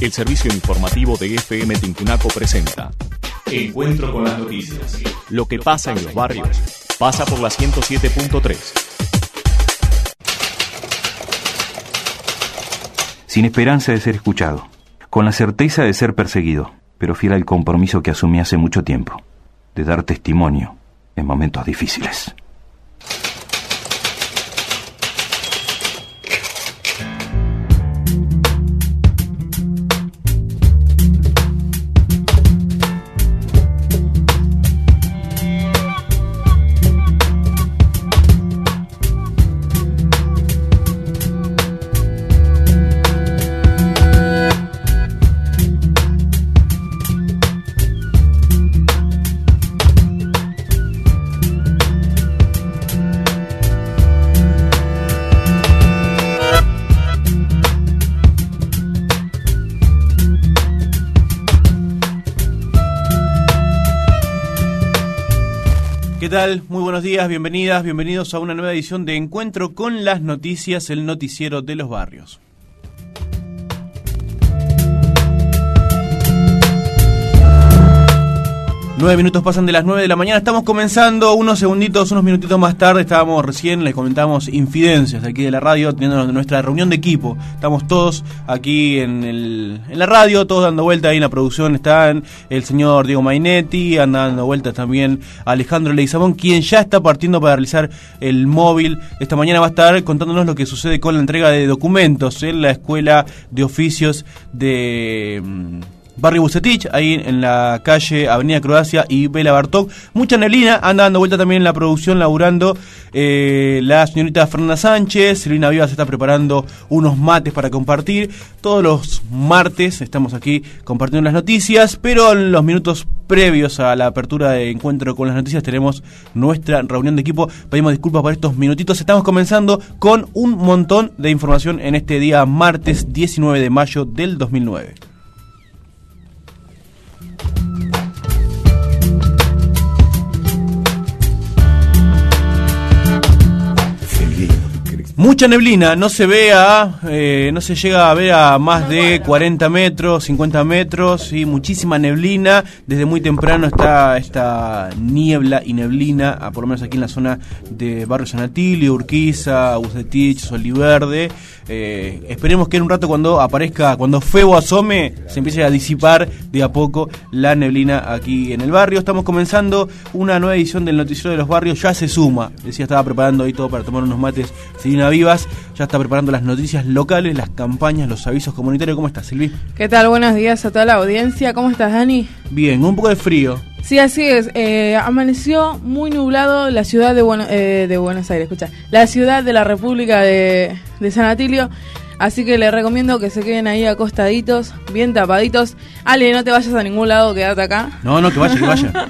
El servicio informativo de FM Tintunaco presenta Encuentro con las noticias. Lo que pasa en los barrios pasa por la 107.3. Sin esperanza de ser escuchado, con la certeza de ser perseguido, pero fiel al compromiso que asumí hace mucho tiempo, de dar testimonio en momentos difíciles. Muy buenos días, bienvenidas, bienvenidos a una nueva edición de Encuentro con las Noticias, el noticiero de los barrios. Nueve minutos pasan de las nueve de la mañana. Estamos comenzando unos segunditos, unos minutitos más tarde. Estábamos recién, les comentamos infidencias aquí de la radio, teniendo nuestra reunión de equipo. Estamos todos aquí en, el, en la radio, todos dando vuelta ahí en la producción. Están el señor Diego Mainetti, anda dando vueltas también Alejandro Leizamón, quien ya está partiendo para realizar el móvil. Esta mañana va a estar contándonos lo que sucede con la entrega de documentos en la Escuela de Oficios de. Barrio Bucetich, ahí en la calle Avenida Croacia y Bela Bartok. Mucha neblina, anda dando vuelta también en la producción, laburando eh, la señorita Fernanda Sánchez. Silvina Vivas está preparando unos mates para compartir. Todos los martes estamos aquí compartiendo las noticias, pero en los minutos previos a la apertura de encuentro con las noticias tenemos nuestra reunión de equipo. Pedimos disculpas por estos minutitos. Estamos comenzando con un montón de información en este día martes 19 de mayo del 2009. Mucha neblina, no se ve a, eh, no se llega a ver a más de 40 metros, 50 metros, y muchísima neblina. Desde muy temprano está esta niebla y neblina, ah, por lo menos aquí en la zona de Barrio San Atilio, Urquiza, Bucetich, Soliverde. Eh, esperemos que en un rato cuando aparezca, cuando Febo asome, se empiece a disipar de a poco la neblina aquí en el barrio. Estamos comenzando una nueva edición del Noticiero de los Barrios, ya se suma. Decía, estaba preparando ahí todo para tomar unos mates. Silvina Vivas ya está preparando las noticias locales, las campañas, los avisos comunitarios. ¿Cómo estás, Silvi? ¿Qué tal? Buenos días a toda la audiencia. ¿Cómo estás, Dani? Bien, un poco de frío. Sí, así es. Eh, amaneció muy nublado la ciudad de, Bueno- eh, de Buenos Aires, escucha. La ciudad de la República de, de San Atilio. Así que les recomiendo que se queden ahí acostaditos, bien tapaditos. Ale, no te vayas a ningún lado, quédate acá. No, no, que vaya, que vaya.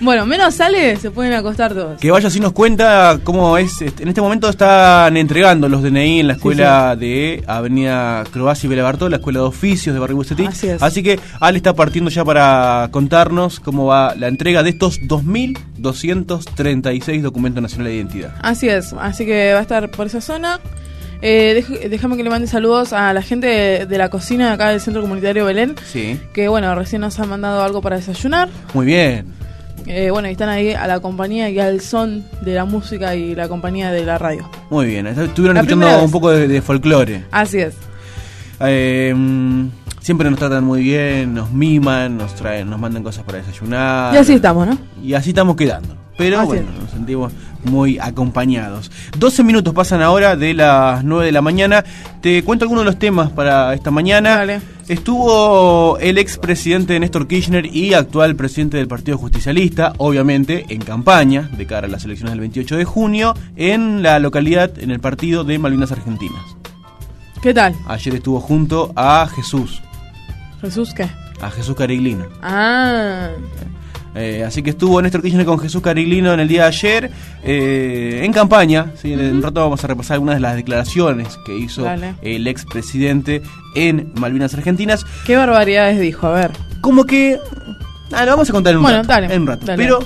Bueno, menos sale, se pueden acostar todos. Que vaya así nos cuenta cómo es. este, En este momento están entregando los DNI en la escuela de Avenida Croacia y Bela Bartol, la escuela de oficios de Barrio Bucetich. Así es. que Ale está partiendo ya para contarnos cómo va la entrega de estos 2.236 documentos nacionales de identidad. Así es, así que va a estar por esa zona. Eh, déjame que le mande saludos a la gente de, de la cocina acá del Centro Comunitario Belén. Sí. Que bueno, recién nos han mandado algo para desayunar. Muy bien. Eh, bueno, y están ahí a la compañía y al son de la música y la compañía de la radio. Muy bien. Estuvieron La escuchando un poco de, de folclore. Así es. Eh, siempre nos tratan muy bien, nos miman, nos traen, nos mandan cosas para desayunar. Y así estamos, ¿no? Y así estamos quedando. Pero bueno, nos sentimos muy acompañados. 12 minutos pasan ahora de las 9 de la mañana. Te cuento algunos de los temas para esta mañana. Estuvo el expresidente Néstor Kirchner y actual presidente del Partido Justicialista, obviamente en campaña de cara a las elecciones del 28 de junio, en la localidad, en el partido de Malvinas Argentinas. ¿Qué tal? Ayer estuvo junto a Jesús, Jesús, ¿qué? a Jesús Cariglino. Ah, Eh, así que estuvo Néstor Kirchner con Jesús Cariglino en el día de ayer eh, en campaña. ¿sí? En un rato vamos a repasar algunas de las declaraciones que hizo Dale. el expresidente en Malvinas Argentinas. qué barbaridades dijo, a ver. Como que... Ah, lo vamos a contar en un Bueno, rato. dale, en un rato. dale. Pero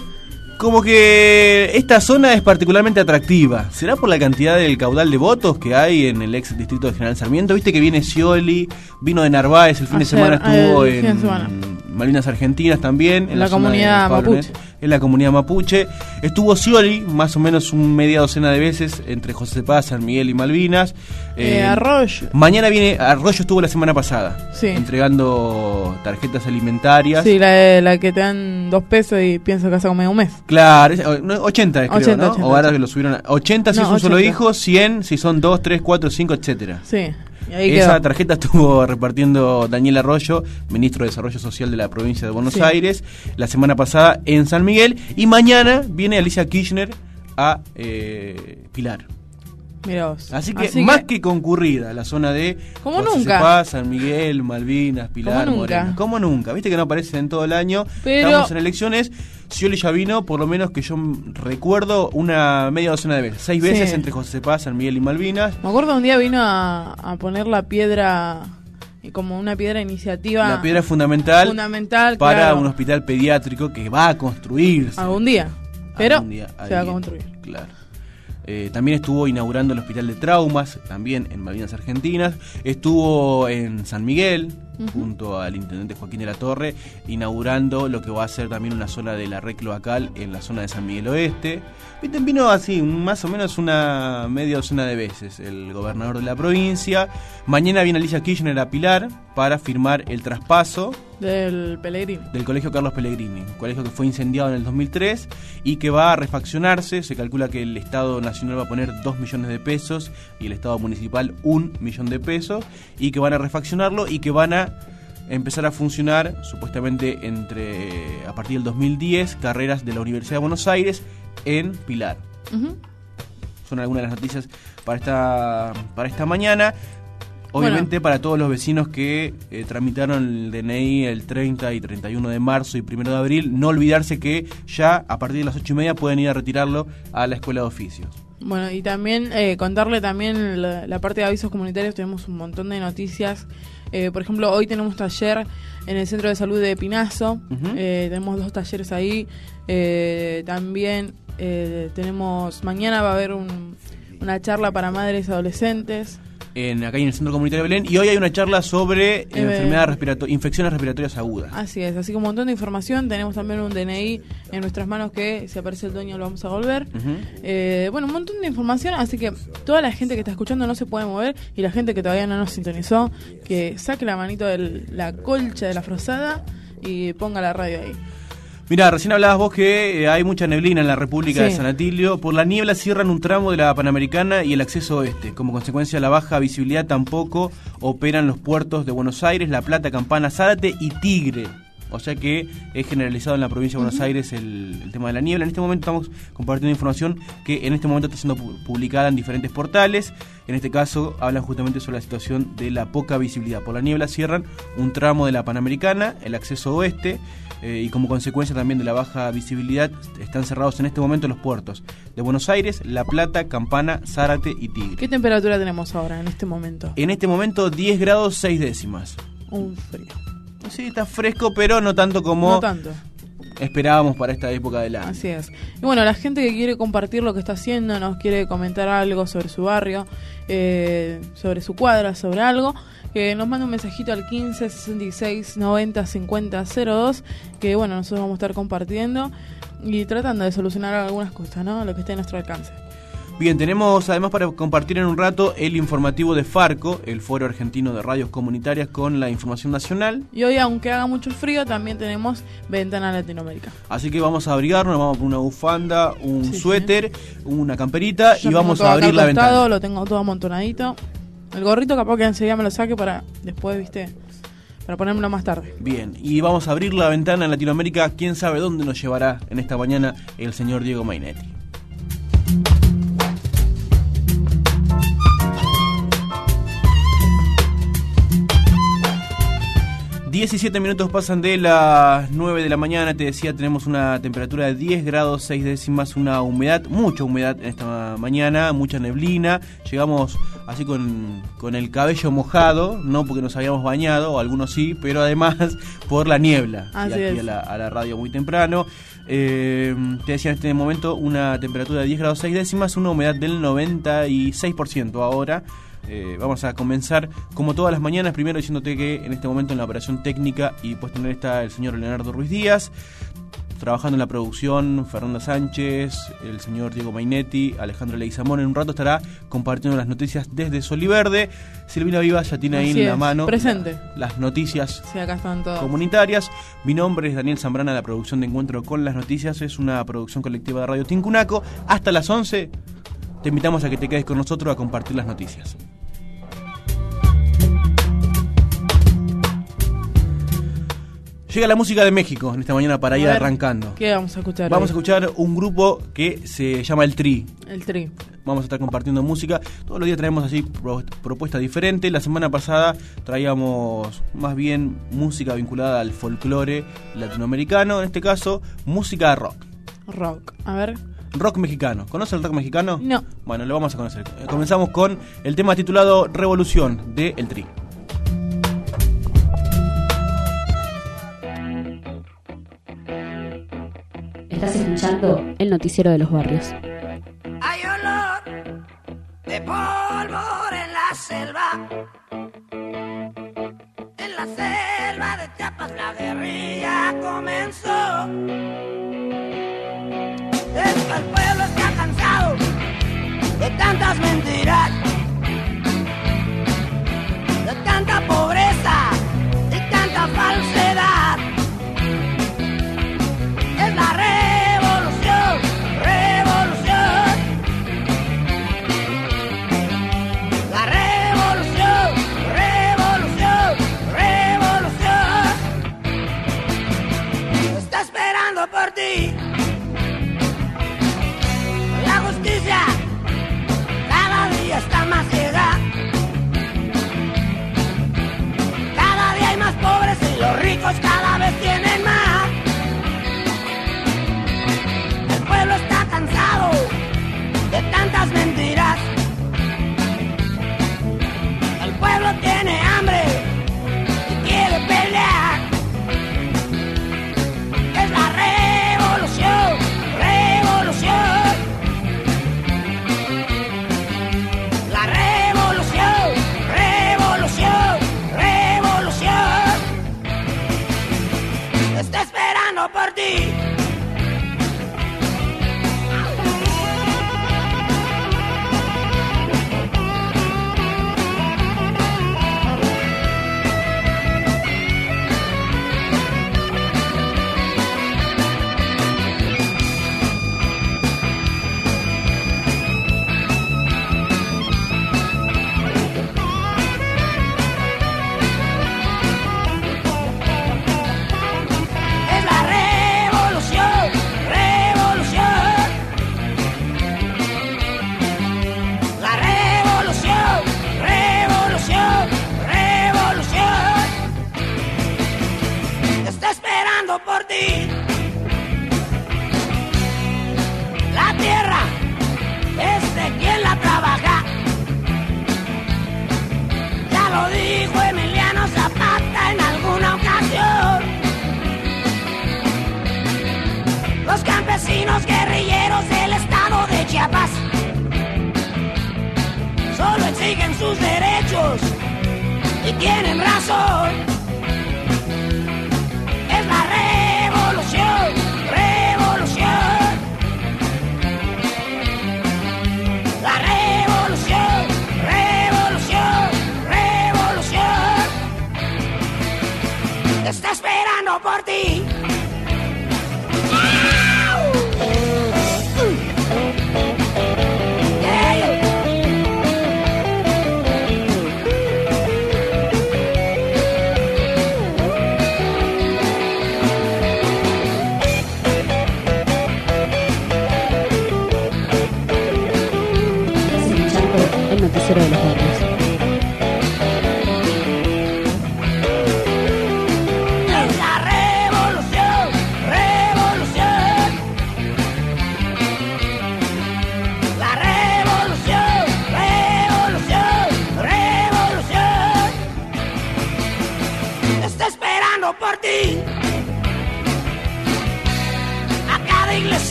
como que esta zona es particularmente atractiva. ¿Será por la cantidad del caudal de votos que hay en el ex distrito de General Sarmiento? Viste que viene Scioli, vino de Narváez, el fin de semana estuvo el fin de en semana. Malvinas Argentinas también. En La comunidad mapuche. En la comunidad mapuche. Estuvo Scioli más o menos un media docena de veces entre José Paz, San Miguel y Malvinas. Eh, Eh, Arroyo. Mañana viene, Arroyo estuvo la semana pasada, Sí. entregando tarjetas alimentarias. Sí, la, la que te dan dos pesos y pienso que hace como un mes. Claro, es- no, 80 es, creo, 80, ¿no? 80, o ahora 80. que lo subieron a 80 si No, es un solo 80. hijo, 100 si son 2, 3, 4, 5, etcétera. Sí. Esa quedó. tarjeta estuvo repartiendo Daniel Arroyo, ministro de Desarrollo Social de la provincia de Buenos Sí. Aires, la semana pasada en San Miguel. Y mañana viene Alicia Kirchner a eh, Pilar. Mirá vos. Así que más que concurrida la zona de Como nunca. San Miguel, Malvinas, Pilar, Como nunca. Moreno. Como nunca. Viste que no aparecen en todo el año. Pero- Estamos en elecciones. Scioli ya vino, por lo menos que yo recuerdo, una media docena de veces. Seis Sí. veces entre José Paz, San Miguel y Malvinas. Me acuerdo un día vino a, a poner la piedra, y como una piedra iniciativa. La piedra fundamental, fundamental para claro, un hospital pediátrico que va a construirse. Algún día. Pero Algún día, se va a construir. Claro. Eh, también estuvo inaugurando el hospital de traumas, también en Malvinas Argentinas. Estuvo en San Miguel, junto al intendente Joaquín de la Torre, inaugurando lo que va a ser también una zona de la red cloacal en la zona de San Miguel Oeste. Vino así, más o menos una media docena de veces el gobernador de la provincia. Mañana viene Alicia Kirchner a Pilar para firmar el traspaso Del Pellegrini. del Colegio Carlos Pellegrini, un colegio que fue incendiado en el 2003 y que va a refaccionarse. Se calcula que el Estado Nacional va a poner 2 millones de pesos y el Estado Municipal 1 millón de pesos y que van a refaccionarlo y que van a empezar a funcionar supuestamente entre a partir del 2010 carreras de la Universidad de Buenos Aires en Pilar son algunas de las noticias para esta, para esta mañana. Obviamente para todos los vecinos que eh, tramitaron el DNI el 30 y 31 de marzo y 1 de abril, no olvidarse que ya a partir de las 8 y media pueden ir a retirarlo a la escuela de oficios. Bueno, y también eh, contarle también la, la parte de avisos comunitarios, tenemos un montón de noticias. Eh, por ejemplo, hoy tenemos taller en el Centro de Salud de Pinazo. Eh, tenemos dos talleres ahí. Eh, también tenemos, mañana va a haber un- una charla para madres adolescentes. En, acá en el Centro Comunitario de Belén. Y hoy hay una charla sobre enfermedades respirato- infecciones respiratorias agudas. Así es, así que un montón de información. Tenemos también un DNI en nuestras manos que si aparece el dueño lo vamos a volver. Ujú. Eh, bueno, un montón de información, así que toda la gente que está escuchando no se puede mover y la gente que todavía no nos sintonizó, que saque la manito de la colcha de la frozada y ponga la radio ahí. Mira, recién hablabas vos que eh, hay mucha neblina en la República de. San Atilio. Por la niebla cierran un tramo de la Panamericana y el acceso oeste. Como consecuencia de la baja visibilidad tampoco operan los puertos de Buenos Aires, La Plata, Campana, Zárate y Tigre. O sea que es generalizado en la provincia de Buenos Aires el, el tema de la niebla. En este momento estamos compartiendo información que en este momento está siendo pu- publicada en diferentes portales. En este caso hablan justamente sobre la situación de la poca visibilidad. Por la niebla cierran un tramo de la Panamericana, el acceso oeste, eh, y como consecuencia también de la baja visibilidad están cerrados en este momento los puertos de Buenos Aires, La Plata, Campana, Zárate y Tigre. ¿Qué temperatura tenemos ahora en este momento? En este momento 10 grados 6 décimas. Un frío. Sí, está fresco, pero no tanto como No tanto. esperábamos para esta época del año. Así es. Y bueno, la gente que quiere compartir lo que está haciendo, nos quiere comentar algo sobre su barrio, eh, sobre su cuadra, sobre algo, que nos manda un mensajito al 15 66 90 50 02, que bueno, nosotros vamos a estar compartiendo y tratando de solucionar algunas cosas, ¿no? Lo que esté a nuestro alcance. Bien, tenemos además para compartir en un rato el informativo de Farco, el Foro Argentino de Radios Comunitarias con la información nacional. Y hoy, aunque haga mucho frío, también tenemos Ventana Latinoamérica. Así que vamos a abrigarnos, vamos a poner una bufanda, un Sí, suéter, una camperita Yo y vamos a abrir la costado, ventana. Lo tengo todo amontonadito. El gorrito capaz que enseguida me lo saque para después, viste, para ponérmelo más tarde. Bien, y vamos a abrir la ventana en Latinoamérica. ¿Quién sabe dónde nos llevará en esta mañana el señor Diego Mainetti? 17 minutos pasan de las 9 de la mañana, te decía, tenemos una temperatura de 10 grados 6 décimas, una humedad, mucha humedad en esta mañana, mucha neblina, llegamos así con, con el cabello mojado, no porque nos habíamos bañado, algunos sí, pero además por la niebla, Así y aquí es. a la, a la radio muy temprano. Eh, te decía en este momento una temperatura de 10 grados 6 décimas, una humedad del 96% ahora. Eh, vamos a comenzar como todas las mañanas, primero diciéndote que en este momento en la operación técnica y puesto en está el señor Leonardo Ruiz Díaz, trabajando en la producción Fernanda Sánchez, el señor Diego Mainetti, Alejandro Leguizamón. En un rato estará compartiendo las noticias desde Soliverde. Silvina Vivas ya tiene ahí Así en la es, mano presente. la- las noticias Sí, acá están todos. comunitarias. Mi nombre es Daniel Zambrana, la producción de Encuentro con las Noticias. Es una producción colectiva de Radio Tincunaco. Hasta las 11 te invitamos a que te quedes con nosotros a compartir las noticias. Llega la música de México en esta mañana para A ir ver, arrancando. ¿Qué vamos a escuchar? Vamos a escuchar un grupo que se llama El Tri. El tri. Vamos a estar compartiendo música. Todos los días traemos así pro- propuestas diferentes. La semana pasada traíamos más bien música vinculada al folclore latinoamericano. En este caso, música rock. Rock. A ver. Rock mexicano. ¿Conoce el rock mexicano? No. Bueno, lo vamos a conocer. Eh, Comenzamos con el tema titulado Revolución de El Tri. Estás escuchando el noticiero de los barrios. Hay olor de pólvora en la selva. En la selva de Chiapas la guerrilla comenzó. De tantas mentiras,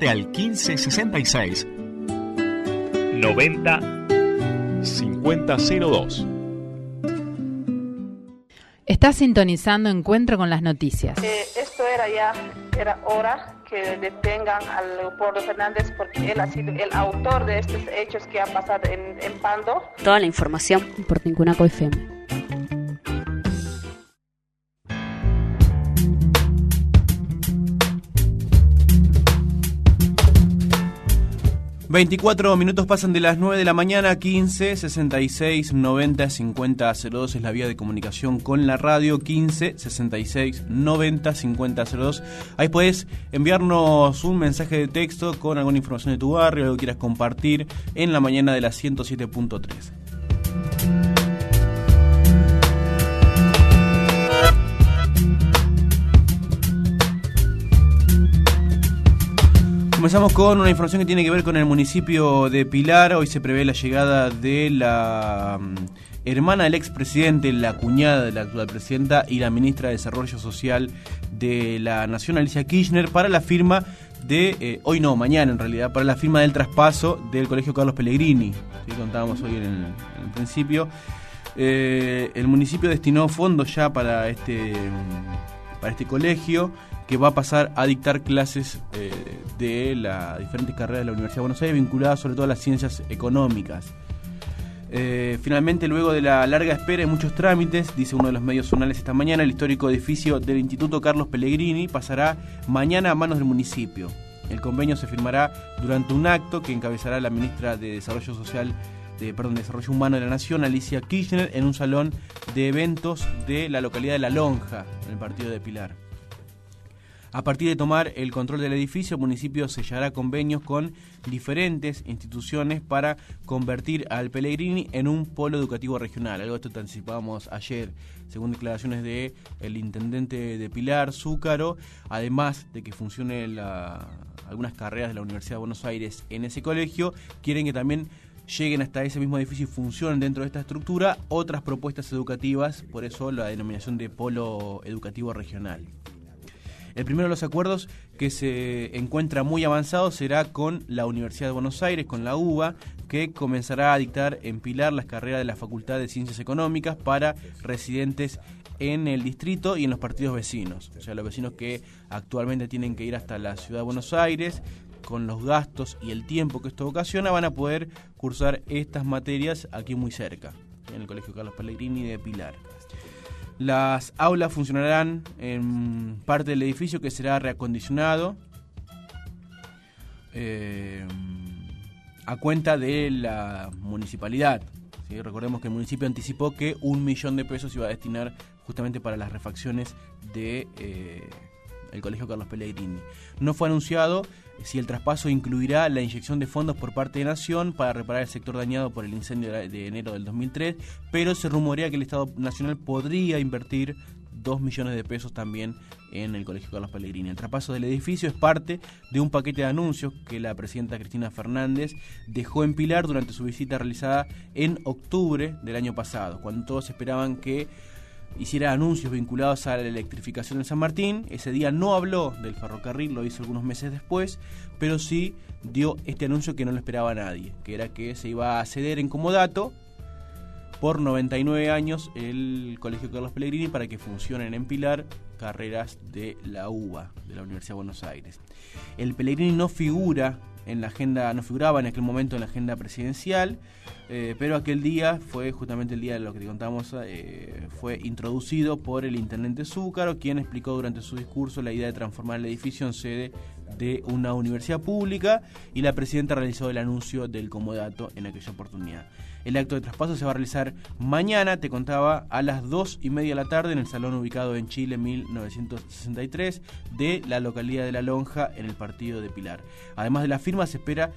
Comunícate al 1566 90 5002. Está sintonizando Encuentro con las Noticias. Eh, esto era ya, era hora que detengan al Leopoldo Fernández porque él ha sido el autor de estos hechos que han pasado en, en Pando. Toda la información por Tincunaco FM. 24 minutos pasan de las 9 de la mañana, 15 66 90 50 02 es la vía de comunicación con la radio, 15 66 90 50 02. Ahí puedes enviarnos un mensaje de texto con alguna información de tu barrio, algo que quieras compartir en la mañana de la 107.3. Comenzamos con una información que tiene que ver con el municipio de Pilar. Hoy se prevé la llegada de la mm, hermana del expresidente, la cuñada de la actual presidenta y la ministra de Desarrollo Social de la Nación, Alicia Kirchner, para la firma de, eh, hoy no, mañana en realidad, para la firma del traspaso del Colegio Carlos Pellegrini. ¿sí? Contábamos hoy en el, en el principio. Eh, el municipio destinó fondos ya para este, mm, para este colegio que va a pasar a dictar clases eh, de las diferentes carreras de la Universidad de Buenos Aires vinculadas sobre todo a las ciencias económicas. Eh, finalmente, luego de la larga espera y muchos trámites, dice uno de los medios zonales esta mañana, el histórico edificio del Instituto Carlos Pellegrini pasará mañana a manos del municipio. El convenio se firmará durante un acto que encabezará la ministra de Desarrollo Social, de, perdón, de Desarrollo Humano de la Nación, Alicia Kirchner, en un salón de eventos de la localidad de La Lonja, en el partido de Pilar. A partir de tomar el control del edificio, el municipio sellará convenios con diferentes instituciones para convertir al Pellegrini en un polo educativo regional. Algo de esto te anticipábamos ayer, según declaraciones de el intendente de Pilar, Zúcaro, además de que funcione algunas carreras de la Universidad de Buenos Aires en ese colegio, quieren que también lleguen hasta ese mismo edificio y funcionen dentro de esta estructura otras propuestas educativas, por eso la denominación de polo educativo regional. El primero de los acuerdos que se encuentra muy avanzado será con la Universidad de Buenos Aires, con la UBA, que comenzará a dictar en Pilar las carreras de la Facultad de Ciencias Económicas para residentes en el distrito y en los partidos vecinos. O sea, los vecinos que actualmente tienen que ir hasta la Ciudad de Buenos Aires, con los gastos y el tiempo que esto ocasiona, van a poder cursar estas materias aquí muy cerca, en el Colegio Carlos Pellegrini de Pilar. Las aulas funcionarán en parte del edificio que será reacondicionado eh, a cuenta de la municipalidad. ¿sí? Recordemos que el municipio anticipó que un millón de pesos iba a destinar justamente para las refacciones de eh, el Colegio Carlos Pellegrini. No fue anunciado si el traspaso incluirá la inyección de fondos por parte de Nación para reparar el sector dañado por el incendio de, enero del 2003, pero se rumorea que el Estado Nacional podría invertir 2 millones de pesos también en el Colegio Carlos Pellegrini. El traspaso del edificio es parte de un paquete de anuncios que la presidenta Cristina Fernández dejó en Pilar durante su visita realizada en octubre del año pasado, cuando todos esperaban que hiciera anuncios vinculados a la electrificación de San Martín. Ese día no habló del ferrocarril, lo hizo algunos meses después, pero sí dio este anuncio que no lo esperaba nadie, que era que se iba a ceder en comodato por 99 años el Colegio Carlos Pellegrini para que funcionen en Pilar carreras de la UBA, de la Universidad de Buenos Aires. El Pellegrini no figura en la agenda, no figuraba en aquel momento en la agenda presidencial, eh, pero aquel día fue justamente el día de lo que te contamos, eh, fue introducido por el intendente Zúcaro, quien explicó durante su discurso la idea de transformar el edificio en sede de una universidad pública y la presidenta realizó el anuncio del comodato en aquella oportunidad. El acto de traspaso se va a realizar mañana, te contaba, a las 2 y media de la tarde en el salón ubicado en Chile 1963 de la localidad de La Lonja en el partido de Pilar. Además de la firma se espera...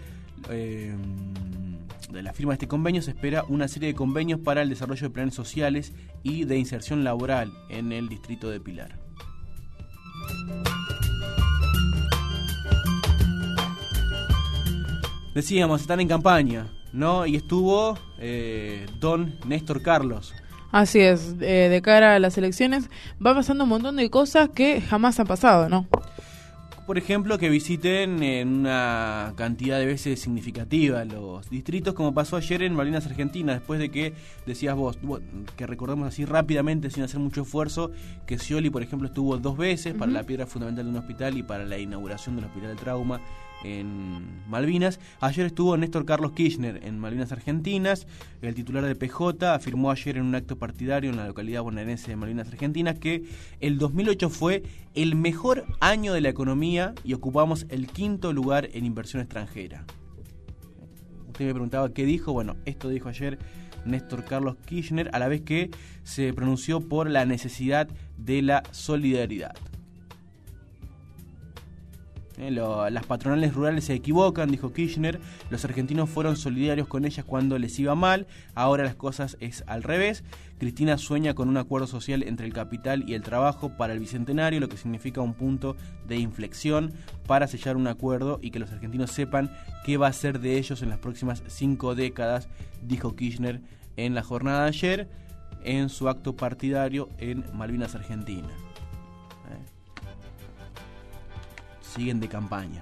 eh, de la firma de este convenio se espera una serie de convenios para el desarrollo de planes sociales y de inserción laboral en el distrito de Pilar. Decíamos, están en campaña, ¿no? Y estuvo eh, don Néstor Carlos. Así es, eh, de cara a las elecciones va pasando un montón de cosas que jamás han pasado, ¿no? Por ejemplo, que visiten en una cantidad de veces significativa los distritos, como pasó ayer en Malvinas Argentina, después de que decías vos, que recordemos así rápidamente, sin hacer mucho esfuerzo, que Scioli, por ejemplo, estuvo dos veces para la piedra fundamental de un hospital y para la inauguración del Hospital de Trauma en Malvinas. Ayer estuvo Néstor Carlos Kirchner en Malvinas Argentinas. El titular de PJ afirmó ayer en un acto partidario en la localidad bonaerense de Malvinas Argentinas que el 2008 fue el mejor año de la economía y ocupamos el quinto lugar en inversión extranjera. Usted me preguntaba qué dijo. Bueno, esto dijo ayer Néstor Carlos Kirchner, a la vez que se pronunció por la necesidad de la solidaridad. Eh, lo- las patronales rurales se equivocan, dijo Kirchner. Los argentinos fueron solidarios con ellas cuando les iba mal. Ahora las cosas es al revés. Cristina sueña con un acuerdo social entre el capital y el trabajo para el bicentenario, lo que significa un punto de inflexión para sellar un acuerdo y que los argentinos sepan qué va a ser de ellos en las próximas cinco décadas, dijo Kirchner en la jornada de ayer en su acto partidario en Malvinas, Argentina. Siguen de campaña.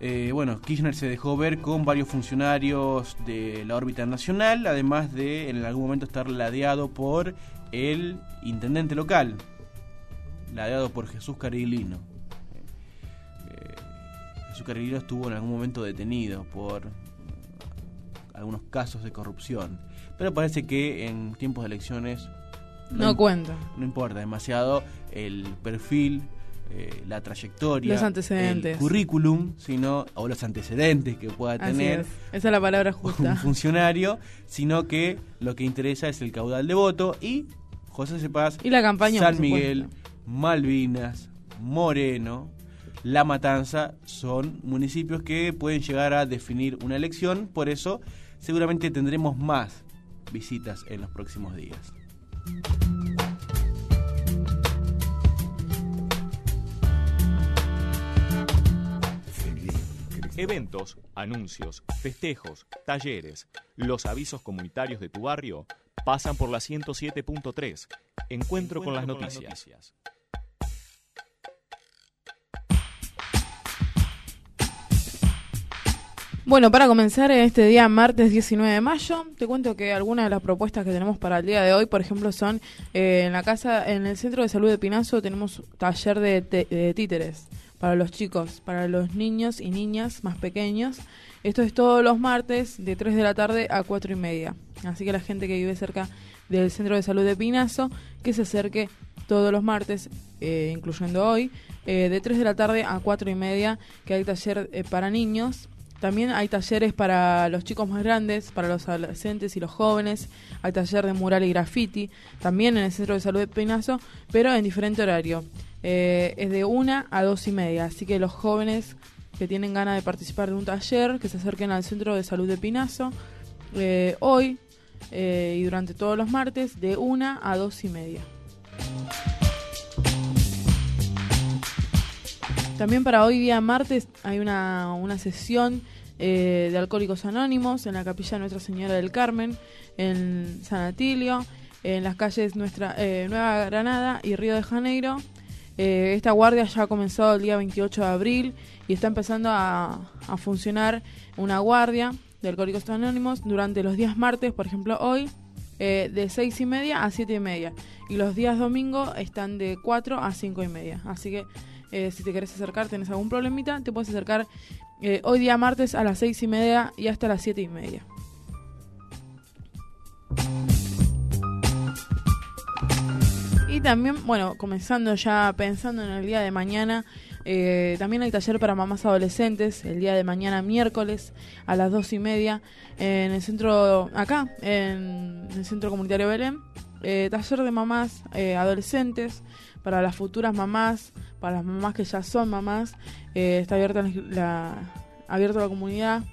Eh, bueno, Kirchner se dejó ver con varios funcionarios de la órbita nacional, además de en algún momento estar ladeado por el intendente local, ladeado por Jesús Cariglino. Eh, Jesús Cariglino estuvo en algún momento detenido por algunos casos de corrupción, pero parece que en tiempos de elecciones No cuenta. no importa demasiado el perfil, eh, la trayectoria, Los antecedentes. el currículum, sino o los antecedentes que pueda tener es. Esa es la palabra un justa. funcionario, sino que lo que interesa es el caudal de voto y José Cepaz, Y la campaña, San. Miguel, Malvinas, Moreno, La Matanza son municipios que pueden llegar a definir una elección, por eso seguramente tendremos más visitas en los próximos días. Eventos, anuncios, festejos, talleres, los avisos comunitarios de tu barrio pasan por la 107.3. Encuentro, con las noticias. Bueno, para comenzar en este día, martes 19 de mayo, te cuento que algunas de las propuestas que tenemos para el día de hoy, por ejemplo, son eh, en la casa, en el Centro de Salud de Pinazo tenemos taller de, de títeres para los chicos, para los niños y niñas más pequeños. Esto es todos los martes de 3 de la tarde a 4 y media. Así que la gente que vive cerca del Centro de Salud de Pinazo, que se acerque todos los martes, eh, incluyendo hoy, eh, de 3 de la tarde a 4 y media, que hay taller eh, para niños. También hay talleres para los chicos más grandes, para los adolescentes y los jóvenes. Hay taller de mural y graffiti, también en el Centro de Salud de Pinazo, pero en diferente horario. Eh, es de 1 a 2 y media, así que los jóvenes que tienen ganas de participar de un taller, que se acerquen al Centro de Salud de Pinazo, eh, hoy eh, y durante todos los martes, de 1 a 2 y media. También para hoy día martes hay una, una sesión de Alcohólicos Anónimos en la capilla Nuestra Señora del Carmen, en San Atilio, en las calles Nuestra Nueva Granada y Río de Janeiro. Eh, esta guardia ya ha comenzado el día 28 de abril y está empezando a, funcionar una guardia de Alcohólicos Anónimos durante los días martes, por ejemplo hoy, eh, de 6 y media a 7 y media. Y los días domingo están de 4 a 5 y media. Así que Eh, si te querés acercar, tenés algún problemita, te puedes acercar hoy día martes a las seis y media y hasta las siete y media. Y también, bueno, comenzando ya pensando en el día de mañana, eh, también hay taller para mamás adolescentes el día de mañana miércoles a las dos y media en el centro, acá, en el centro comunitario Belén. Eh, taller de mamás eh, adolescentes para las futuras mamás, para las mamás que ya son mamás. Eh, está abierta la, abierto a la comunidad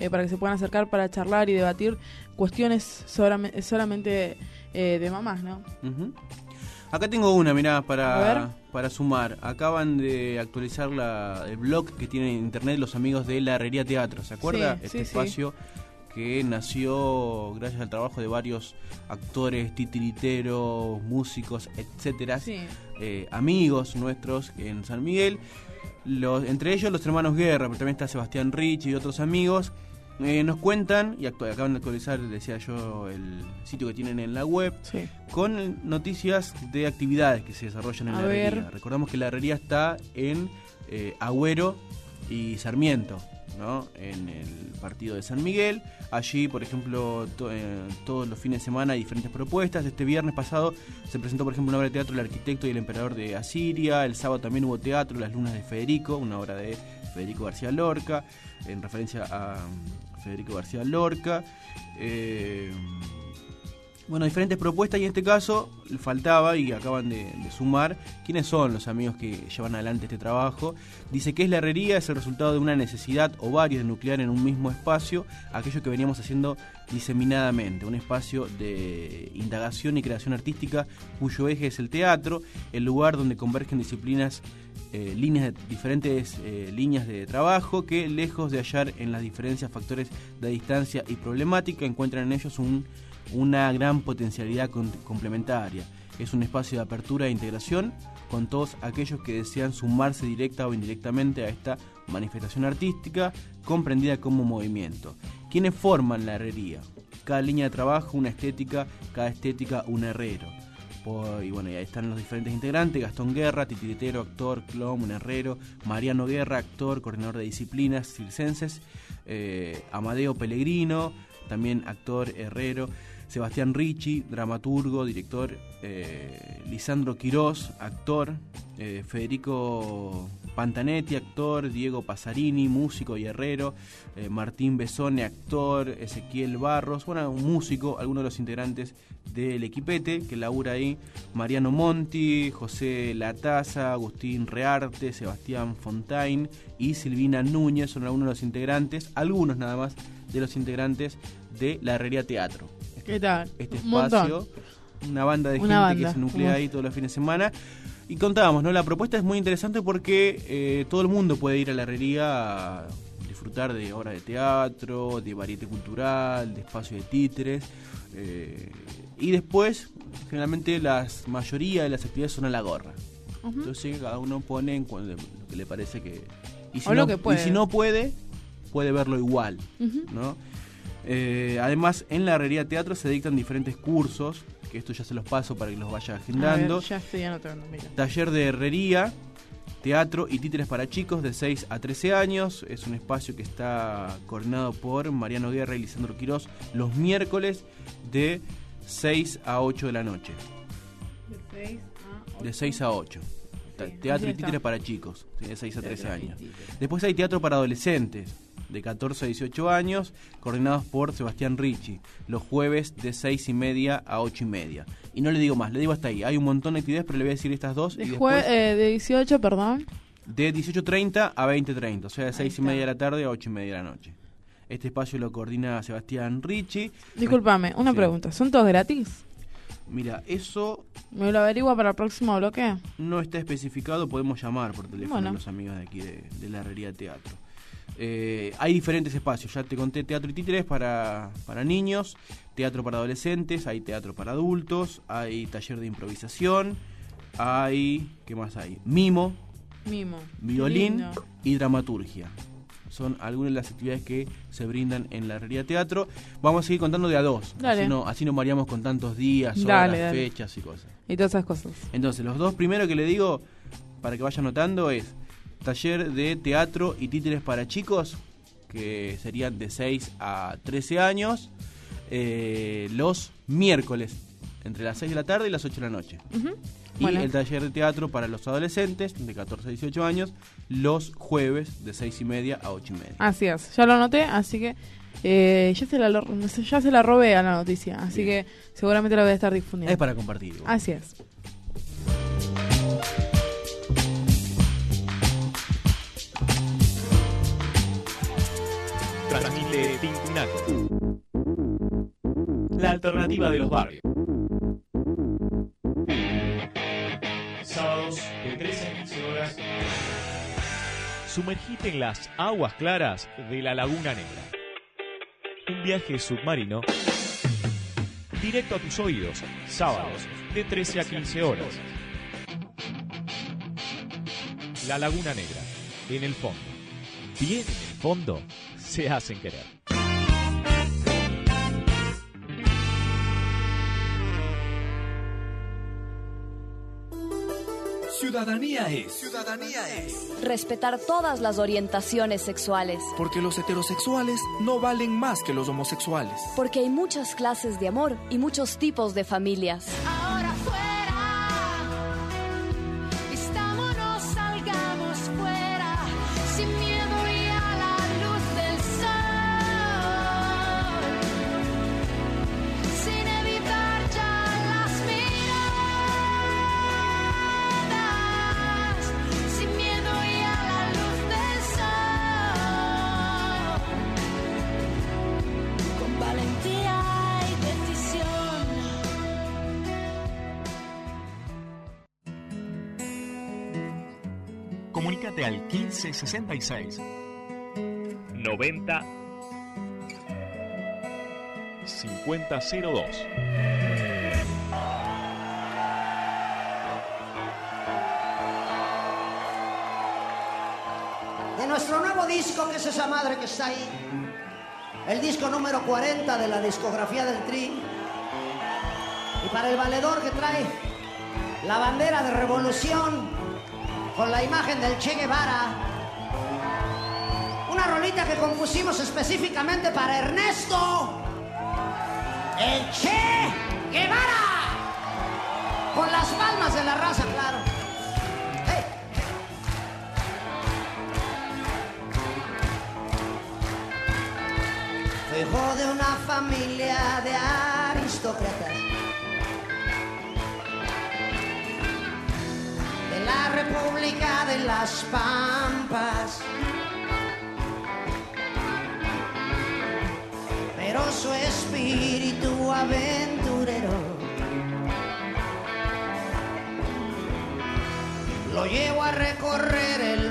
eh, para que se puedan acercar para charlar y debatir cuestiones solamente, eh, de mamás, ¿no? Ujú. Acá tengo una, mirá, para, para sumar. Acaban de actualizar la, el blog que tienen en internet los amigos de la Herrería Teatro. ¿Se acuerda? Sí, este sí, sí. espacio que nació gracias al trabajo de varios actores, titiriteros, músicos, etcétera, eh, amigos nuestros en San Miguel. Los, entre ellos los hermanos Guerra, pero también está Sebastián Rich y otros amigos. Eh, nos cuentan, y acaban de actualizar, decía yo, el sitio que tienen en la web, Sí. con noticias de actividades que se desarrollan en A la ver. herrería. Recordamos que la herrería está en eh, Agüero y Sarmiento, ¿no? En el partido de San Miguel. Allí, por ejemplo, to- eh, todos los fines de semana hay diferentes propuestas. Este viernes pasado se presentó, por ejemplo, una obra de teatro El arquitecto y el emperador de Asiria. El sábado también hubo teatro Las lunas de Federico, una obra de Federico García Lorca, en referencia a Federico García Lorca. Eh, bueno, diferentes propuestas y en este caso faltaba y acaban de, de sumar quiénes son los amigos que llevan adelante este trabajo. Dice que es la herrería, es el resultado de una necesidad o varios de nuclear en un mismo espacio aquello que veníamos haciendo diseminadamente, un espacio de indagación y creación artística cuyo eje es el teatro, el lugar donde convergen disciplinas eh, líneas de, diferentes eh, líneas de trabajo que lejos de hallar en las diferencias factores de distancia y problemática encuentran en ellos un una gran potencialidad complementaria. Es un espacio de apertura e integración con todos aquellos que desean sumarse directa o indirectamente a esta manifestación artística comprendida como movimiento. ¿Quiénes forman la herrería? Cada línea de trabajo una estética, cada estética un herrero. Y bueno, y ahí están los diferentes integrantes, Gastón Guerra, titiritero, actor, clown, un herrero, Mariano Guerra, actor, coordinador de disciplinas circenses, eh, Amadeo Pellegrino, también actor, herrero, Sebastián Ricci, dramaturgo, director, eh, Lisandro Quirós, actor, eh, Federico Pantanetti, actor, Diego Pasarini, músico y herrero, eh, Martín Besone, actor, Ezequiel Barros, bueno, un músico, algunos de los integrantes del equipete que labura ahí, Mariano Monti, José Lataza, Agustín Rearte, Sebastián Fontaine y Silvina Núñez son algunos de los integrantes, algunos nada más de los integrantes de la Herrería Teatro. ¿Qué tal? Este Un montón. espacio, una banda de Una gente banda, que se nuclea ahí todos los fines de semana. Y contábamos, ¿no? La propuesta es muy interesante porque eh, todo el mundo puede ir a la herrería a disfrutar de obras de teatro, de variete cultural, de espacio de títeres. eh, y después, generalmente, la mayoría de las actividades son a la gorra. Entonces, cada uno pone en cu- lo que le parece que. Y si, O lo no, que puede. y si no puede, puede verlo igual. ¿no? Eh, además, en la herrería teatro se dictan diferentes cursos, que esto ya se los paso para que los vaya A ver, agendando. ya estoy anotando, mira. Taller de herrería, teatro y títeres para chicos de 6 a 13 años. Es un espacio que está coordinado por Mariano Guerra y Lisandro Quirós los miércoles de 6 a 8 de la noche. De 6 a 8. Ta- Sí, teatro y títeres para chicos, de 6 a 13 Teatro y años. Después hay teatro para adolescentes, de 14 a 18 años, coordinados por Sebastián Ricci, los jueves de 6 y media a 8 y media. Y no le digo más, le digo hasta ahí. Hay un montón de actividades, pero le voy a decir estas dos. y De, después, jue- eh, de 18, perdón. de 18.30 a 20.30, o sea, de 6 y media de la tarde a 8 y media de la noche. Este espacio lo coordina Sebastián Ricci. Discúlpame, una Sí. pregunta. ¿Son todos gratis? Mira, eso ¿Me lo averigua para el próximo bloque? no está especificado, podemos llamar por teléfono Bueno. a los amigos de aquí de, de la herrería teatro. Eh, hay diferentes espacios, ya te conté teatro y títeres para, para niños, teatro para adolescentes, hay teatro para adultos, hay taller de improvisación, hay, ¿qué más hay? Mimo, Mimo. violín y dramaturgia. Son algunas de las actividades que se brindan en la herrería teatro. Vamos a seguir contando de a dos, Dale. así no, así no variamos con tantos días, horas, Dale, dale. fechas y cosas. Y todas esas cosas. Entonces, los dos primeros que le digo, para que vayan notando, es taller de teatro y títeres para chicos, que serían de 6 a 13 años, eh, los miércoles, entre las 6 de la tarde y las 8 de la noche. Ujú. Y Bueno. el taller de teatro para los adolescentes de 14 a 18 años, los jueves de 6 y media a 8 y media. Así es, ya lo anoté, así que eh, ya, se la, ya se la robé a la noticia, así Bien. que seguramente la voy a estar difundiendo. Es para compartir. igual. Así es. Tincunaco. La alternativa de los barrios. Sábados de 13 a 15 horas. Sumergite en las aguas claras de la Laguna Negra. Un viaje submarino directo a tus oídos. Sábados de 13 a 15 horas. La Laguna Negra. En el fondo. Bien fondo. Se hacen querer. Ciudadanía es. Ciudadanía es. Respetar todas las orientaciones sexuales. Porque los heterosexuales no valen más que los homosexuales. Porque hay muchas clases de amor y muchos tipos de familias. 1366 90 5002 nuestro nuevo disco, que es esa madre que está ahí, el disco número 40 de la discografía del Tri. Y para el valedor que trae la bandera de revolución con la imagen del Che Guevara, que compusimos específicamente para Ernesto. El Che Guevara. Con las palmas de la raza, claro. Hijo de una familia de aristócratas. De la República de las Pampas. Pero su espíritu aventurero. Lo llevo a recorrer el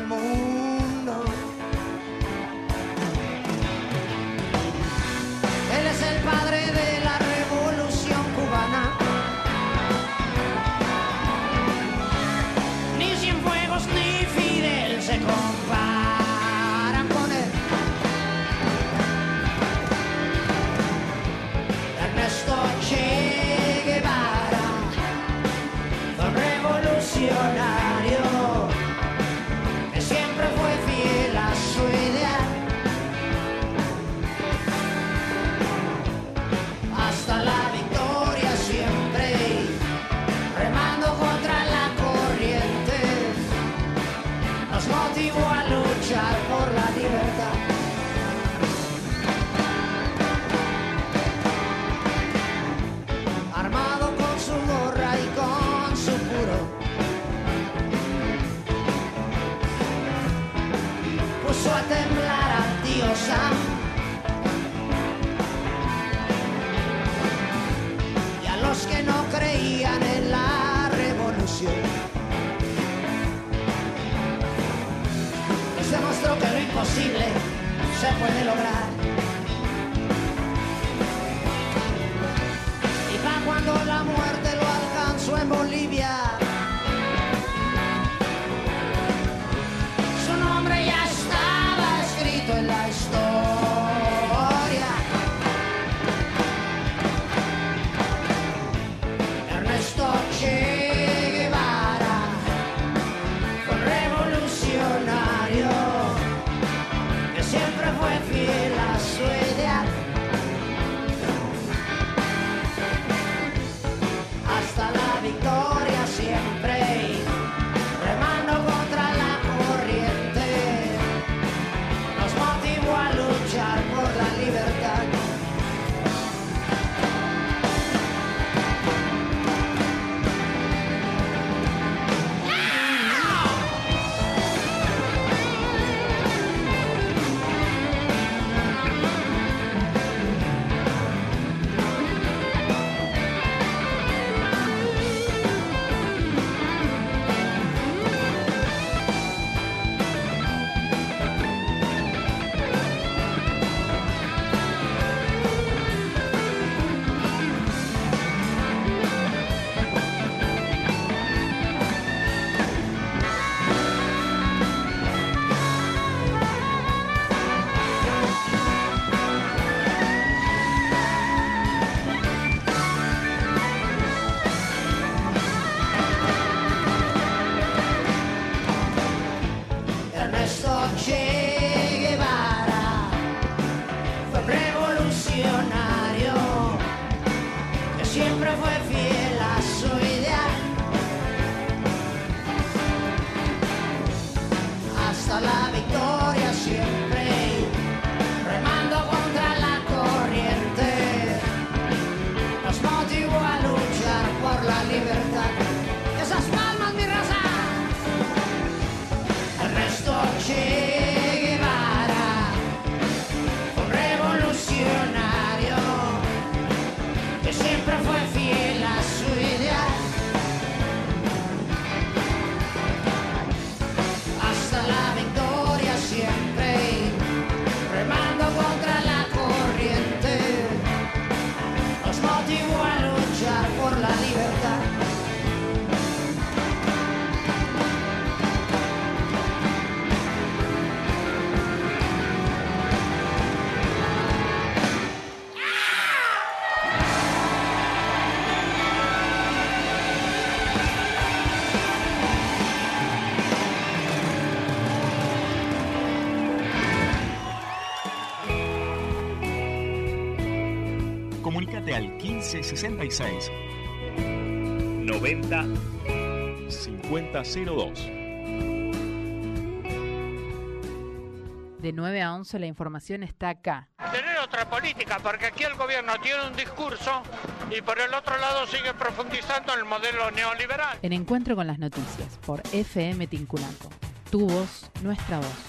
imposible se puede lograr. Y para cuando la muerte lo alcanzó en Bolivia, 1566 90 5002. De 9 a 11 la información está acá. Tener otra política, porque aquí el gobierno tiene un discurso y por el otro lado sigue profundizando en el modelo neoliberal. En Encuentro con las Noticias por FM Tincunaco. Tu voz, nuestra voz.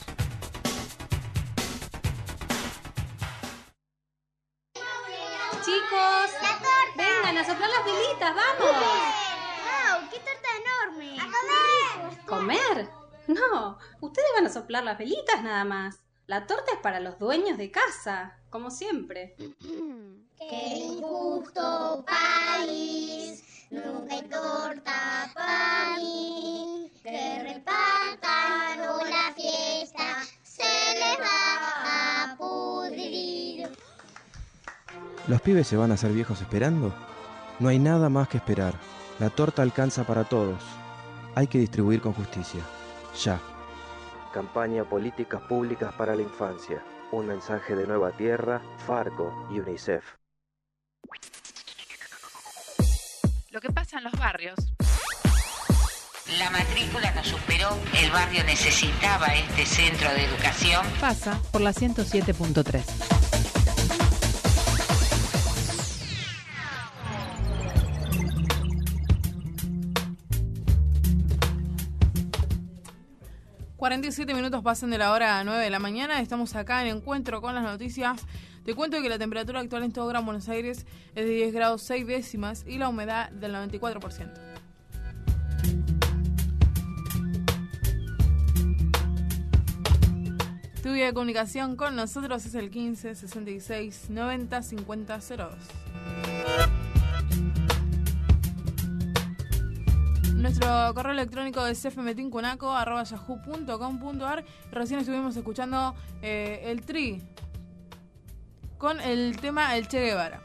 Ustedes van a soplar las velitas nada más. La torta es para los dueños de casa, como siempre. ¡Qué injusto país! Nunca hay torta para mí. Que repartan una fiesta, se les va a pudrir. ¿Los pibes se van a hacer viejos esperando? No hay nada más que esperar. La torta alcanza para todos. Hay que distribuir con justicia. Ya. Campaña Políticas Públicas para la Infancia. Un mensaje de Nueva Tierra, Farco y UNICEF. Lo que pasa en los barrios. La matrícula nos superó, el barrio necesitaba este centro de educación. Pasa por la 107.3. ...47 minutos pasan de la hora 9 de la mañana... ...estamos acá en Encuentro con las Noticias... ...te cuento que la temperatura actual en todo Gran Buenos Aires... ...es de 10 grados 6 décimas... ...y la humedad del 94%. Tu vía de comunicación con nosotros es el 15 66 90 50 02. Nuestro correo electrónico es fmtincunaco.yahoo.com.ar Recién estuvimos escuchando eh, el tri con el tema El Che Guevara.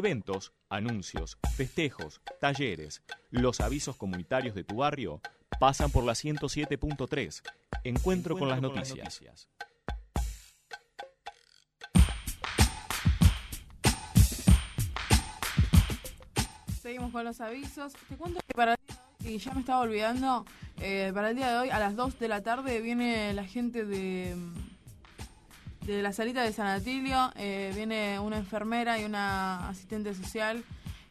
Eventos, anuncios, festejos, talleres, los avisos comunitarios de tu barrio pasan por la 107.3. Encuentro, con, las, noticias. Seguimos con los avisos. Te cuento que para el día de hoy, y ya me estaba olvidando, eh, para el día de hoy a las 2 de la tarde viene la gente de, de la salita de San Atilio, eh, viene una enfermera y una asistente social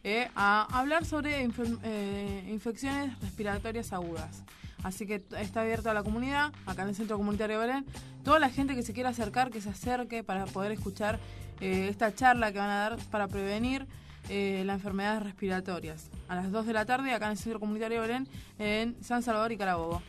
eh, a hablar sobre eh, infecciones respiratorias agudas. Así que está abierto a la comunidad, acá en el Centro Comunitario de Belén. Toda la gente que se quiera acercar, que se acerque para poder escuchar esta charla que van a dar para prevenir las enfermedades respiratorias. A las 2 de la tarde, acá en el Centro Comunitario de Belén, en San Salvador y Carabobo.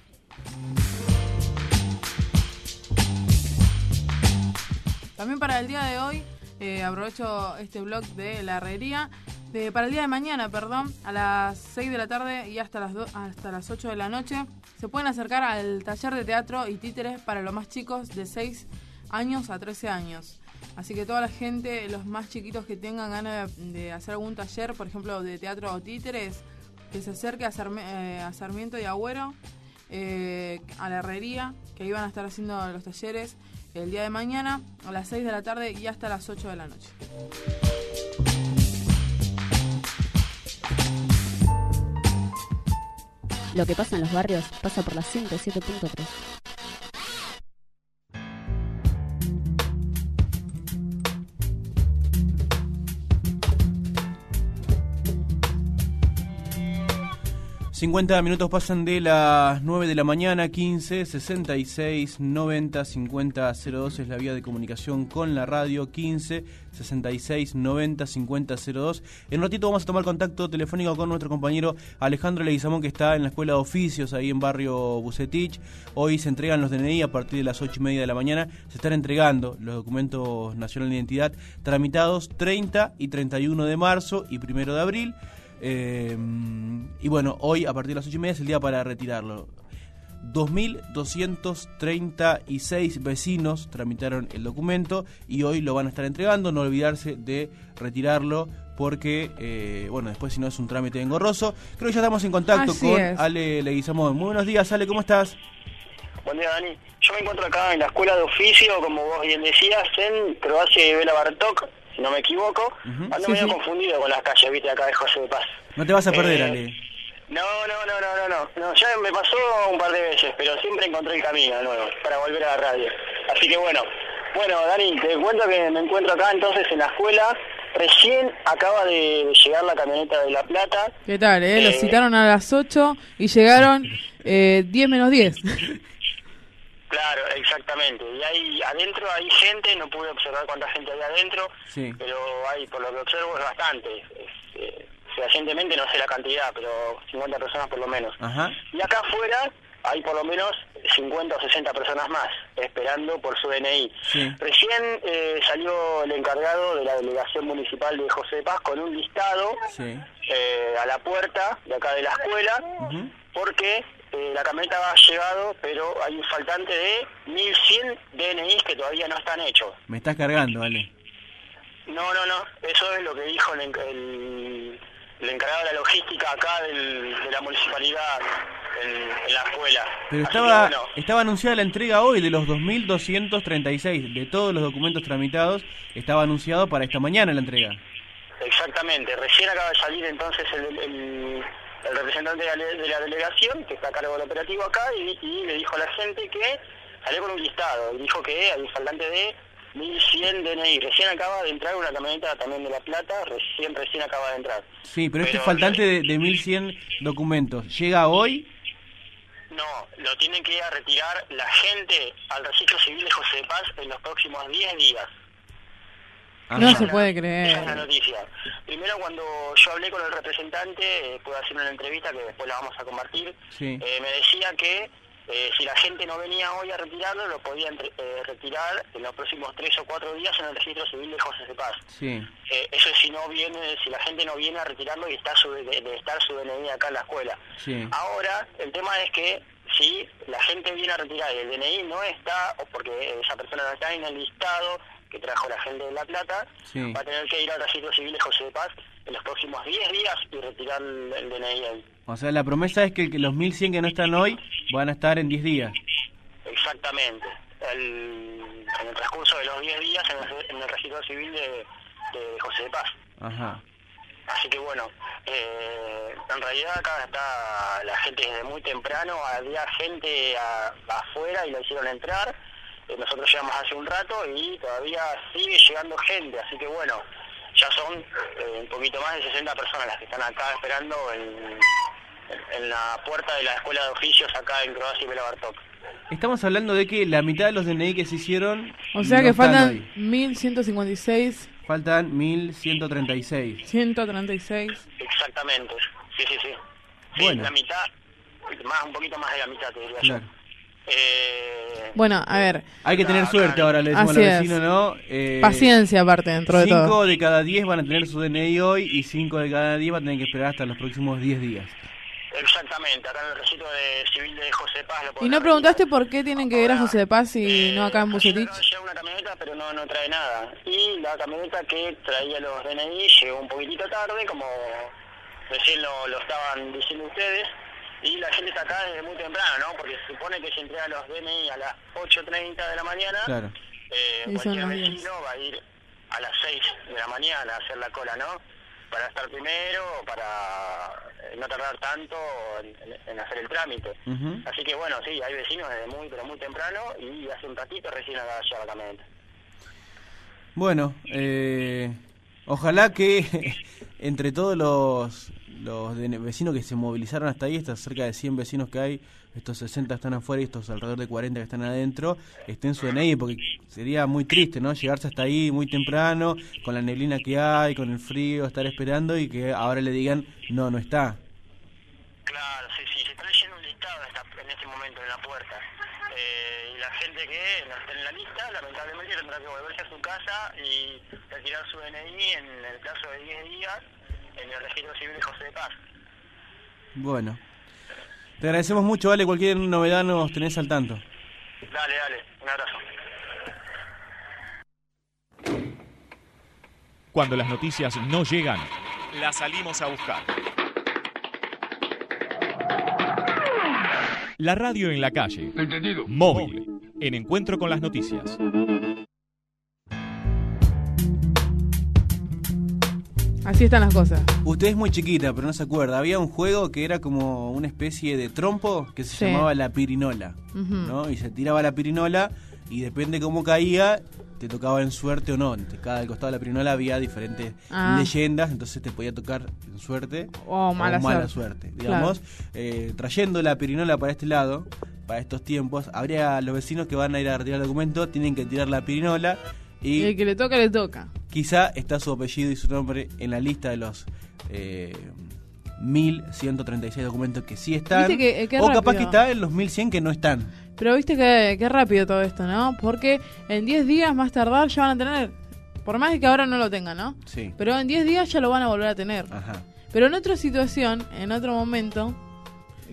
También para el día de hoy, eh, aprovecho este blog de la herrería. De, para el día de mañana, perdón, a las 6 de la tarde y hasta las, do- hasta las 8 de la noche, se pueden acercar al taller de teatro y títeres para los más chicos de 6 años a 13 años. Así que toda la gente, los más chiquitos que tengan ganas de, hacer algún taller, por ejemplo, de teatro o títeres, que se acerque a, Sarme- eh, a Sarmiento y Agüero, eh, a la herrería, que ahí van a estar haciendo los talleres el día de mañana a las 6 de la tarde y hasta las 8 de la noche. Lo que pasa en los barrios pasa por la 107.3. 50 minutos pasan de las 9 de la mañana, 15, 66, 90, 50, 02 es la vía de comunicación con la radio, 15, 66, 90, 50, 02. En un ratito vamos a tomar contacto telefónico con nuestro compañero Alejandro Leguizamón, que está en la Escuela de Oficios, ahí en barrio Bucetich. Hoy se entregan los DNI a partir de las 8 y media de la mañana. Se están entregando los documentos nacional de identidad tramitados 30 y 31 de marzo y 1 de abril. Eh, y bueno, hoy a partir de las 8 y media es el día para retirarlo. 2.236 vecinos tramitaron el documento y hoy lo van a estar entregando. No olvidarse de retirarlo porque, eh, bueno, después si no es un trámite engorroso. Creo que ya estamos en contacto Así con es. Ale Leguizamón. Muy buenos días, Ale, ¿cómo estás? Buen día, Dani. Yo me encuentro acá en la escuela de oficio, como vos bien decías, en Croacia y Bela Bartok, si no me equivoco. Ando Sí, medio sí. confundido con las calles, viste, acá de José de Paz. No te vas a perder, Eh, Ale. No, no, no, no, no, no. Ya me pasó un par de veces, pero siempre encontré el camino de nuevo para volver a la radio. Así que bueno. Bueno, Dani, te cuento que me encuentro acá entonces en la escuela. Recién acaba de llegar la camioneta de La Plata. ¿Qué tal? Eh? Los Eh, citaron a las 8 y llegaron eh, 10 menos 10. Claro, exactamente. Y hay adentro hay gente, no pude observar cuánta gente hay adentro, Sí. pero hay, por lo que observo, es bastante. Es, eh, no sé la cantidad, pero 50 personas por lo menos. Ajá. Y acá afuera hay por lo menos 50 o 60 personas más esperando por su DNI. Sí. Recién eh, salió el encargado de la delegación municipal de José Paz con un listado Sí. eh, a la puerta de acá de la escuela porque eh, la camioneta ha llegado, pero hay un faltante de 1.100 DNIs que todavía no están hechos. Me estás cargando, Ale. No, no, no, eso es lo que dijo el, el- el encargado de la logística acá del- de la municipalidad en, en la escuela. Pero Así estaba, bueno, estaba anunciada la entrega hoy de los 2.236 de todos los documentos tramitados. Estaba anunciado para esta mañana la entrega. Exactamente, recién acaba de salir entonces el, el- el representante de la, de la delegación, que está a cargo del operativo acá, y, y le dijo a la gente que salió con un listado, y dijo que hay un faltante de 1.100 DNI. Recién acaba de entrar una camioneta también de La Plata, recién, recién acaba de entrar. Sí, pero, este faltante de, de 1.100 documentos, ¿llega hoy? No, lo tienen que ir a retirar la gente al registro civil de José de Paz en los próximos 10 días. No se puede Esa es la creer. noticia. Primero, cuando yo hablé con el representante, eh, pude hacer una entrevista que después la vamos a compartir, Sí. eh, me decía que eh, si la gente no venía hoy a retirarlo, lo podía entre- eh, retirar en los próximos tres o cuatro días en el registro civil de José de Paz. Sí. Eh, eso es si no viene, si la gente no viene a retirarlo y está su, de, de estar su DNI acá en la escuela. Sí. Ahora, el tema es que si la gente viene a retirar y el DNI no está, o porque esa persona no está en el listado que trajo la gente de La Plata, Sí. va a tener que ir al registro civil de José de Paz en los próximos 10 días y retirar el, DNI ahí. O sea, la promesa es que los 1100 que no están hoy van a estar en 10 días. Exactamente. El- en el transcurso de los 10 días en el, en el registro civil de, de José de Paz. Ajá. Así que bueno, eh, en realidad acá está la gente desde muy temprano, había gente a- afuera y la hicieron entrar, nosotros llegamos hace un rato y todavía sigue llegando gente, así que bueno, ya son eh, un poquito más de 60 personas las que están acá esperando en, en- la puerta de la Escuela de Oficios acá en Croacia y Bela Bartok. Estamos hablando de que la mitad de los DNI que se hicieron. O sea no que faltan hoy. 1156, Faltan 1136. 136. Exactamente, sí, sí, sí. Sí, Bueno. la mitad, más un poquito más de la mitad, te diría Claro. yo. Eh, Bueno, a ver. Hay que tener suerte ahora, le decimos Así a los es. vecinos, ¿no? Eh, Paciencia, aparte, dentro de cinco todo. de cada 10 van a tener su DNI hoy y 5 de cada 10 van a tener que esperar hasta los próximos 10 días. Exactamente, acá en el registro de civil de José Paz lo ¿Y no preguntaste por qué tienen que ir a José de Paz y no acá en Bucetich? Llega una camioneta, pero no, no trae nada. Y la camioneta que traía los DNI llegó un poquitito tarde, como recién lo, lo estaban diciendo ustedes. Y la gente está acá desde muy temprano, ¿no? Porque se supone que se entregan los DNI a las 8.30 de la mañana. Claro. Eh, cualquier las 10. vecino va a ir a las 6 de la mañana a hacer la cola, ¿no? Para estar primero, para eh, no tardar tanto en, hacer el trámite. Así que bueno, sí, hay vecinos desde muy, pero muy temprano y hace un ratito recién acá llega la camioneta. Bueno, eh, ojalá que entre todos los, los de- vecinos que se movilizaron hasta ahí, estos cerca de 100 vecinos que hay, estos 60 están afuera y estos alrededor de 40 que están adentro, estén su DNI, porque sería muy triste, ¿no? Llegarse hasta ahí muy temprano, con la neblina que hay, con el frío, estar esperando y que ahora le digan, no, no está. Claro, sí, sí, se está leyendo un listado en este momento en la puerta. Eh, y la gente que no está en la lista, lamentablemente tendrá que volverse a su casa y retirar su DNI en el plazo de 10 días en el registro civil de José de Paz. Bueno, te agradecemos mucho, vale, cualquier novedad nos tenés al tanto. Dale, dale, un abrazo. Cuando las noticias no llegan, las salimos a buscar. La radio en la calle. Entendido. Móvil. En encuentro con las noticias. Así están las cosas. Usted es muy chiquita, pero no se acuerda. Había un juego que era como una especie de trompo que se Sí. llamaba la pirinola. ¿no? Y se tiraba la pirinola y depende cómo caía, te tocaba en suerte o no. Cada costado de la pirinola había diferentes Ah. leyendas, entonces te podía tocar en suerte O mala suerte. suerte. Digamos, Eh, trayendo la pirinola para este lado, para estos tiempos, habría los vecinos que van a ir a retirar el documento, tienen que tirar la pirinola Y el que le toca, le toca. quizá está su apellido y su nombre en la lista de los eh, 1136 documentos que sí están. Viste que, eh, qué o capaz rápido. que está en los 1100 que no están. Pero viste que, que rápido todo esto, ¿no? Porque en 10 días más tardar ya van a tener. Por más que ahora no lo tengan, ¿no? Sí. Pero en 10 días ya lo van a volver a tener. Ajá. Pero en otra situación, en otro momento,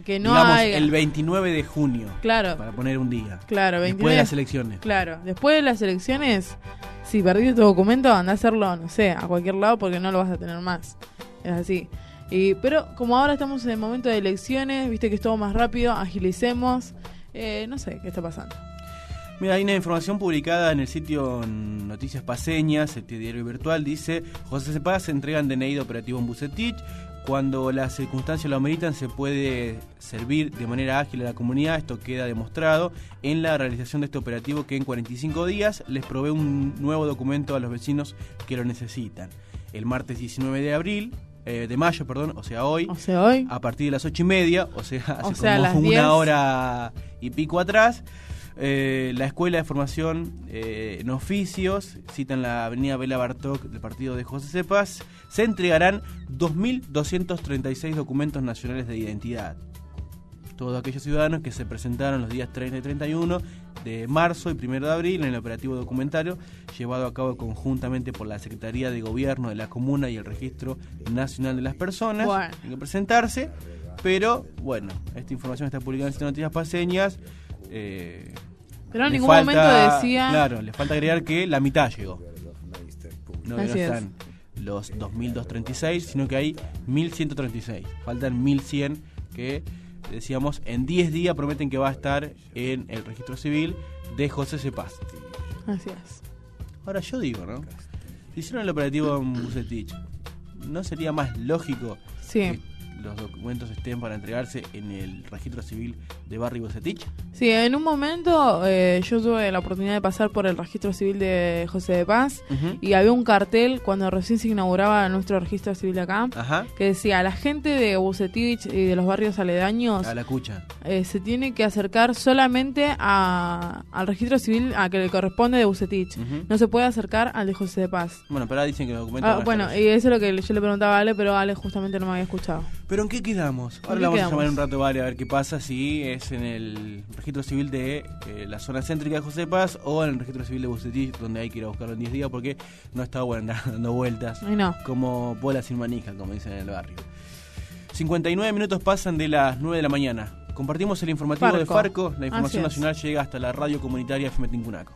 que no Digamos, haya. el 29 de junio. Claro. Para poner un día. Claro, 29. Después de las elecciones. Claro, después de las elecciones, si perdiste tu documento, anda a hacerlo, no sé, a cualquier lado porque no lo vas a tener más. Es así. Y, pero como ahora estamos en el momento de elecciones, viste que es todo más rápido, agilicemos. Eh, no sé qué está pasando. Mira, hay una información publicada en el sitio Noticias Paseñas, este diario virtual, dice, José Cepaz se entregan DNI de operativo en Bucetich. Cuando las circunstancias lo ameritan, se puede servir de manera ágil a la comunidad. Esto queda demostrado en la realización de este operativo que en 45 días les provee un nuevo documento a los vecinos que lo necesitan. El martes 19 de abril, eh, de mayo, perdón, o sea hoy, O sea, hoy, a partir de las ocho y media, o sea, hace O sea, a como una 10. hora y pico atrás, eh, la Escuela de Formación eh, en Oficios, cita en la avenida Bela Bartok del partido de José Cepas, se entregarán 2.236 documentos nacionales de identidad. Todos aquellos ciudadanos que se presentaron los días 30 y 31 de marzo y 1 de abril en el operativo documentario llevado a cabo conjuntamente por la Secretaría de Gobierno de la Comuna y el Registro Nacional de las Personas. Bueno. Tienen que presentarse, pero bueno, esta información está publicada en Noticias Paseñas. eh, Pero en Le ningún momento decía- Claro, le falta agregar que la mitad llegó. No, Así es. están los 2.236, sino que hay 1.136. Faltan 1.100 que, decíamos, en 10 días prometen que va a estar en el registro civil de José Cepaz. Así es. Ahora yo digo, ¿no? Si hicieron el operativo en Bucetich, ¿no sería más lógico Sí. que los documentos estén para entregarse en el registro civil de Barrio Bucetich? Sí, en un momento eh, yo tuve la oportunidad de pasar por el registro civil de José de Paz y había un cartel cuando recién se inauguraba nuestro registro civil de acá Ajá. que decía, la gente de Bucetich y de los barrios aledaños A la cucha. eh, se tiene que acercar solamente a- al registro civil a que le corresponde de Bucetich. No se puede acercar al de José de Paz. Bueno, pero ahora dicen que los documentos. Ah, bueno, y eso es lo que yo le preguntaba a Ale, pero Ale justamente no me había escuchado. ¿Pero en qué quedamos? Ahora le vamos quedamos? a llamar un rato, vale, a ver qué pasa, si es en el registro civil de eh, la zona céntrica de José Paz o en el registro civil de Bucetich, donde hay que ir a buscarlo en 10 días, porque no está bueno dando vueltas no. como bola sin manija, como dicen en el barrio. 59 minutos pasan de las 9 de la mañana. Compartimos el informativo de Farco. La información nacional llega hasta la radio comunitaria FM Tincunaco.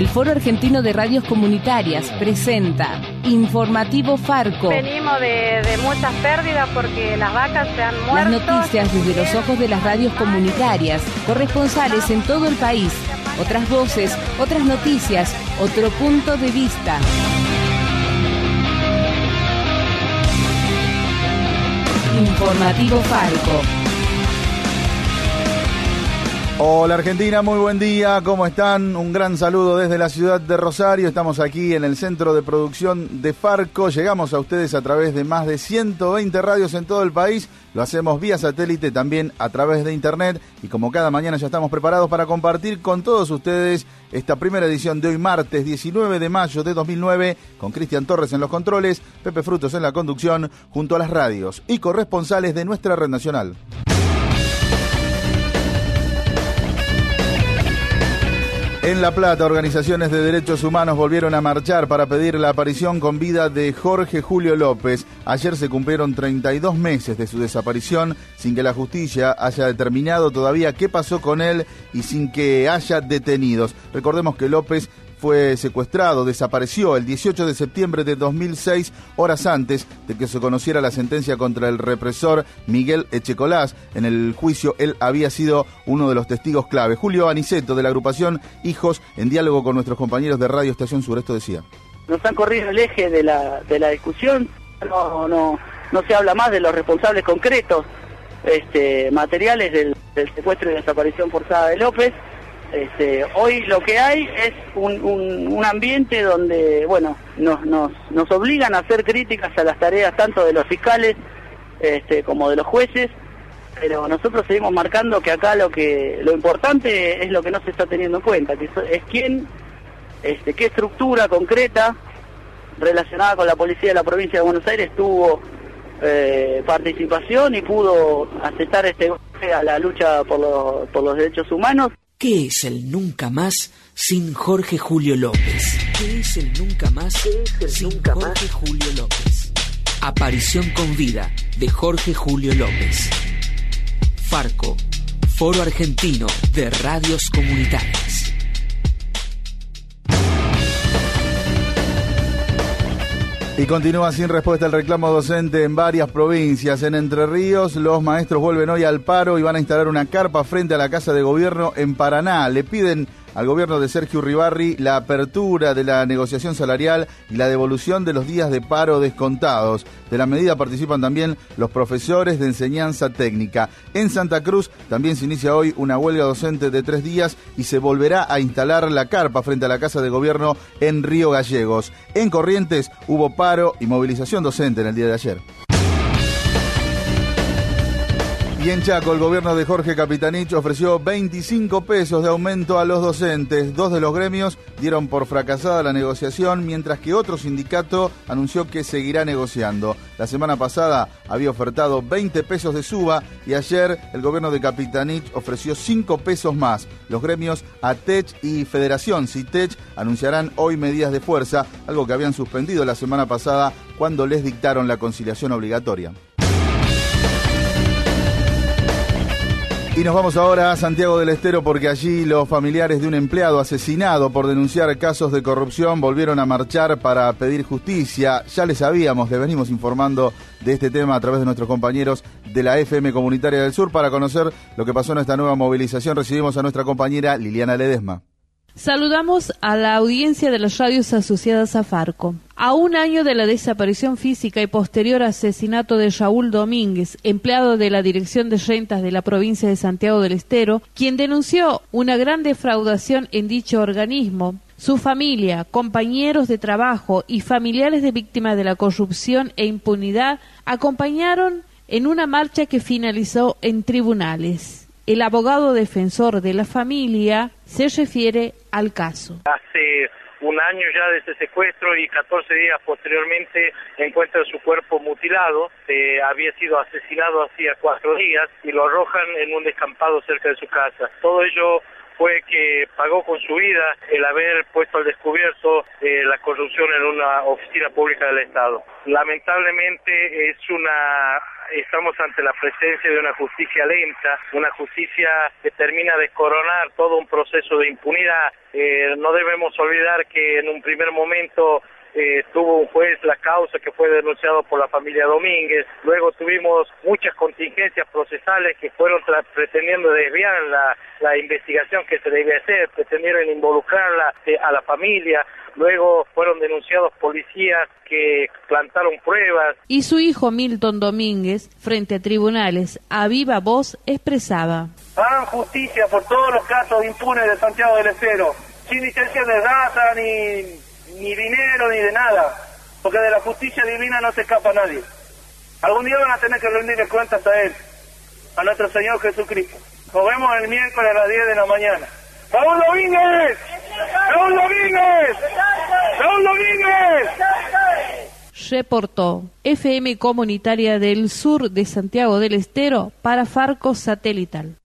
El Foro Argentino de Radios Comunitarias presenta Informativo Farco. Venimos de, de muchas pérdidas porque las vacas se han Las muerto. noticias desde los ojos de las radios comunitarias, corresponsales en todo el país, otras voces, otras noticias, otro punto de vista. Informativo Farco. Hola Argentina, muy buen día, ¿cómo están? Un gran saludo desde la ciudad de Rosario, estamos aquí en el centro de producción de Farco, llegamos a ustedes a través de más de 120 radios en todo el país, lo hacemos vía satélite también a través de internet y como cada mañana ya estamos preparados para compartir con todos ustedes esta primera edición de hoy martes 19 de mayo de 2009 con Cristian Torres en los controles, Pepe Frutos en la conducción junto a las radios y corresponsales de nuestra red nacional. En La Plata, organizaciones de derechos humanos volvieron a marchar para pedir la aparición con vida de Jorge Julio López. Ayer se cumplieron 32 meses de su desaparición sin que la justicia haya determinado todavía qué pasó con él y sin que haya detenidos. Recordemos que López fue secuestrado, desapareció el 18 de septiembre de 2006, horas antes de que se conociera la sentencia contra el represor Miguel Echecolás. En el juicio él había sido uno de los testigos clave. Julio Aniceto, de la agrupación Hijos, en diálogo con nuestros compañeros de Radio Estación Sur, esto decía. nos han corrido el eje de la, de la discusión, no, no, no se habla más de los responsables concretos este, materiales del, del secuestro y desaparición forzada de López. Este, hoy lo que hay es un, un, ambiente donde, bueno, nos, nos, nos obligan a hacer críticas a las tareas tanto de los fiscales este, como de los jueces, pero nosotros seguimos marcando que acá lo que lo importante es lo que no se está teniendo en cuenta, que es quién, este, qué estructura concreta relacionada con la policía de la provincia de Buenos Aires tuvo eh, participación y pudo aceptar este golpe a la lucha por, los- por los derechos humanos. ¿Qué es el nunca más sin Jorge Julio López? ¿Qué es el nunca más sin Jorge Julio López? Aparición con vida de Jorge Julio López. Farco, Foro Argentino de Radios Comunitarias. Y continúa sin respuesta el reclamo docente en varias provincias. En Entre Ríos, los maestros vuelven hoy al paro y van a instalar una carpa frente a la Casa de Gobierno en Paraná. Le piden al gobierno de Sergio Ribarri la apertura de la negociación salarial y la devolución de los días de paro descontados. De la medida participan también los profesores de enseñanza técnica. En Santa Cruz también se inicia hoy una huelga docente de tres días y se volverá a instalar la carpa frente a la Casa de Gobierno en Río Gallegos. En Corrientes hubo paro y movilización docente en el día de ayer. Y en Chaco, el gobierno de Jorge Capitanich ofreció 25 pesos de aumento a los docentes. Dos de los gremios dieron por fracasada la negociación, mientras que otro sindicato anunció que seguirá negociando. La semana pasada había ofertado 20 pesos de suba y ayer el gobierno de Capitanich ofreció 5 pesos más. Los gremios ATECH y Federación CITECH anunciarán hoy medidas de fuerza, algo que habían suspendido la semana pasada cuando les dictaron la conciliación obligatoria. Y nos vamos ahora a Santiago del Estero porque allí los familiares de un empleado asesinado por denunciar casos de corrupción volvieron a marchar para pedir justicia. Ya les sabíamos, les venimos informando de este tema a través de nuestros compañeros de la FM Comunitaria del Sur para conocer lo que pasó en esta nueva movilización. Recibimos a nuestra compañera Liliana Ledesma. Saludamos a la audiencia de las radios asociadas a Farco. A un año de la desaparición física y posterior asesinato de Raúl Domínguez, empleado de la Dirección de Rentas de la provincia de Santiago del Estero, quien denunció una gran defraudación en dicho organismo, su familia, compañeros de trabajo y familiares de víctimas de la corrupción e impunidad acompañaron en una marcha que finalizó en tribunales. El abogado defensor de la familia se refiere al caso. Hace un año ya de ese secuestro y 14 días posteriormente encuentra su cuerpo mutilado. Eh, había sido asesinado hacía cuatro días y lo arrojan en un descampado cerca de su casa. Todo ello fue que pagó con su vida el haber puesto al descubierto eh, la corrupción en una oficina pública del Estado. Lamentablemente es una estamos ante la presencia de una justicia lenta, una justicia que termina de coronar todo un proceso de impunidad. Eh, no debemos olvidar que en un primer momento eh, tuvo un juez la causa que fue denunciado por la familia Domínguez, luego tuvimos muchas contingencias procesales que fueron pretendiendo desviar la, la, investigación que se debía hacer, pretendieron involucrarla eh, a la familia, luego fueron denunciados policías que plantaron pruebas. Y su hijo Milton Domínguez, frente a tribunales, a viva voz expresaba. Hagan justicia por todos los casos impunes de Santiago del Estero, sin licencia de data ni ni dinero ni de nada, porque de la justicia divina no se escapa nadie. Algún día van a tener que rendirle cuentas a Él, a nuestro Señor Jesucristo. Nos vemos el miércoles a las 10 de la mañana. ¡Raúl Domínguez! ¡Raúl Domínguez! ¡Raúl Domínguez! Reportó FM Comunitaria del Sur de Santiago del Estero para Farco Satelital.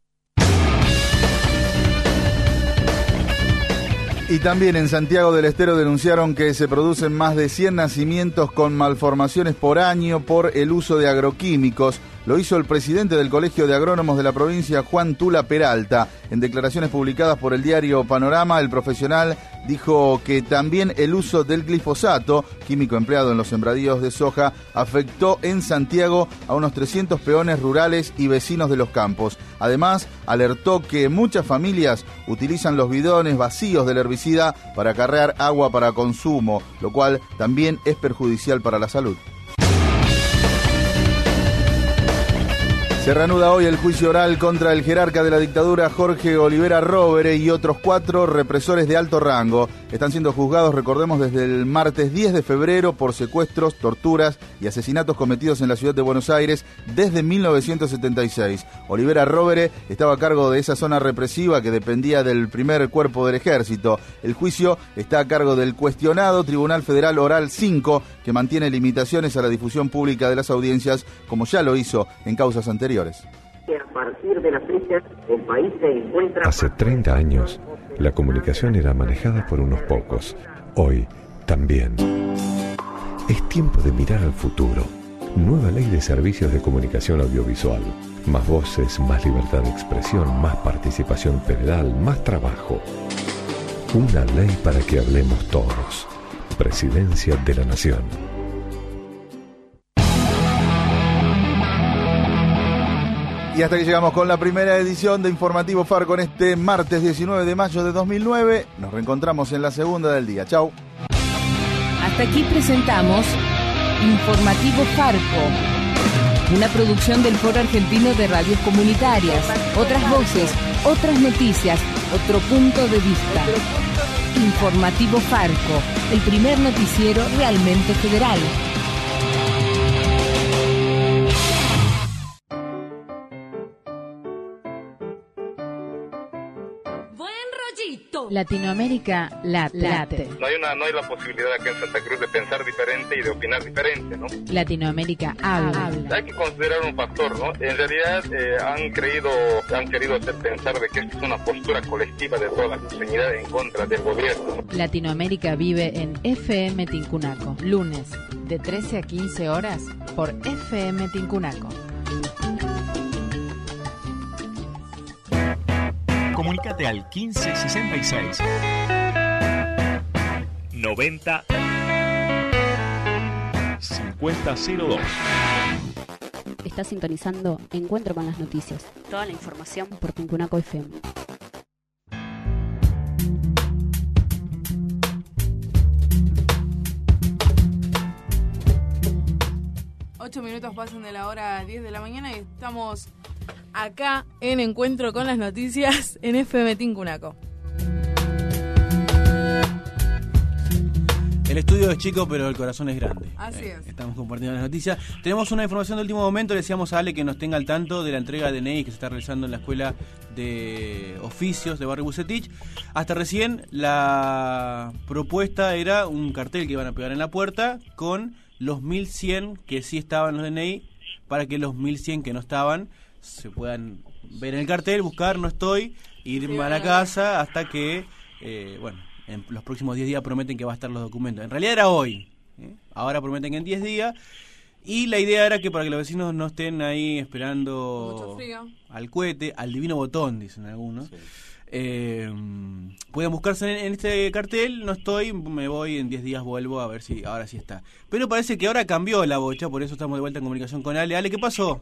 Y también en Santiago del Estero denunciaron que se producen más de 100 nacimientos con malformaciones por año por el uso de agroquímicos. Lo hizo el presidente del Colegio de Agrónomos de la provincia, Juan Tula Peralta. En declaraciones publicadas por el diario Panorama, el profesional dijo que también el uso del glifosato, químico empleado en los sembradíos de soja, afectó en Santiago a unos 300 peones rurales y vecinos de los campos. Además, alertó que muchas familias utilizan los bidones vacíos del herbicida para acarrear agua para consumo, lo cual también es perjudicial para la salud. Se reanuda hoy el juicio oral contra el jerarca de la dictadura Jorge Olivera Rovere y otros cuatro represores de alto rango. Están siendo juzgados, recordemos, desde el martes 10 de febrero por secuestros, torturas y asesinatos cometidos en la ciudad de Buenos Aires desde 1976. Olivera Rovere estaba a cargo de esa zona represiva que dependía del primer cuerpo del ejército. El juicio está a cargo del cuestionado Tribunal Federal Oral 5, que mantiene limitaciones a la difusión pública de las audiencias, como ya lo hizo en causas anteriores. Hace 30 años, la comunicación era manejada por unos pocos. Hoy, también. Es tiempo de mirar al futuro. Nueva ley de servicios de comunicación audiovisual. Más voces, más libertad de expresión, más participación federal, más trabajo. Una ley para que hablemos todos. Presidencia de la Nación. Y hasta que llegamos con la primera edición de Informativo Farco en este martes 19 de mayo de 2009. Nos reencontramos en la segunda del día. Chau. Hasta aquí presentamos Informativo Farco, una producción del Foro Argentino de Radios Comunitarias. Otras voces, otras noticias, otro punto de vista. Informativo Farco, el primer noticiero realmente federal. Latinoamérica la late. No hay, una, no hay la posibilidad aquí en Santa Cruz de pensar diferente y de opinar diferente, ¿no? Latinoamérica habla. Hay que considerar un factor, ¿no? En realidad eh, han creído, han querido hacer pensar de que esto es una postura colectiva de toda la comunidad en contra del gobierno. Latinoamérica vive en FM Tincunaco, lunes de 13 a 15 horas por FM Tincunaco. Comunicate al 1566 90 5002. Está sintonizando Encuentro con las Noticias. Toda la información por Tincunaco FM. Ocho minutos pasan de la hora 10 de la mañana y estamos acá en Encuentro con las Noticias en FM Tincunaco. El estudio es chico, pero el corazón es grande. Así Eh, es. Estamos compartiendo las noticias. Tenemos una información de último momento. Le decíamos a Ale que nos tenga al tanto de la entrega de DNI que se está realizando en la Escuela de Oficios de Barrio Bucetich. Hasta recién la propuesta era un cartel que iban a pegar en la puerta con los 1100 que sí estaban los DNI para que los 1100 que no estaban se puedan ver en el cartel, buscar, no estoy, ir a la casa hasta que, eh, bueno, en los próximos 10 días prometen que va a estar los documentos. En realidad era hoy, ¿eh? ahora prometen que en 10 días. Y la idea era que para que los vecinos no estén ahí esperando al cohete, al divino botón, dicen algunos. Eh, pueden buscarse en, en este cartel, no estoy, me voy, en 10 días vuelvo a ver si ahora sí está. Pero parece que ahora cambió la bocha, por eso estamos de vuelta en comunicación con Ale. Ale, ¿qué pasó?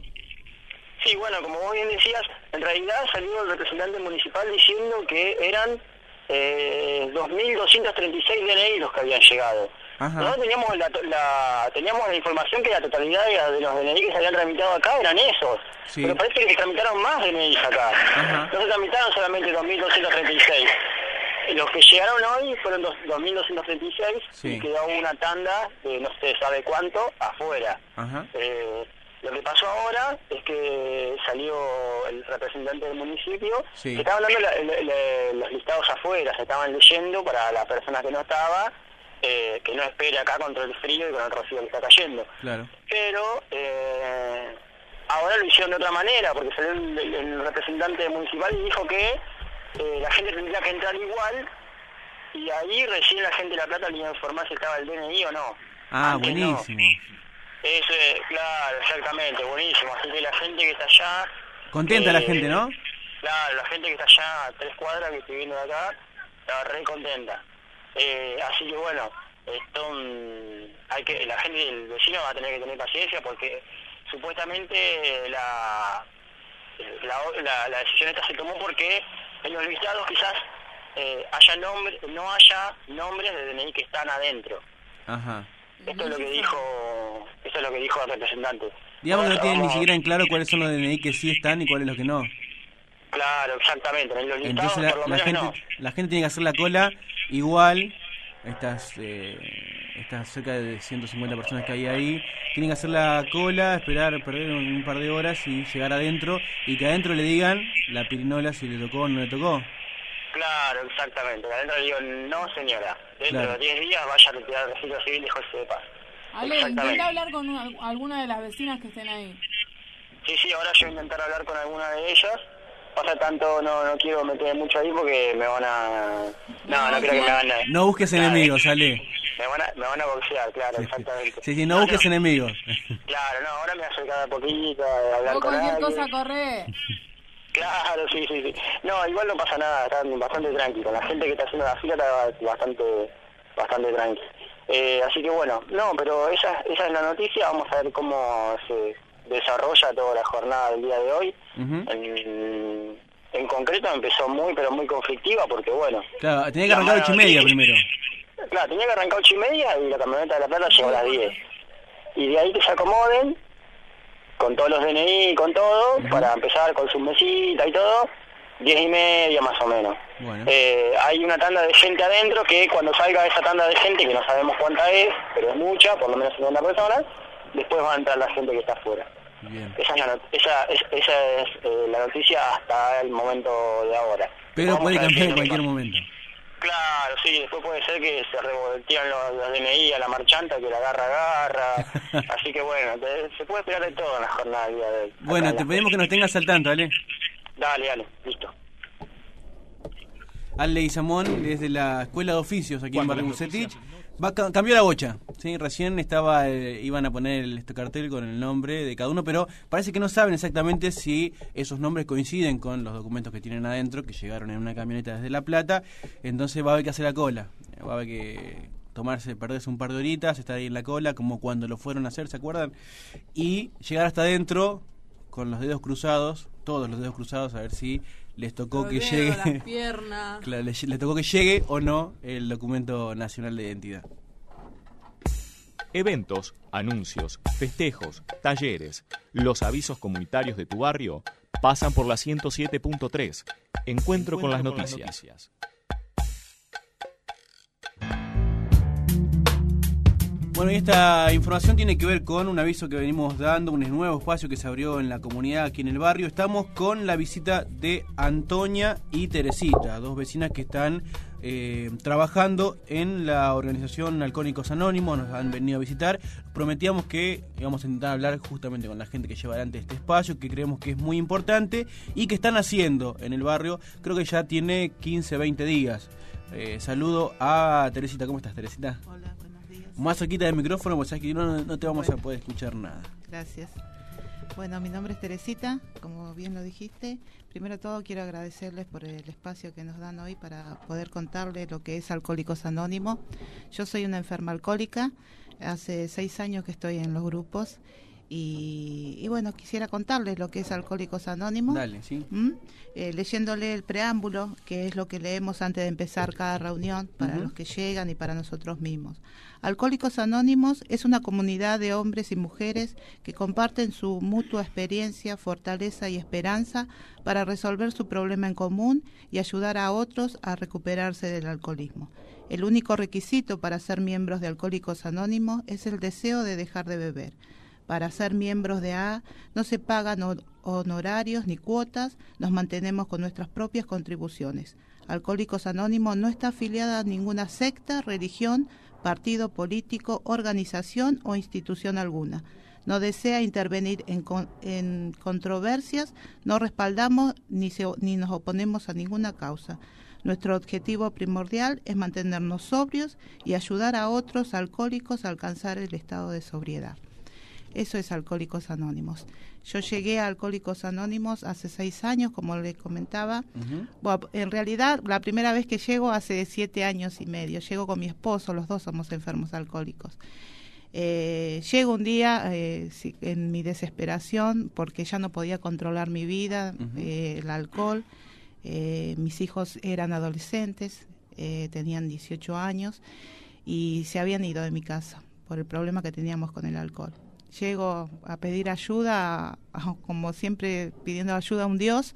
Sí, bueno, como vos bien decías, en realidad salió el representante municipal diciendo que eran eh, 2.236 DNI los que habían llegado. Ajá. Nosotros teníamos la, la- teníamos la información que la totalidad de, de los DNI que se habían tramitado acá eran esos. Sí. Pero parece que se tramitaron más DNI acá. Ajá. No se tramitaron solamente 2.236. Los que llegaron hoy fueron dos- 2.236 Sí. y quedó una tanda de no se sabe cuánto afuera. Ajá. Eh, lo que pasó ahora es que salió el representante del municipio, Sí. que estaban dando la- la- la- los listados afuera, se estaban leyendo para la persona que no estaba, eh, que no espere acá contra el frío y con el rocío que está cayendo. Claro. Pero eh, ahora lo hicieron de otra manera, porque salió el, el- el representante municipal y dijo que eh, la gente tendría que entrar igual, y ahí recién la gente de La Plata le iba a informar si estaba el DNI o no. Ah, Antes no. Eso es, claro, exactamente, buenísimo. Así que la gente que está allá... Contenta la eh, gente, ¿no? Claro, la gente que está allá a tres cuadras que estoy viendo de acá, está re contenta. Eh, así que bueno, esto mm, hay que la gente, el vecino va a tener que tener paciencia porque supuestamente la, la, la, la decisión esta se tomó porque en los listados quizás eh, haya nombre, no haya nombres de DNI que están adentro. Ajá. Esto es lo que dijo, eso es lo que dijo el representante. Digamos que no tienen ni siquiera en claro cuáles son los DNI que sí están y cuáles los que no. Claro, exactamente. En los listados Entonces la, por lo la menos gente, no. la gente tiene que hacer la cola igual. Estas, eh, estas cerca de 150 personas que hay ahí tienen que hacer la cola, esperar, perder un, un par de horas y llegar adentro y que adentro le digan la pirinola si le tocó o no le tocó. Claro, exactamente. Adentro le digo, no señora, dentro Claro. de 10 días vaya a retirar el registro civil y José de Paz. Ale, intenta hablar con una- alguna de las vecinas que estén ahí. Sí, sí, ahora yo voy a intentar hablar con alguna de ellas. Pasa tanto, no, no quiero meter mucho ahí porque me van a... No, no creo que me van a... No busques enemigos, sale. Me van a, me van a boxear, claro, exactamente. Sí, sí, no busques enemigos. Claro, no, ahora me voy a acercar a poquito, a hablar O con cualquier alguien. cosa corre. Claro, sí, sí, sí. No, igual no pasa nada, están bastante tranquilos. La gente que está haciendo la fila está bastante bastante tranqui. Eh, así que bueno, no, pero esa, esa es la noticia. Vamos a ver cómo se desarrolla toda la jornada del día de hoy. En, en concreto empezó muy, pero muy conflictiva porque bueno... Claro, tenía que arrancar ocho y media primero. Claro, tenía que arrancar ocho y media y la camioneta de la plata llegó a las 10. Y de ahí que se acomoden con todos los DNI, con todo, para empezar con su mesita y todo, diez y media más o menos. Bueno. Eh, hay una tanda de gente adentro que cuando salga esa tanda de gente, que no sabemos cuánta es, pero es mucha, por lo menos 50 personas, después va a entrar la gente que está afuera. Bien. Esa es la, esa, es, esa es eh, la noticia hasta el momento de ahora. Pero Vamos puede cambiar en cualquier momento. Claro, sí, después puede ser que se revoltean los, los DNI a la marchanta, que la agarra, agarra. Así que bueno, te- se puede esperar de todo en la jornada del día de hoy. Bueno, te pedimos que nos tengas al tanto, ¿vale? Dale, dale, listo. Ale Isamón, desde la Escuela de Oficios aquí en ¿Cuándo Barrio? Va, ca- cambió la bocha, ¿sí? Recién estaba, eh, iban a poner el, este cartel con el nombre de cada uno, pero parece que no saben exactamente si esos nombres coinciden con los documentos que tienen adentro, que llegaron en una camioneta desde La Plata, entonces va a haber que hacer la cola, va a haber que tomarse, perderse un par de horitas, estar ahí en la cola, como cuando lo fueron a hacer, ¿se acuerdan? Y llegar hasta adentro con los dedos cruzados, todos los dedos cruzados, a ver si les tocó Los que dedos, llegue... las piernas. Claro, le, le tocó que llegue o no el documento nacional de identidad. Eventos, anuncios, festejos, talleres, los avisos comunitarios de tu barrio pasan por la 107.3. Encuentro, con, las noticias. Bueno, y esta información tiene que ver con un aviso que venimos dando, un nuevo espacio que se abrió en la comunidad aquí en el barrio. Estamos con la visita de Antonia y Teresita, dos vecinas que están eh, trabajando en la organización Alcohólicos Anónimos, nos han venido a visitar. Prometíamos que íbamos a intentar hablar justamente con la gente que lleva adelante este espacio, que creemos que es muy importante y que están haciendo en el barrio. Creo que ya tiene 15, 20 días. Eh, saludo a Teresita, ¿cómo estás Teresita? Hola. Más cerquita del micrófono, porque sabes que no, te vamos a poder escuchar nada. Gracias. Bueno, mi nombre es Teresita, como bien lo dijiste. Primero todo quiero agradecerles por el espacio que nos dan hoy para poder contarles lo que es Alcohólicos Anónimos. Yo soy una enferma alcohólica, hace seis años que estoy en los grupos y, y bueno, quisiera contarles lo que es Alcohólicos Anónimos. Dale, sí. ¿Mm? Eh, leyéndole el preámbulo, que es lo que leemos antes de empezar cada reunión para los que llegan y para nosotros mismos. Alcohólicos Anónimos es una comunidad de hombres y mujeres que comparten su mutua experiencia, fortaleza y esperanza para resolver su problema en común y ayudar a otros a recuperarse del alcoholismo. El único requisito para ser miembros de Alcohólicos Anónimos es el deseo de dejar de beber. Para ser miembros de A no se pagan ho- honorarios ni cuotas, nos mantenemos con nuestras propias contribuciones. Alcohólicos Anónimos no está afiliada a ninguna secta, religión, partido político, organización o institución alguna. No desea intervenir en, con- en controversias, no respaldamos ni, ni nos oponemos a ninguna causa. Nuestro objetivo primordial es mantenernos sobrios y ayudar a otros alcohólicos a alcanzar el estado de sobriedad. Eso es Alcohólicos Anónimos. Yo llegué a Alcohólicos Anónimos hace seis años, como le comentaba. Bueno, en realidad, la primera vez que llego hace siete años y medio. Llego con mi esposo, los dos somos enfermos alcohólicos. Eh, llego un día eh, en mi desesperación porque ya no podía controlar mi vida, eh, el alcohol. Eh, mis hijos eran adolescentes, tenían 18 años y se habían ido de mi casa por el problema que teníamos con el alcohol. Llego a pedir ayuda, como siempre pidiendo ayuda a un Dios,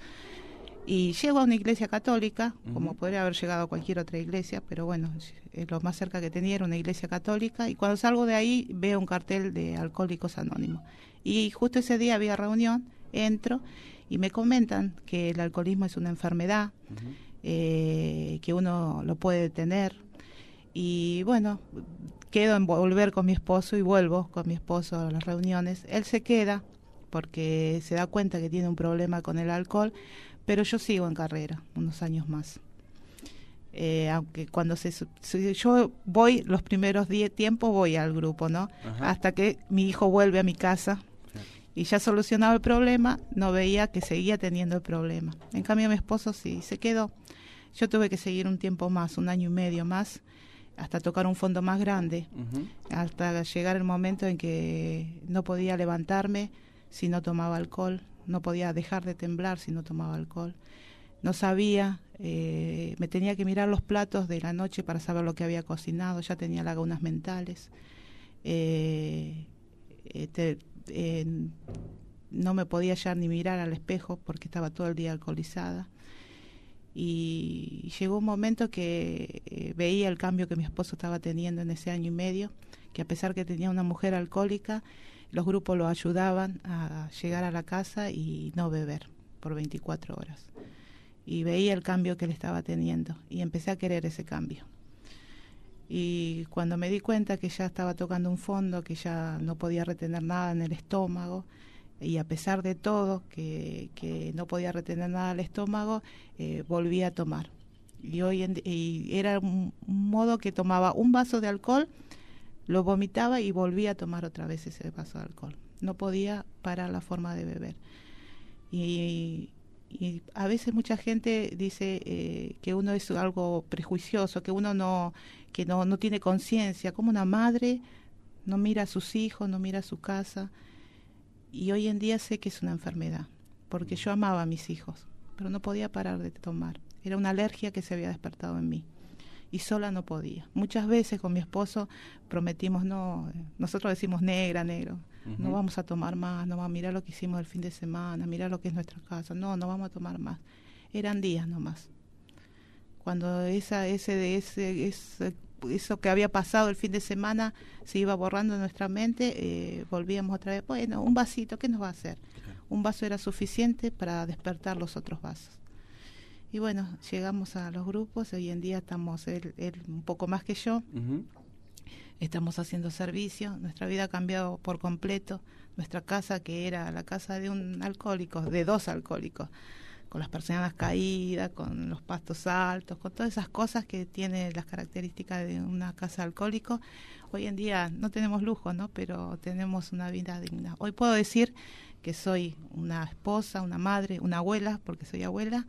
y llego a una iglesia católica, como podría haber llegado a cualquier otra iglesia, pero bueno, lo más cerca que tenía era una iglesia católica, y cuando salgo de ahí veo un cartel de Alcohólicos Anónimos. Y justo ese día había reunión, entro y me comentan que el alcoholismo es una enfermedad, eh, que uno lo puede tener. Y bueno, quedo en volver con mi esposo y vuelvo con mi esposo a las reuniones. Él se queda porque se da cuenta que tiene un problema con el alcohol, pero yo sigo en carrera unos años más. Eh, aunque cuando se, yo voy los primeros 10 tiempos voy al grupo, ¿no? Ajá. Hasta que mi hijo vuelve a mi casa y ya solucionado el problema, no veía que seguía teniendo el problema. En cambio mi esposo sí se quedó. Yo tuve que seguir un tiempo más, un año y medio más, hasta tocar un fondo más grande, hasta llegar el momento en que no podía levantarme si no tomaba alcohol, no podía dejar de temblar si no tomaba alcohol. No sabía, eh, me tenía que mirar los platos de la noche para saber lo que había cocinado, ya tenía lagunas mentales. Eh, eh, eh, no me podía ya ni mirar al espejo porque estaba todo el día alcoholizada. Y llegó un momento que eh, veía el cambio que mi esposo estaba teniendo en ese año y medio, que a pesar que tenía una mujer alcohólica, los grupos lo ayudaban a llegar a la casa y no beber por 24 horas. Y veía el cambio que él estaba teniendo y empecé a querer ese cambio. Y cuando me di cuenta que ya estaba tocando un fondo, que ya no podía retener nada en el estómago, y a pesar de todo, que, que no podía retener nada al estómago, eh, volví a tomar. Y, hoy en, y era un, modo que tomaba un vaso de alcohol, lo vomitaba y volvía a tomar otra vez ese vaso de alcohol. No podía parar la forma de beber. Y, y a veces mucha gente dice eh, que uno es algo prejuicioso, que uno no, que no, no tiene conciencia, como una madre no mira a sus hijos, no mira a su casa. Y hoy en día sé que es una enfermedad, porque yo amaba a mis hijos, pero no podía parar de tomar. Era una alergia que se había despertado en mí y sola no podía. Muchas veces con mi esposo prometimos, no, nosotros decimos negra, negro, no vamos a tomar más, no vamos a mirar lo que hicimos el fin de semana, mirar lo que es nuestra casa, no, no vamos a tomar más. Eran días nomás. Cuando esa, ese, de ese, ese, eso que había pasado el fin de semana se iba borrando en nuestra mente, eh, volvíamos otra vez, bueno, un vasito, ¿qué nos va a hacer? Un vaso era suficiente para despertar los otros vasos. Y bueno, llegamos a los grupos, hoy en día estamos, él, él un poco más que yo, estamos haciendo servicio, nuestra vida ha cambiado por completo, nuestra casa que era la casa de un alcohólico, de dos alcohólicos, con las persianas caídas, con los pastos altos, con todas esas cosas que tiene las características de una casa alcohólico. Hoy en día no tenemos lujo, ¿no? Pero tenemos una vida digna. Hoy puedo decir que soy una esposa, una madre, una abuela, porque soy abuela,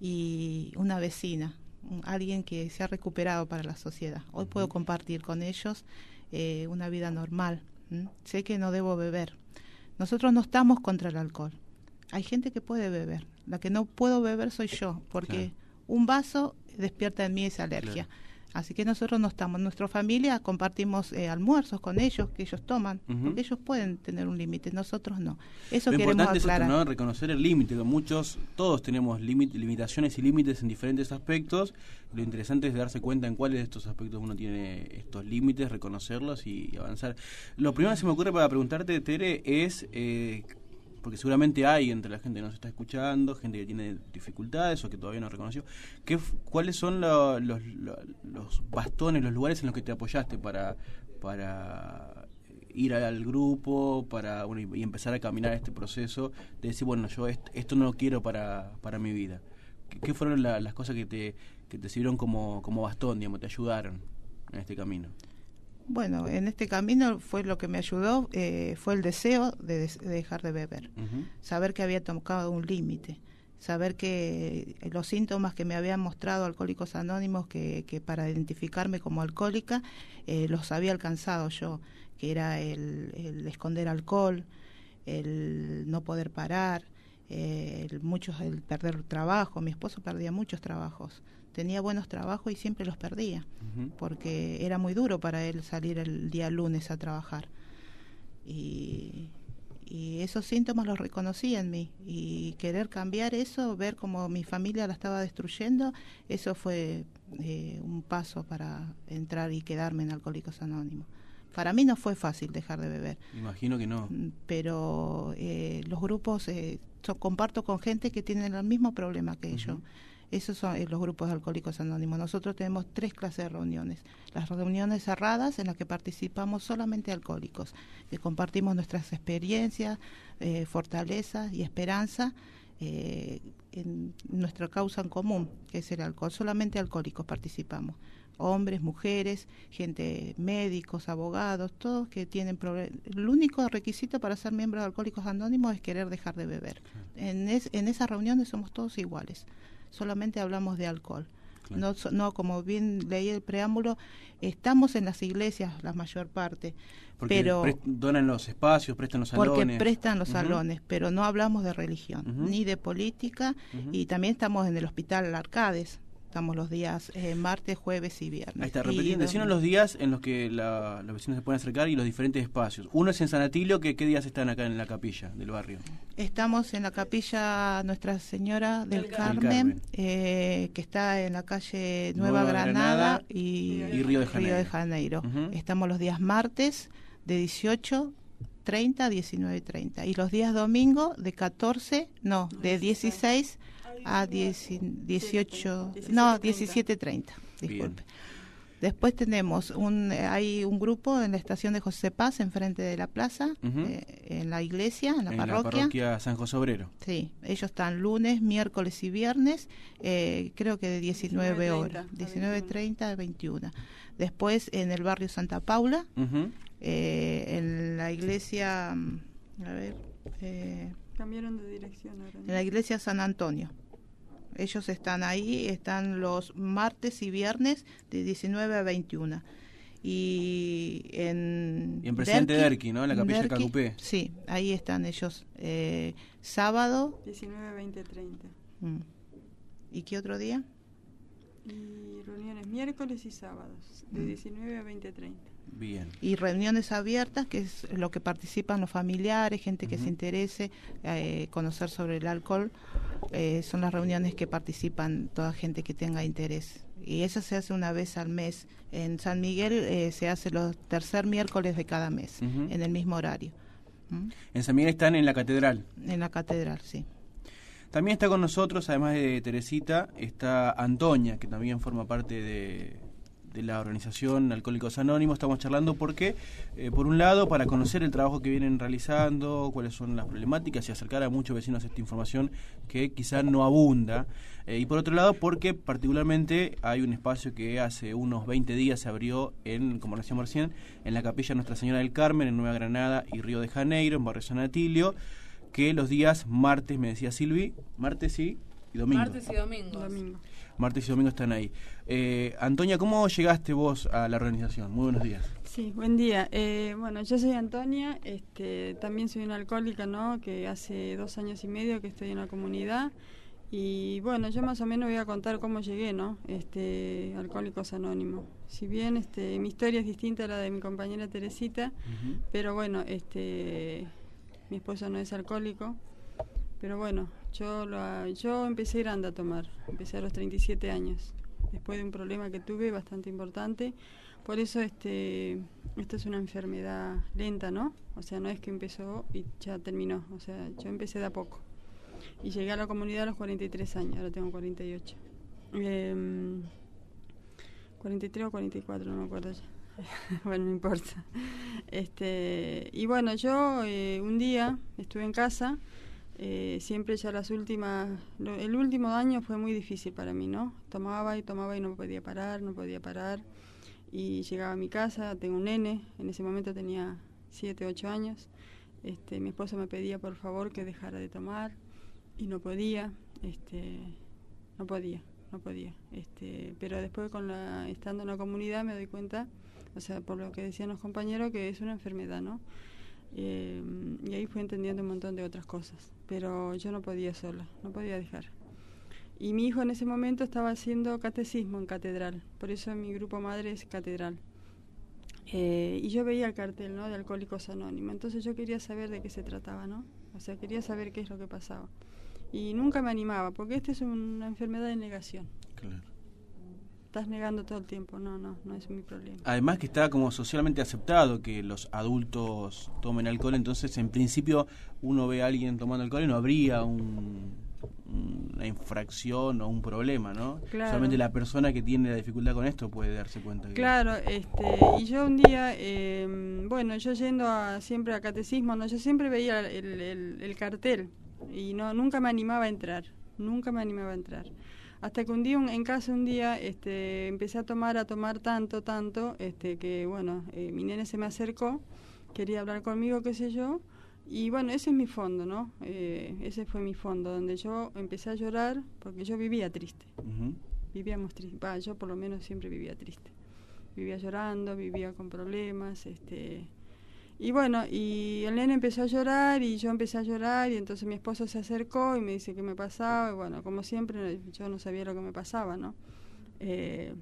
y una vecina, alguien que se ha recuperado para la sociedad. Hoy puedo compartir con ellos eh, una vida normal. Sé que no debo beber. Nosotros no estamos contra el alcohol. Hay gente que puede beber. La que no puedo beber soy yo, porque un vaso despierta en mí esa alergia. Así que nosotros no estamos. Nuestra familia compartimos eh, almuerzos con ellos, que ellos toman, Ujú. porque ellos pueden tener un límite, nosotros no. Eso Lo queremos importante aclarar. es esto, ¿no? Reconocer el límite. que Muchos, todos tenemos limit- limitaciones y límites en diferentes aspectos. Lo interesante es darse cuenta en cuáles de estos aspectos uno tiene estos límites, reconocerlos y avanzar. Lo primero que se me ocurre para preguntarte, Tere, es, eh, porque seguramente hay entre la gente que nos está escuchando, gente que tiene dificultades o que todavía no reconoció, ¿qué, ¿cuáles son lo- los, lo- los bastones, los lugares en los que te apoyaste para... para ir al grupo para bueno, y, empezar a caminar este proceso de decir bueno yo est- esto no lo quiero para, para mi vida ¿Qué, fueron la- las cosas que te que te sirvieron como como bastón digamos te ayudaron en este camino Bueno, en este camino fue lo que me ayudó, eh, fue el deseo de, des- de dejar de beber. Saber que había tocado un límite. Saber que los síntomas que me habían mostrado Alcohólicos Anónimos, que, que para identificarme como alcohólica, eh, los había alcanzado yo, que era el, el esconder alcohol, el no poder parar, eh, el, muchos, el perder trabajo. Mi esposo perdía muchos trabajos. Tenía buenos trabajos y siempre los perdía porque era muy duro para él salir el día lunes a trabajar. Y, y esos síntomas los reconocí en mí. Y querer cambiar eso, ver cómo mi familia la estaba destruyendo, eso fue eh, un paso para entrar y quedarme en Alcohólicos Anónimos. Para mí no fue fácil dejar de beber, imagino que no pero eh, los grupos, eh, yo comparto con gente que tienen el mismo problema que yo. Esos son eh, los grupos de Alcohólicos Anónimos. Nosotros tenemos tres clases de reuniones. Las reuniones cerradas en las que participamos solamente alcohólicos, que compartimos nuestras experiencias, eh, fortalezas y esperanza eh, en nuestra causa en común, que es el alcohol. Solamente alcohólicos participamos. Hombres, mujeres, gente, médicos, abogados, todos que tienen problemas. El único requisito para ser miembro de Alcohólicos Anónimos es querer dejar de beber. En, es- en esas reuniones somos todos iguales solamente hablamos de alcohol. No, so- no, como bien leí el preámbulo, estamos en las iglesias la mayor parte, porque pero donan los espacios prestan los porque salones. prestan los salones, pero no hablamos de religión, ni de política, y también estamos en el hospital Arcades, estamos los días eh, martes, jueves y viernes. Ahí está, repetiendo, domingo. los días en los que la- los vecinos se pueden acercar y los diferentes espacios. Uno es en San Atilio, que ¿qué días están acá en la capilla del barrio? Estamos en la capilla Nuestra Señora del Del Carmen, Carmen. eh, que está en la calle Nueva, Nueva Granada, Granada y, y Río de Janeiro. Janeiro. Ujú. Estamos los días martes de 18 30 19 30 y los días domingo de 14 no de 16 a 10 18 no 17 30 disculpe Después tenemos un hay un grupo en la estación de José Paz, enfrente de la plaza, eh, en la iglesia, en la en parroquia. la parroquia San José Obrero. Sí, ellos están lunes, miércoles y viernes, eh, creo que de 19 horas, 19.30 a 21. Después en el barrio Santa Paula, eh, en la iglesia, mm, a ver, eh, Cambiaron de dirección ahora. en la iglesia San Antonio. Ellos están ahí, están los martes y viernes de 19 a 21. Y en, Y en Presidente Derqui, ¿no? En la capilla Derqui, Cacupé. Sí, ahí están ellos. eh, sábado. 19, 20, 30. mm. ¿Y qué otro día? Y reuniones miércoles y sábados, de Mm. 19 a 20, 30. Bien. y reuniones abiertas, que es lo que participan los familiares, gente que se interese eh, conocer sobre el alcohol. eh, son las reuniones que participan toda gente que tenga interés. Y eso se hace una vez al mes. En San Miguel eh, se hace los tercer miércoles de cada mes, en el mismo horario. ¿Mm? En San Miguel están en la catedral. En la catedral, sí. También está con nosotros, además de Teresita, está Antonia, que también forma parte de, de la organización Alcohólicos Anónimos. Estamos charlando porque, eh, por un lado, para conocer el trabajo que vienen realizando, cuáles son las problemáticas y acercar a muchos vecinos esta información que quizás no abunda. Eh, y por otro lado, porque particularmente hay un espacio que hace unos 20 días se abrió, en, como decíamos recién, en la capilla Nuestra Señora del Carmen, en Nueva Granada y Río de Janeiro, en Barrio San Atilio, que los días martes, me decía Silvi, martes y, y domingo. Martes y domingo. Domingo. Martes y domingo están ahí. Eh, Antonia, ¿cómo llegaste vos a la organización? Muy buenos días. Sí, buen día. Eh, bueno, yo soy Antonia, este, también soy una alcohólica, ¿no? Que hace dos años y medio que estoy en la comunidad. Y bueno, yo más o menos voy a contar cómo llegué, ¿no? Este, Alcohólicos Anónimos. Si bien este, mi historia es distinta a la de mi compañera Teresita, pero bueno, este, mi esposo no es alcohólico. Pero bueno, yo, lo, yo empecé grande a tomar, empecé a los 37 años, después de un problema que tuve bastante importante. Por eso este, esto es una enfermedad lenta, ¿no? O sea, no es que empezó y ya terminó, o sea, yo empecé de a poco. Y llegué a la comunidad a los 43 años, ahora tengo 48. Em, 43 o 44, no me acuerdo ya. bueno, no importa. Este, y bueno, yo eh, un día estuve en casa, eh, siempre ya las últimas, lo- el último año fue muy difícil para mí, ¿no? Tomaba y tomaba y no podía parar, no podía parar. Y llegaba a mi casa, tengo un nene, en ese momento tenía 7, 8 años. Este, mi esposo me pedía por favor que dejara de tomar y no podía, este, no podía, no podía. Este, pero después con la, estando en la comunidad me doy cuenta, o sea, por lo que decían los compañeros, que es una enfermedad, ¿no? Eh, y ahí fui entendiendo un montón de otras cosas, pero yo no podía sola, no podía dejar. Y mi hijo en ese momento estaba haciendo catecismo en catedral, por eso mi grupo madre es catedral. Eh, y yo veía el cartel ¿no? de Alcohólicos Anónimos, entonces yo quería saber de qué se trataba, ¿no? O sea, quería saber qué es lo que pasaba. Y nunca me animaba, porque esta es una enfermedad de negación. Claro. Estás negando todo el tiempo, no, no, no es mi problema. Además que está como socialmente aceptado que los adultos tomen alcohol, entonces en principio uno ve a alguien tomando alcohol y no habría un- una infracción o un problema, ¿no? Claro. Solamente la persona que tiene la dificultad con esto puede darse cuenta. Que Claro, este, y yo un día, eh, bueno, yo yendo a, siempre a catecismo, no, yo siempre veía el, el- el cartel y no, nunca me animaba a entrar, nunca me animaba a entrar. Hasta que un día un- en casa un día este, empecé a tomar, a tomar tanto, tanto, este, que bueno, eh, mi nene se me acercó, quería hablar conmigo, qué sé yo, y bueno, ese es mi fondo, ¿no? Eh, ese fue mi fondo, donde yo empecé a llorar porque yo vivía triste Ujú. vivíamos tristes, yo por lo menos siempre vivía triste. Vivía llorando, vivía con problemas, este y bueno, y el nene empezó a llorar y yo empecé a llorar y entonces mi esposo se acercó y me dice qué me pasaba y bueno, como siempre yo no sabía lo que me pasaba, ¿no? Eh,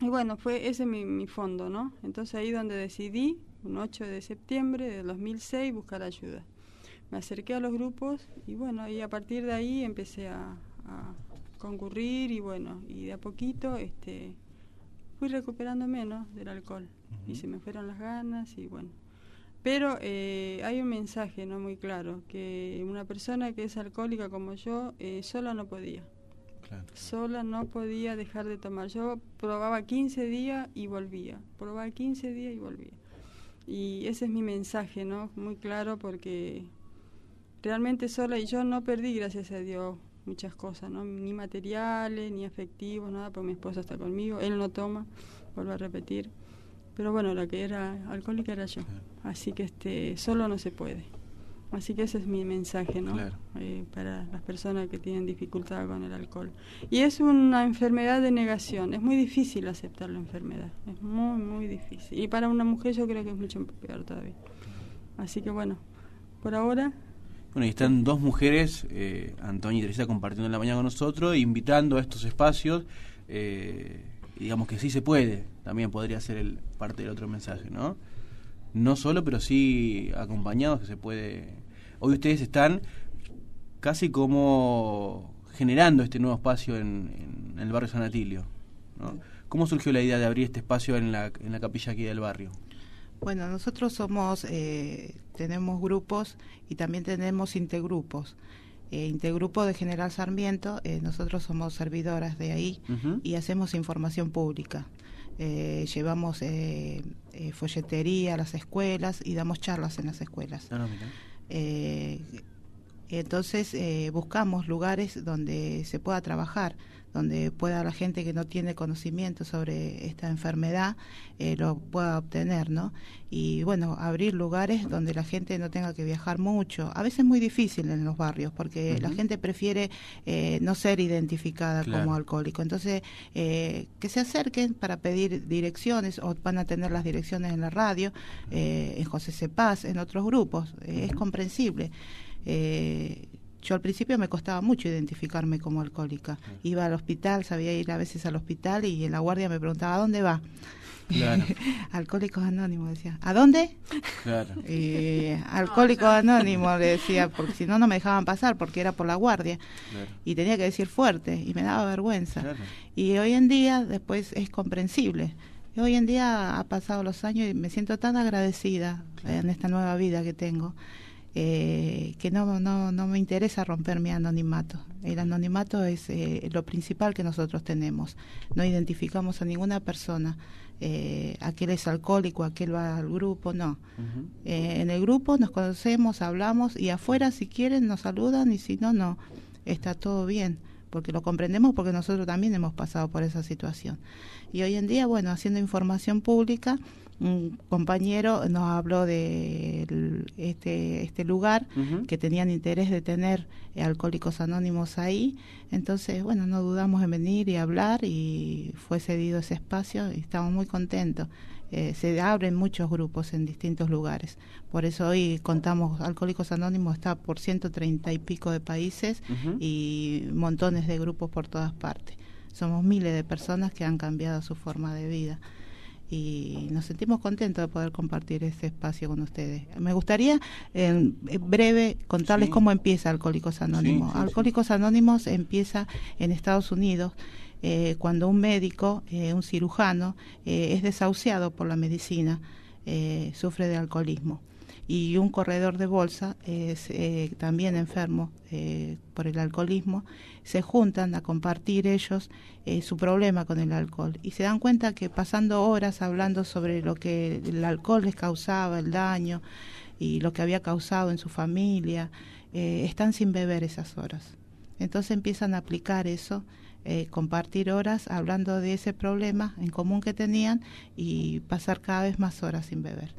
y bueno, fue ese mi, mi fondo, ¿no? Entonces ahí donde decidí, un 8 de septiembre de 2006, buscar ayuda. Me acerqué a los grupos y bueno, y a partir de ahí empecé a, a concurrir y bueno, y de a poquito este, fui recuperándome ¿no? del alcohol y se me fueron las ganas y bueno. Pero eh, hay un mensaje no muy claro, que una persona que es alcohólica como yo, eh, sola no podía. Sola no podía dejar de tomar. Yo probaba 15 días y volvía. Probaba 15 días y volvía. Y ese es mi mensaje, ¿no? Muy claro porque realmente sola y yo no perdí, gracias a Dios, muchas cosas, ¿no? Ni materiales, ni afectivos, nada, porque mi esposo está conmigo, él no toma, vuelvo a repetir. Pero bueno, la que era alcohólica era yo. Así que este solo no se puede. Así que ese es mi mensaje, ¿no? Eh, para las personas que tienen dificultad con el alcohol. Y es una enfermedad de negación. Es muy difícil aceptar la enfermedad. Es muy, muy difícil. Y para una mujer yo creo que es mucho peor todavía. Así que bueno, por ahora bueno, y están dos mujeres, eh, Antonio y Teresa, compartiendo en la mañana con nosotros, invitando a estos espacios. Eh, digamos que sí se puede, también podría ser el, parte del otro mensaje, ¿no? No solo, pero sí acompañados, que se puede... Hoy ustedes están casi como generando este nuevo espacio en, el barrio San Atilio, ¿no? ¿Cómo surgió la idea de abrir este espacio en la, en la capilla aquí del barrio? Bueno, nosotros somos, eh, tenemos grupos y también tenemos intergrupos. Eh, intergrupo de General Sarmiento, eh, nosotros somos servidoras de ahí y hacemos información pública. Eh, llevamos folletería a las escuelas y damos charlas en las escuelas. Ah, entonces buscamos lugares donde se pueda trabajar donde pueda la gente que no tiene conocimiento sobre esta enfermedad eh, lo pueda obtener, ¿no? Y bueno, abrir lugares donde la gente no tenga que viajar mucho. A veces es muy difícil en los barrios porque la gente prefiere eh, no ser identificada como alcohólico. Entonces, eh, que se acerquen para pedir direcciones o van a tener las direcciones en la radio, en José Cepaz, en otros grupos. es comprensible. Eh, yo al principio me costaba mucho identificarme como alcohólica. Iba al hospital, sabía ir a veces al hospital y en la guardia me preguntaba, ¿a dónde va? Claro. Alcohólicos Anónimos, decía. ¿A dónde? Claro. Y, Alcohólicos Anónimos, le decía, porque si no, no me dejaban pasar, porque era por la guardia. Y tenía que decir fuerte, y me daba vergüenza. Y hoy en día, después, es comprensible. Y hoy en día ha pasado los años y me siento tan agradecida en esta nueva vida que tengo eh, que no, no, no me interesa romper mi anonimato. El anonimato es eh, lo principal que nosotros tenemos. No identificamos a ninguna persona. Eh, aquel es alcohólico, aquel va al grupo, no. Eh, en el grupo nos conocemos, hablamos y afuera si quieren nos saludan y si no, no. Está todo bien porque lo comprendemos porque nosotros también hemos pasado por esa situación. Y hoy en día, bueno, haciendo información pública, un compañero nos habló de este, este lugar que tenían interés de tener alcohólicos anónimos ahí. Entonces, bueno, no dudamos en venir y hablar y fue cedido ese espacio y estamos muy contentos. Eh, se abren muchos grupos en distintos lugares. Por eso hoy contamos, Alcohólicos Anónimos está por 130 y pico de países y montones de grupos por todas partes. Somos miles de personas que han cambiado su forma de vida y nos sentimos contentos de poder compartir este espacio con ustedes. Me gustaría en, breve contarles cómo empieza Alcohólicos Anónimos. Alcohólicos Anónimos empieza en Estados Unidos eh, cuando un médico, eh, un cirujano, eh, es desahuciado por la medicina, sufre de alcoholismo y un corredor de bolsa es eh, también enfermo eh, por el alcoholismo, se juntan a compartir ellos eh, su problema con el alcohol y se dan cuenta que pasando horas hablando sobre lo que el alcohol les causaba, el daño y lo que había causado en su familia, están sin beber esas horas. Entonces empiezan a aplicar eso compartir horas hablando de ese problema en común que tenían y pasar cada vez más horas sin beber.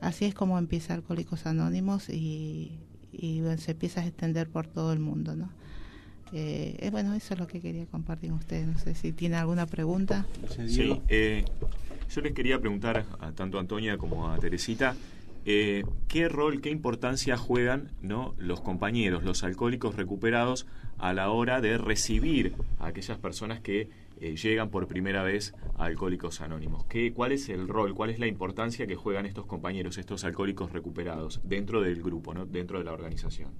Así es como empieza Alcohólicos Anónimos y, se empieza a extender por todo el mundo, ¿no? Eh, bueno, eso es lo que quería compartir con ustedes. No sé si tiene alguna pregunta. Sí, eh, yo les quería preguntar a tanto a Antonia como a Teresita, eh, ¿qué rol, qué importancia juegan ¿no? los compañeros, los alcohólicos recuperados a la hora de recibir a aquellas personas que eh, llegan por primera vez a Alcohólicos Anónimos. ¿Qué, ¿Cuál es el rol, cuál es la importancia que juegan estos compañeros, estos alcohólicos recuperados dentro del grupo, ¿no? dentro de la organización?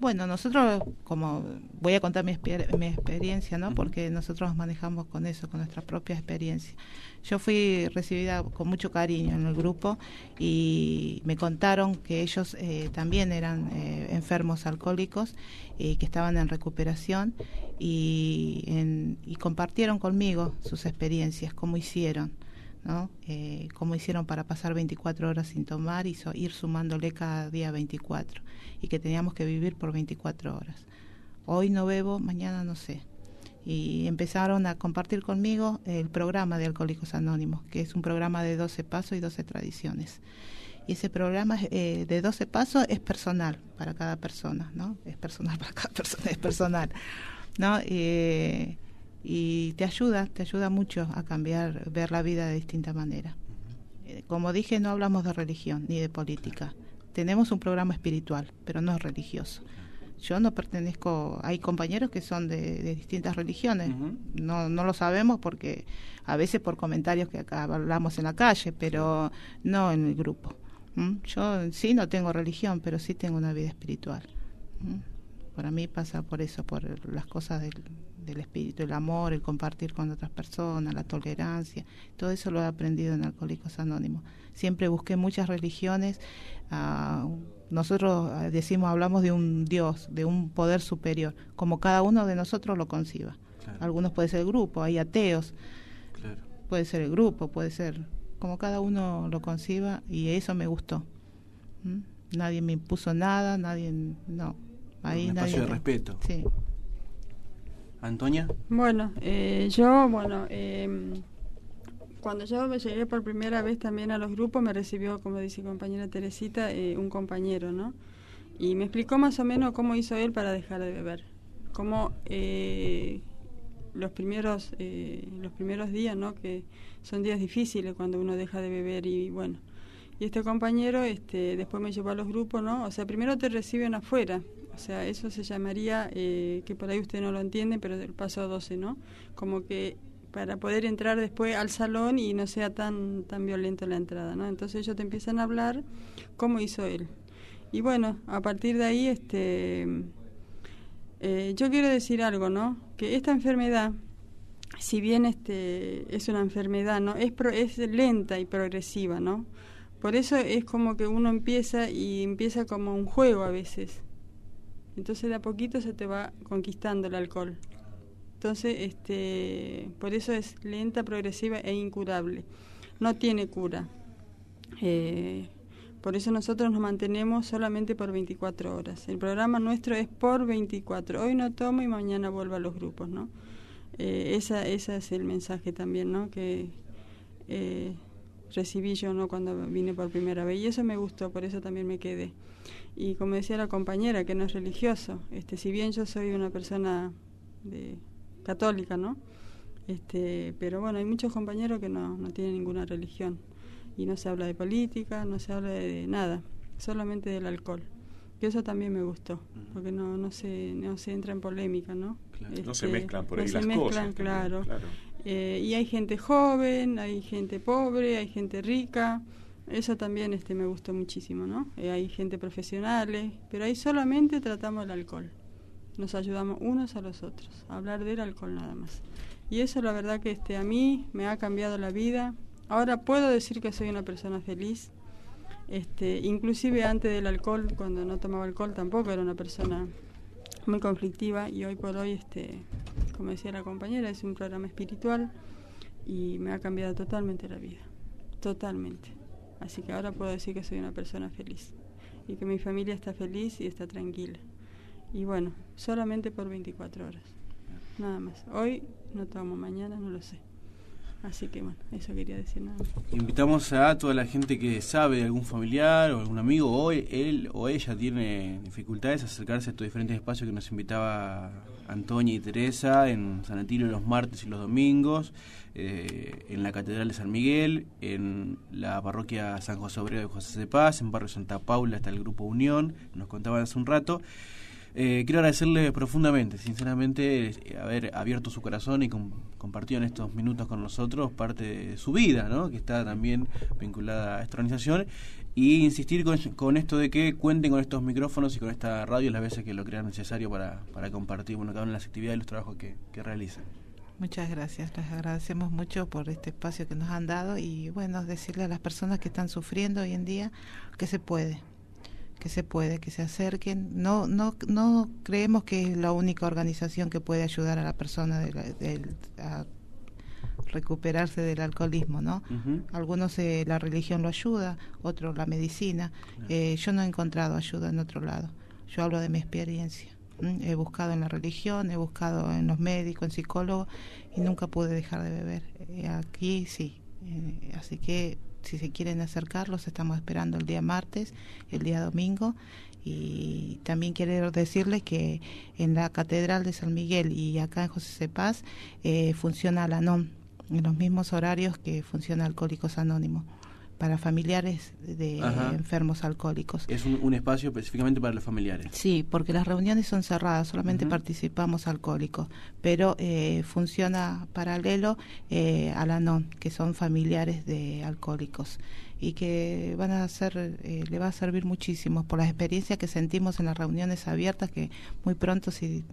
Bueno, nosotros, como voy a contar mi, exper- mi experiencia, ¿no? Porque nosotros nos manejamos con eso, con nuestra propia experiencia. Yo fui recibida con mucho cariño en el grupo y me contaron que ellos eh, también eran eh, enfermos alcohólicos y que estaban en recuperación y, en- y compartieron conmigo sus experiencias, cómo hicieron. ¿No? Eh, cómo hicieron para pasar 24 horas sin tomar y so- ir sumándole cada día 24 y que teníamos que vivir por 24 horas. Hoy no bebo, mañana no sé. Y empezaron a compartir conmigo el programa de Alcohólicos Anónimos, que es un programa de 12 pasos y 12 tradiciones. Y ese programa eh, de 12 pasos es personal para cada persona, ¿no? Es personal para cada persona, es personal, ¿no? Eh, y te ayuda, te ayuda mucho a cambiar, ver la vida de distinta manera. Eh, Como dije, no hablamos de religión ni de política. Tenemos un programa espiritual, pero no es religioso. Yo no pertenezco, hay compañeros que son de, de distintas religiones. no, no lo sabemos porque a veces por comentarios que acá hablamos en la calle, pero no en el grupo. ¿Mm? Yo sí no tengo religión, pero sí tengo una vida espiritual. ¿Mm? Para mí pasa por eso, por las cosas del, del espíritu, el amor, el compartir con otras personas, la tolerancia. Todo eso lo he aprendido en Alcohólicos Anónimos. Siempre busqué muchas religiones. ah, nosotros ah, decimos, hablamos de un Dios, de un poder superior, como cada uno de nosotros lo conciba. Algunos puede ser el grupo, hay ateos, puede ser el grupo, puede ser como cada uno lo conciba y eso me gustó. ¿Mm? Nadie me impuso nada, nadie, no. Ahí un espacio de respeto. Sí. Antonia. Bueno, eh, yo, bueno, eh, cuando yo me llegué por primera vez también a los grupos, me recibió, como dice compañera Teresita, eh, un compañero, ¿no? Y me explicó más o menos cómo hizo él para dejar de beber. Cómo eh, los primeros eh, los primeros días, ¿no? Que son días difíciles cuando uno deja de beber y bueno. Y este compañero este, después me llevó a los grupos, ¿no? O sea, primero te reciben afuera. O sea, eso se llamaría, eh, que por ahí usted no lo entiende, pero del paso 12, ¿no? Como que para poder entrar después al salón y no sea tan tan violento la entrada, ¿no? Entonces ellos te empiezan a hablar cómo hizo él. Y bueno, a partir de ahí, este, eh, yo quiero decir algo, ¿no? Que esta enfermedad, si bien este es una enfermedad, ¿no? Es, pro- es lenta y progresiva, ¿no? Por eso es como que uno empieza y empieza como un juego a veces. Entonces de a poquito se te va conquistando el alcohol. Entonces, este, por eso es lenta, progresiva e incurable. No tiene cura. Eh, por eso nosotros nos mantenemos solamente por 24 horas. El programa nuestro es por 24. Hoy no tomo y mañana vuelvo a los grupos, ¿no? Eh, esa, ese es el mensaje también, ¿no? Que eh, recibí yo, ¿no? Cuando vine por primera vez. Y eso me gustó, por eso también me quedé. Y como decía la compañera, que no es religioso. Este, si bien yo soy una persona de, católica, ¿no? Este, pero bueno, hay muchos compañeros que no, no tienen ninguna religión y no se habla de política, no se habla de, nada, solamente del alcohol. Y eso también me gustó, porque no, no, se, no se entra en polémica, ¿no? No se Este, mezclan por no ahí se las mezclan, cosas. también, claro. Eh, y hay gente joven, hay gente pobre, hay gente rica. Eso también este, me gustó muchísimo, ¿no? Eh, hay gente profesionales, pero ahí solamente tratamos el alcohol. Nos ayudamos unos a los otros, a hablar del alcohol nada más. Y eso la verdad que este, a mí me ha cambiado la vida. Ahora puedo decir que soy una persona feliz. Este, inclusive antes del alcohol, cuando no tomaba alcohol, tampoco era una persona muy conflictiva y hoy por hoy, este, como decía la compañera, es un programa espiritual y me ha cambiado totalmente la vida, totalmente. Así que ahora puedo decir que soy una persona feliz y que mi familia está feliz y está tranquila. Y bueno, solamente por 24 horas, nada más. Hoy no tomo, mañana no lo sé. Así que bueno, eso quería decir nada. Invitamos a toda la gente que sabe de algún familiar o algún amigo o él o ella tiene dificultades acercarse a estos diferentes espacios que nos invitaba Antonia y Teresa en San Atilio los martes y los domingos, eh, en la Catedral de San Miguel, en la parroquia San José Obrero de José de Paz, en Barrio Santa Paula está el Grupo Unión, nos contaban hace un rato. Eh, quiero agradecerle profundamente, sinceramente, eh, haber abierto su corazón y com- compartido en estos minutos con nosotros parte de su vida, ¿no? que está también vinculada a esta organización, y insistir con, esto de que cuenten con estos micrófonos y con esta radio las veces que lo crean necesario para, para compartir bueno, cada una de las actividades y los trabajos que, que realizan. Muchas gracias, les agradecemos mucho por este espacio que nos han dado y bueno, decirle a las personas que están sufriendo hoy en día que se puede, que se puede, que se acerquen. No, no, no creemos que es la única organización que puede ayudar a la persona de la- a recuperarse del alcoholismo, ¿no? Algunos eh, la religión lo ayuda, otros la medicina. Eh, yo no he encontrado ayuda en otro lado. Yo hablo de mi experiencia. He buscado en la religión, he buscado en los médicos, en psicólogos y nunca pude dejar de beber. Eh, aquí sí. Eh, así que si se quieren acercar, los estamos esperando el día martes, el día domingo. Y también quiero decirles que en la Catedral de San Miguel y acá en José Cepaz eh, funciona la NOM, en los mismos horarios que funciona Alcohólicos Anónimos, para familiares de Ajá. enfermos alcohólicos. Es un, un espacio específicamente para los familiares. Sí, porque las reuniones son cerradas, solamente participamos alcohólicos, pero eh, funciona paralelo eh, a la NON, que son familiares de alcohólicos y que van a ser, eh, le va a servir muchísimo por las experiencias que sentimos en las reuniones abiertas, que muy pronto si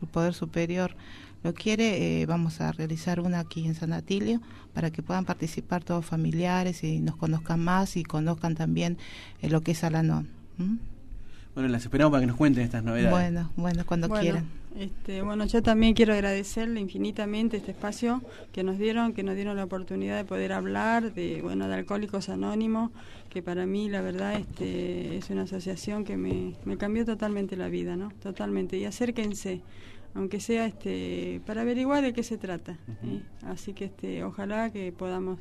el Poder Superior lo quiere, eh, vamos a realizar una aquí en San Atilio para que puedan participar todos familiares y nos conozcan más y conozcan también eh, lo que es Alanon. ¿m? Bueno, las esperamos para que nos cuenten estas novedades. Bueno, bueno, cuando Bueno, quieran. Este, bueno, yo también quiero agradecerle infinitamente este espacio que nos dieron, que nos dieron la oportunidad de poder hablar de, bueno, de Alcohólicos Anónimos, que para mí la verdad este, es una asociación que me, me cambió totalmente la vida, ¿no? Totalmente. Y acérquense, aunque sea este, para averiguar de qué se trata. ¿eh? Así que este, ojalá que podamos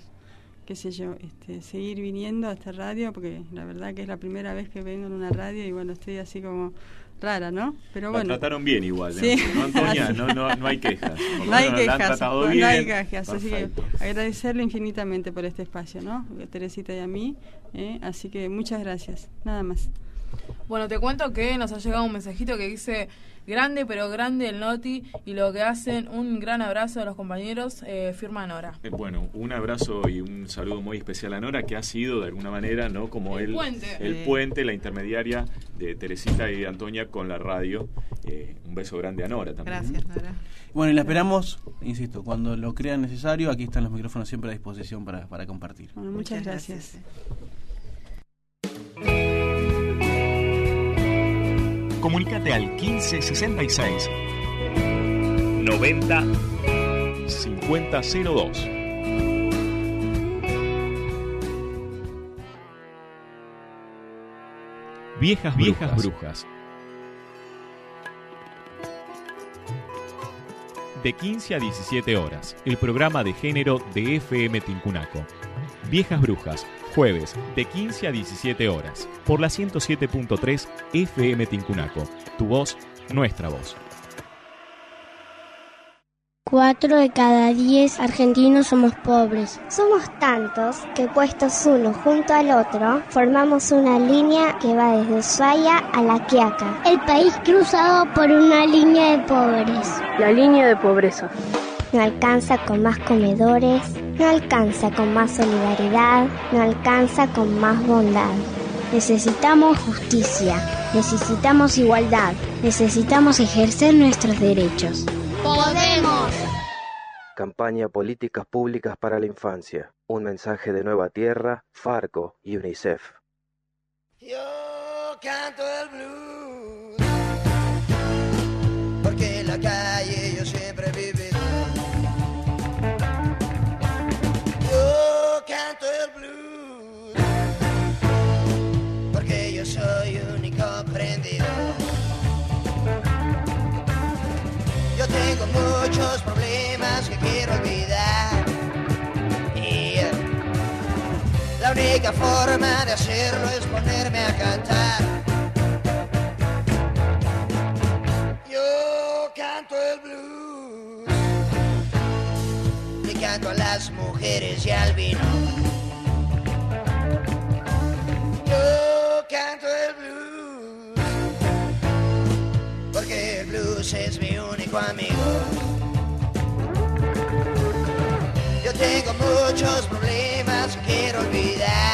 qué sé yo, este, seguir viniendo a esta radio, porque la verdad que es la primera vez que vengo en una radio y bueno, estoy así como rara, ¿no? Pero La bueno. trataron bien igual, Sí. ¿no, Antonia? No, no, no hay quejas. No hay menos la han quejas, tratado no, hay quejas, así que agradecerle infinitamente por este espacio, ¿no? A Teresita y a mí, ¿eh? así que muchas gracias, nada más. Bueno, te cuento que nos ha llegado un mensajito que dice grande pero grande el Noti y lo que hacen un gran abrazo a los compañeros, eh, firma Nora. Eh, Bueno, un abrazo y un saludo muy especial a Nora, que ha sido de alguna manera, ¿no? Como El el, puente. el Sí. puente, la intermediaria de Teresita y de Antonia con la radio. Eh, un beso grande a Nora también. Gracias, Nora. Bueno, y la esperamos, insisto, cuando lo crean necesario, aquí están los micrófonos siempre a disposición para, para compartir. Bueno, muchas, gracias. Comunicate al 1566 90 5002. Viejas Viejas Brujas. De 15 a 17 horas, el programa de género de FM Tincunaco. Viejas Brujas, jueves de 15 a 17 horas, por la 107.3 FM Tincunaco. Tu voz, nuestra voz. Cuatro de cada diez argentinos somos pobres. Somos tantos que puestos uno junto al otro, formamos una línea que va desde Ushuaia a La Quiaca. El país cruzado por una línea de pobres. La línea de pobreza. No alcanza con más comedores, no alcanza con más solidaridad, no alcanza con más bondad. Necesitamos justicia, necesitamos igualdad, necesitamos ejercer nuestros derechos. ¡Podemos! Campaña Políticas Públicas para la Infancia. Un mensaje de Nueva Tierra, Farco y UNICEF. canto el blues única forma de hacerlo es ponerme a cantar. Yo canto el blues y canto a las mujeres y al vino. Yo canto el blues tu amigo. Yo tengo muchos problemas quiero olvidar.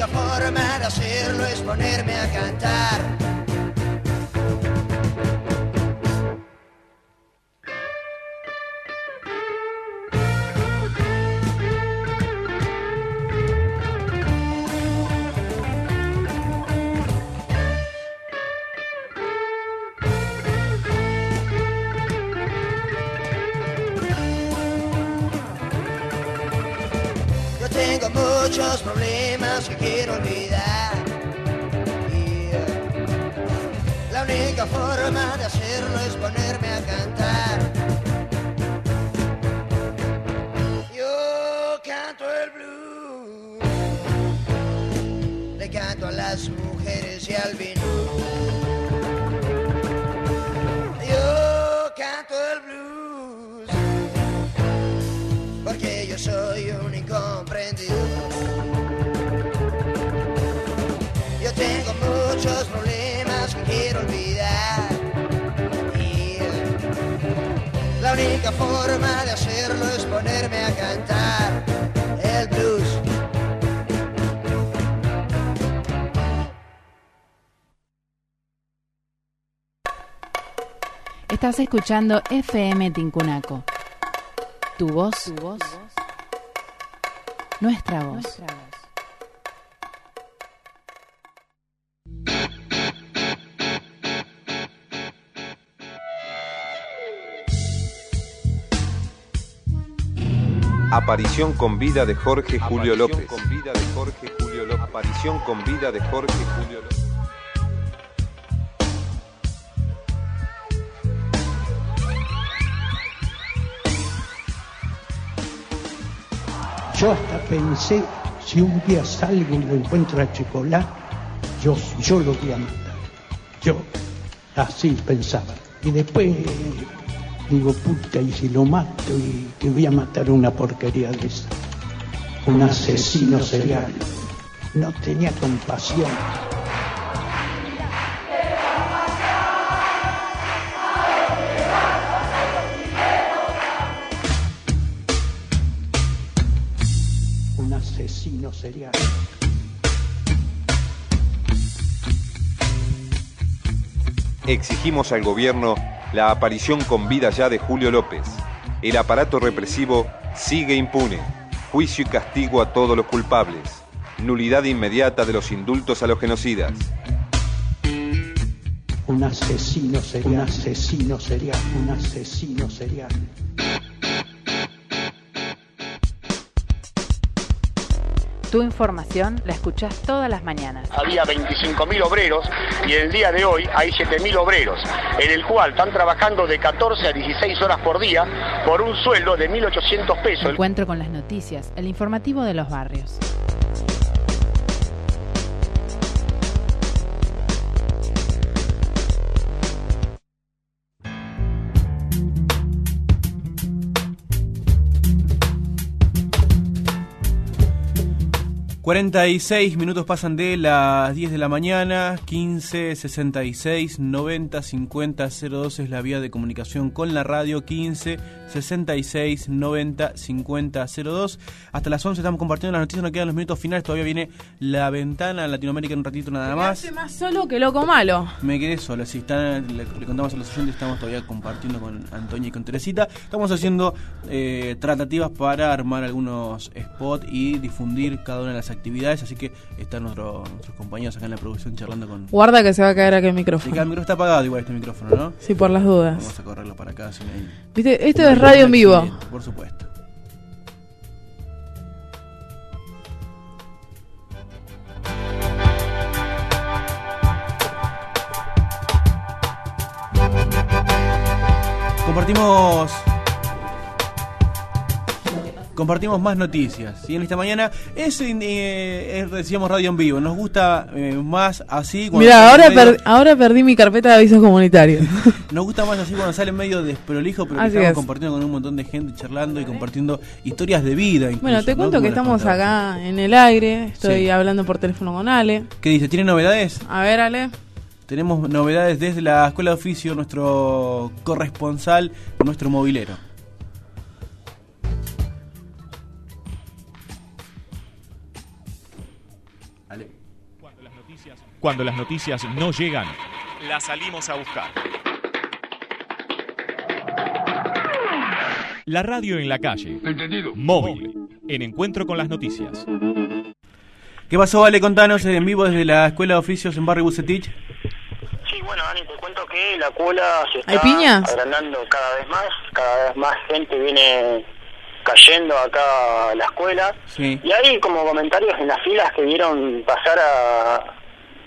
Única forma de hacerlo es ponerme a cantar. Muchos problemas que quiero olvidar. La única forma de hacerlo única forma de hacerlo es ponerme a cantar el blues. Estás escuchando FM Tincunaco. Tu voz, nuestra voz. Aparición con vida de Jorge Julio López. Aparición con vida de Jorge Julio López. Yo hasta pensé, si un día salgo y lo encuentro a Chicolá, yo, yo lo voy a matar. Yo así pensaba. Y después digo, puta, y si lo mato y que voy a matar una porquería de esa. Un asesino serial. No tenía compasión. Un asesino serial. Exigimos al gobierno la aparición con vida ya de Julio López. El aparato represivo sigue impune. Juicio y castigo a todos los culpables. Nulidad inmediata de los indultos a los genocidas. Un asesino serial. Un asesino serial. Un asesino serial. Tu información la escuchás todas las mañanas. había 25.000 obreros y el día de hoy hay 7.000 obreros, en el cual están trabajando de 14 a 16 horas por día por un sueldo de 1.800 pesos. Encuentro con las noticias, el informativo de los barrios. 46 minutos pasan de las 10 de la mañana, 15 66 90 50 02 es la vía de comunicación con la radio, 15 66 90 50 02. Hasta las 11 estamos compartiendo las noticias, nos quedan los minutos finales, todavía viene la ventana Latinoamérica en un ratito nada más. Quedaste más solo que loco malo. Me quedé solo, si están, le, le contamos a los oyentes, estamos todavía compartiendo con Antonia y con Teresita. Estamos haciendo eh, tratativas para armar algunos spots y difundir cada una de las actividades, así que están nuestro- nuestros compañeros acá en la producción charlando con... Guarda que se va a caer aquel Sí, micrófono. el micrófono está apagado igual este micrófono, ¿no? Sí, por las dudas. Vamos a correrlo para acá. sin ahí. Viste, esto es radio en vivo. Por supuesto. Compartimos compartimos más noticias. ¿sí? En esta mañana es, eh, es, decíamos radio en vivo. Nos gusta eh, más así. Mira, ahora, medio- per- ahora perdí mi carpeta de avisos comunitarios. Nos gusta más así cuando sale medio desprolijo, pero que estamos es. compartiendo con un montón de gente, charlando y compartiendo historias de vida. incluso, bueno, te cuento que estamos acá en el aire. Estoy Sí. hablando por teléfono con Ale. ¿Qué dice? ¿Tiene novedades? A ver, Ale. tenemos novedades desde la Escuela de Oficio, nuestro corresponsal, nuestro movilero. Cuando las noticias no llegan, las salimos a buscar. La radio en la calle. Entendido. Móvil. En encuentro con las noticias. ¿Qué pasó, Vale? Contanos en vivo desde la Escuela de Oficios en Barrio Bucetich. Sí, bueno, Dani, te cuento que la cola se ¿Hay está piñas? agrandando cada vez más, cada vez más gente viene cayendo acá a la escuela. Sí. Y hay como comentarios en las filas que vieron pasar a,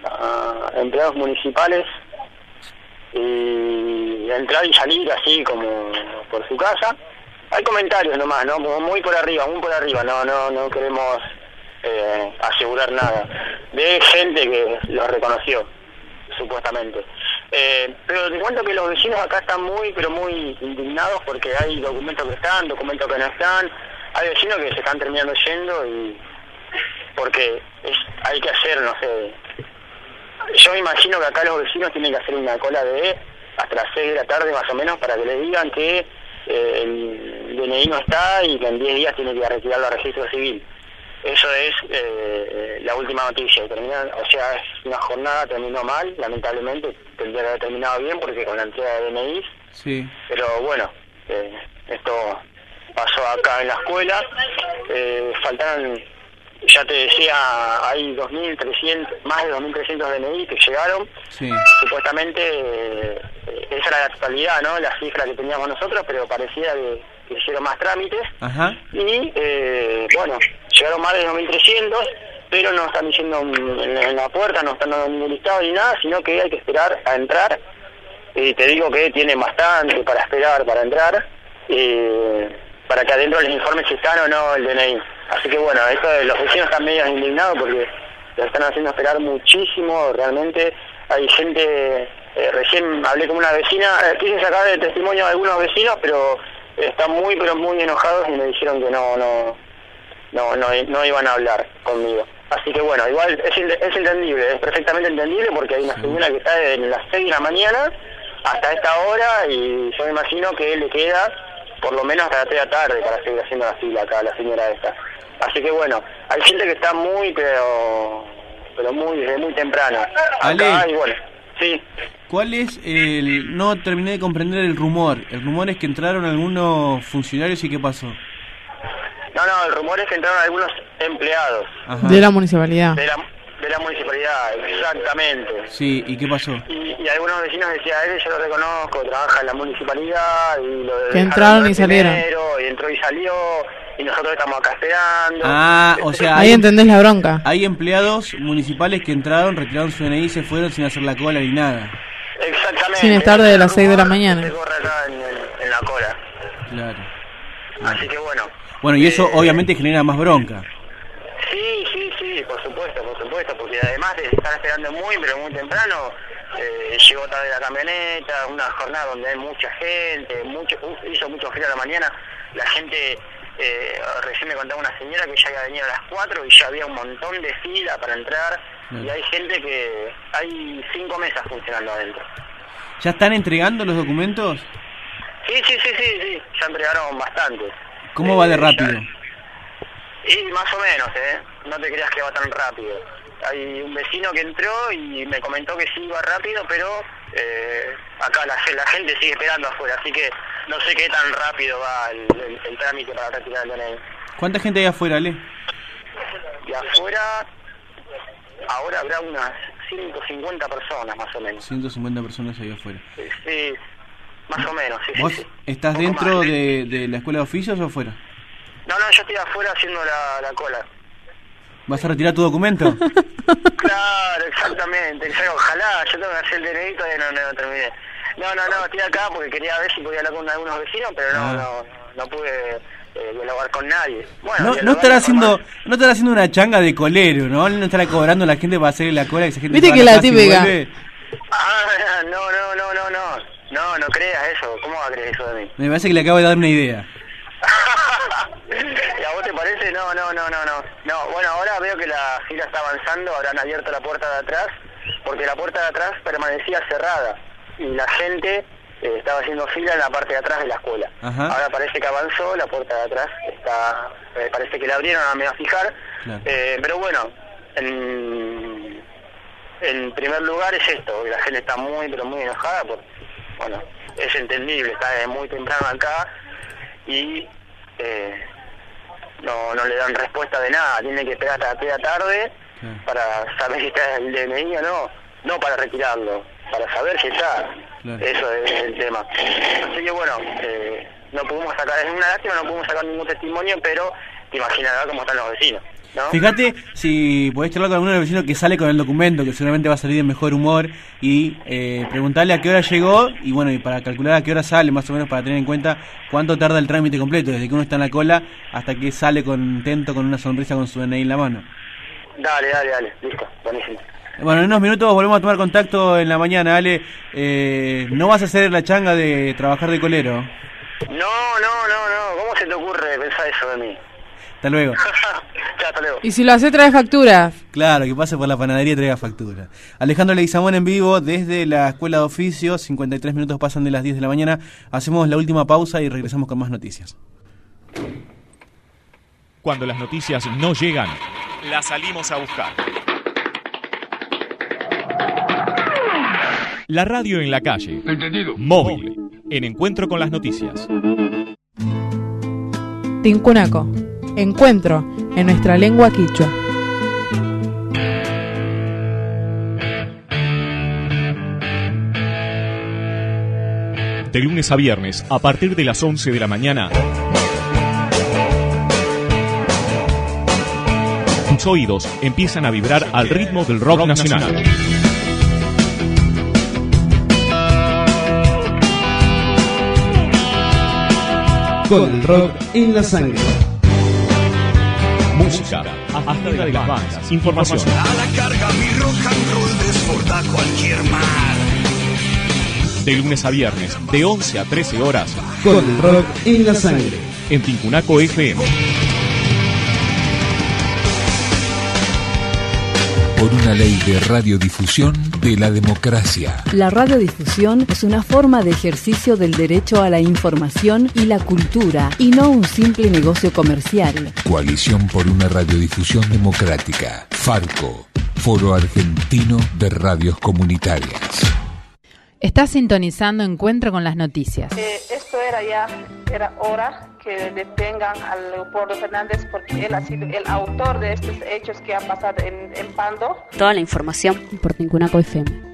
a empleados municipales y entrar y salir así como por su casa. Hay comentarios nomás, ¿no? Muy por arriba, muy por arriba, no, no, no queremos eh, asegurar nada. De gente que los reconoció, supuestamente. Eh, pero te cuento que los vecinos acá están muy, pero muy indignados porque hay documentos que están, documentos que no están. Hay vecinos que se están terminando yendo y porque es, hay que hacer, no sé, yo me imagino que acá los vecinos tienen que hacer una cola de hasta las 6 de la tarde más o menos para que le digan que eh, el DNI no está y que en 10 días tiene que retirarlo al registro civil. Eso es eh, la última noticia. Termina, o sea, es una jornada, terminó mal, lamentablemente. Tendría que haber terminado bien porque con la entrega de DNI, Sí. pero bueno, eh, esto pasó acá en la escuela. Eh, faltaron, ya te decía, hay 2.300, más de 2.300 DNI que llegaron. Sí. Supuestamente eh, esa era la totalidad, ¿no? La cifra que teníamos nosotros, pero parecía que, que hicieron más trámites. Ajá. Y eh, bueno, llegaron más de 2.300, pero no están diciendo en, en la puerta, no están dando ningún listado ni nada, sino que hay que esperar a entrar. Y te digo que tienen bastante para esperar, para entrar, eh, para que adentro les informe si están o no el DNI. Así que bueno, esto de los vecinos están medio indignados porque lo están haciendo esperar muchísimo, realmente. Hay gente, eh, recién hablé con una vecina, eh, quise sacar el testimonio de algunos vecinos, pero están muy, pero muy enojados y me dijeron que no, no, no, no, no iban a hablar conmigo. Así que bueno, igual es, es entendible, es perfectamente entendible porque hay una señora que está de las 6 de la mañana hasta esta hora y yo me imagino que le queda por lo menos hasta las 3 de la tarde para seguir haciendo la fila acá, la señora esta. Así que bueno, hay gente que está muy, pero pero muy desde muy temprano. Acá Ale. y bueno, sí. ¿Cuál es el.? No terminé de comprender el rumor. El rumor es que entraron algunos funcionarios y qué pasó. No, no, el rumor es que entraron algunos empleados Ajá. De la municipalidad. de la, de la municipalidad, exactamente. Sí, ¿y qué pasó? Y, y algunos vecinos decían, él yo lo reconozco, trabaja en la municipalidad y lo Que entraron y salieron. primero, y entró y salió y nosotros estamos acá esperando. Ah, o sea. Ahí entendés la bronca. Hay empleados municipales que entraron, retiraron su DNI y se fueron sin hacer la cola ni nada. Exactamente. Sin estar desde las 6 de la mañana. Se corre acá en, en- en la cola. Claro. Así que bueno. Bueno, y eso obviamente genera más bronca. Sí, sí, sí, por supuesto, por supuesto, porque además de estar esperando muy, pero muy temprano, eh, llegó tarde la camioneta, una jornada donde hay mucha gente, mucho, hizo mucho frío a la mañana, la gente, eh, recién me contaba una señora que ya había venido a las 4 y ya había un montón de fila para entrar, y hay gente que, hay cinco mesas funcionando adentro. ¿Ya están entregando los documentos? Sí, sí, sí, sí, sí, ya entregaron bastante. ¿Cómo va de Eh, rápido? Y más o menos, ¿eh? No te creas que va tan rápido. Hay un vecino que entró y me comentó que sí iba rápido, pero eh, acá la, la gente sigue esperando afuera, así que no sé qué tan rápido va el, el- el trámite para retirar el DNI. ¿Cuánta gente hay afuera, Ale? Y afuera, ahora habrá unas 150 personas más o menos. 150 personas ahí afuera. Sí, más o menos, sí, sí, ¿Vos sí. estás dentro más. de, de la escuela de oficios o afuera? No, no, yo estoy afuera haciendo la, la cola. ¿Vas a retirar tu documento? Claro, exactamente. exacto. Ojalá, yo tengo que hacer el DNI todavía no, no, terminé. No, no, no, estoy acá porque quería ver si podía hablar con algunos vecinos, pero no, Ah. no, no pude eh, dialogar con nadie. Bueno, No, no estará haciendo, no estará haciendo una changa de colero, ¿no? No estará cobrando a la gente para hacer la cola. Que esa gente Viste que la típica. Ah, no, no, no, no, no. No, no creas eso. ¿Cómo va a creer eso de mí? Me parece que le acabo de dar una idea. ¿Y a vos te parece? No, no, no, no, no. No, bueno, ahora veo que la fila está avanzando, habrán abierto la puerta de atrás porque la puerta de atrás permanecía cerrada y la gente eh, estaba haciendo fila en la parte de atrás de la escuela. Ajá. Ahora parece que avanzó, la puerta de atrás está, eh, parece que la abrieron, ahora me voy a fijar. Claro. Eh, pero bueno, en, en primer lugar es esto, la gente está muy, pero muy enojada, por, bueno, es entendible, está de muy temprano acá y eh, no, no le dan respuesta de nada, tiene que esperar hasta la tarde para saber si está el DNI o no, no para retirarlo, para saber si está. Claro. Eso es el tema. Así que bueno, eh, no pudimos sacar, es una lástima, no pudimos sacar ningún testimonio, pero te imaginarás cómo están los vecinos. ¿No? Fíjate si podés charlar con alguno de los vecinos que sale con el documento, que seguramente va a salir de mejor humor, y eh, preguntarle a qué hora llegó, y bueno, y para calcular a qué hora sale, más o menos para tener en cuenta cuánto tarda el trámite completo, desde que uno está en la cola hasta que sale contento con una sonrisa con su DNI en la mano. Dale, dale, dale, listo, buenísimo. Bueno, en unos minutos volvemos a tomar contacto en la mañana, Ale. Eh, ¿No vas a hacer la changa de trabajar de colero? No, no, no, no, ¿cómo se te ocurre pensar eso de mí? Hasta luego. ya, hasta luego. Y si lo hace, trae facturas. Claro, que pase por la panadería y traiga factura. Alejandro Leguizamón en vivo desde la Escuela de Oficios. 53 minutos pasan de las 10 de la mañana. Hacemos la última pausa y regresamos con más noticias. Cuando las noticias no llegan, las salimos a buscar. La radio en la calle. Entendido. Móvil. En encuentro con las noticias. Tincunaco. Encuentro en nuestra lengua quichua. De lunes a viernes, a partir de las 11 de la mañana. Tus oídos empiezan a vibrar al ritmo del rock, nacional. Con el rock en la sangre. Música, agenda de las bandas, información. A la carga mi rock and roll desborda cualquier mar. De lunes a viernes, de 11 a 13 horas. Con el rock en la sangre. En Tincunaco FM. Por una ley de radiodifusión de la democracia. La radiodifusión es una forma de ejercicio del derecho a la información y la cultura, y no un simple negocio comercial. Coalición por una radiodifusión democrática. Farco. Foro Argentino de Radios Comunitarias. Está sintonizando Encuentro con las Noticias. Eh, esto era ya, era hora que detengan al Leopoldo Fernández porque él ha sido el autor de estos hechos que han pasado en, en Pando. Toda la información por Tincunaco FM.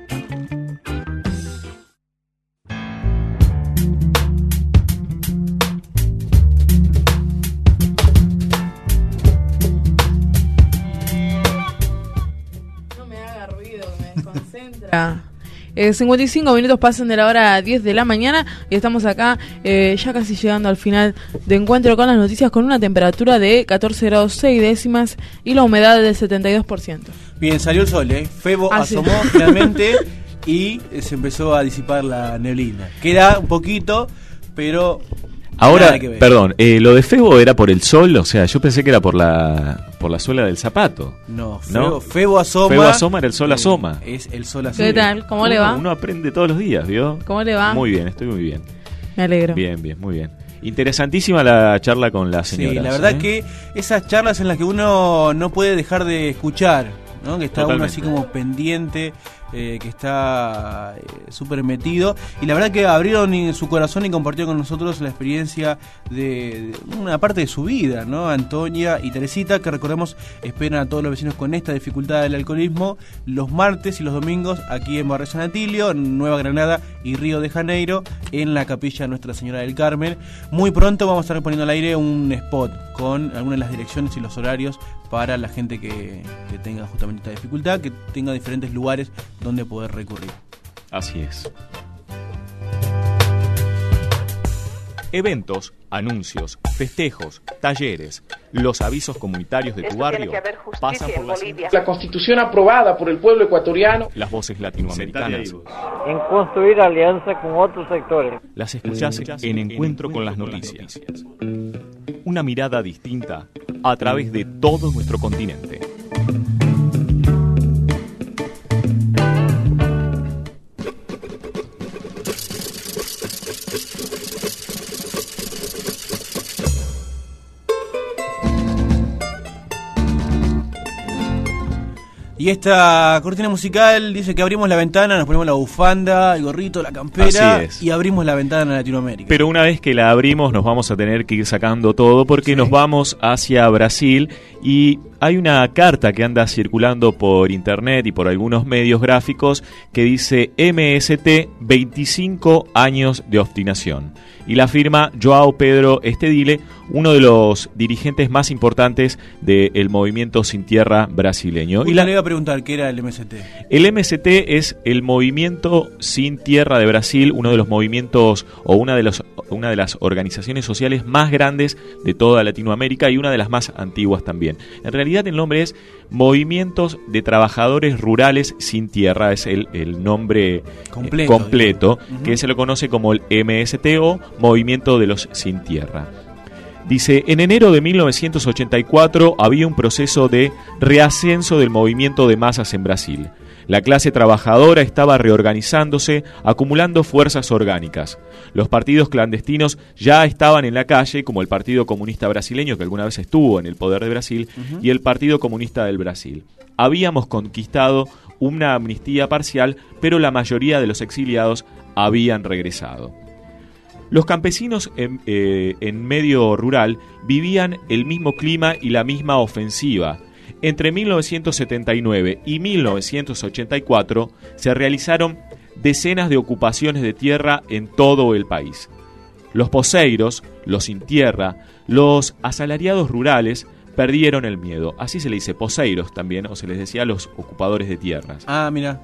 No me haga ruido, me desconcentra. Eh, 55 minutos pasan de la hora 10 de la mañana y estamos acá eh, ya casi llegando al final de encuentro con las noticias con una temperatura de 14 grados 6 décimas y la humedad del 72%. Bien, salió el sol, ¿eh? Febo Ah, sí. asomó finalmente y eh, se empezó a disipar la neblina. Queda un poquito, pero. Ahora, perdón, eh, lo de Febo era por el sol, o sea, yo pensé que era por la por la suela del zapato. No, Febo, Febo asoma. Febo asoma era el sol eh, asoma. Es el sol asoma. ¿Qué tal? ¿Cómo le Uno- va? Uno aprende todos los días, ¿vio? ¿Cómo le va? Muy bien, estoy muy bien. Me alegro. Bien, bien, muy bien. Interesantísima la charla con la Sí, señora. la verdad que esas charlas en las que uno no puede dejar de escuchar, ¿no? que está uno Totalmente. así como pendiente, eh, que está eh, súper metido, y la verdad que abrieron su corazón y compartieron con nosotros la experiencia de, una parte de su vida, ¿no? Antonia y Teresita, que recordemos esperan a todos los vecinos con esta dificultad del alcoholismo los martes y los domingos aquí en Barrio San Atilio, Nueva Granada y Río de Janeiro, en la capilla Nuestra Señora del Carmen. Muy pronto vamos a estar poniendo al aire un spot con algunas de las direcciones y los horarios para la gente que, que tenga justamente esta dificultad, que tenga diferentes lugares donde poder recurrir. Así es. Eventos, anuncios, festejos, talleres, los avisos comunitarios de tu barrio tiene que haber justicia pasan por Bolivia. La constitución aprobada por el pueblo ecuatoriano. las voces latinoamericanas. en construir alianza con otros sectores. Las escuchás en Encuentro con las Noticias. Una mirada distinta a través de todo nuestro continente. Y esta cortina musical dice que abrimos la ventana, nos ponemos la bufanda, el gorrito, la campera y abrimos la ventana a Latinoamérica. Pero una vez que la abrimos nos vamos a tener que ir sacando todo porque nos vamos hacia Brasil y hay una carta que anda circulando por internet y por algunos medios gráficos que dice MST 25 años de obstinación. Y la firma Joao Pedro Estedile, uno de los dirigentes más importantes del movimiento sin tierra brasileño. Y la, le iba a preguntar qué era el MST. el MST es el movimiento sin tierra de Brasil, uno de los movimientos o una de, los, una de las organizaciones sociales más grandes de toda Latinoamérica y una de las más antiguas también. En realidad el nombre es Movimientos de Trabajadores Rurales sin Tierra, es el, el nombre eh, Completo, que se lo conoce como el MST o Movimiento de los Sin Tierra. Dice, en enero de 1984 había un proceso de reascenso del movimiento de masas en Brasil. La clase trabajadora estaba reorganizándose, acumulando fuerzas orgánicas. Los partidos clandestinos ya estaban en la calle, como el Partido Comunista Brasileño, que alguna vez estuvo en el poder de Brasil, y el Partido Comunista del Brasil. Habíamos conquistado una amnistía parcial, pero la mayoría de los exiliados habían regresado. Los campesinos en, eh, en medio rural vivían el mismo clima y la misma ofensiva. Entre 1979 y 1984 se realizaron decenas de ocupaciones de tierra en todo el país. Los poseiros, los sin tierra, los asalariados rurales perdieron el miedo. Así se le dice poseiros también, o se les decía los ocupadores de tierras Ah, mira.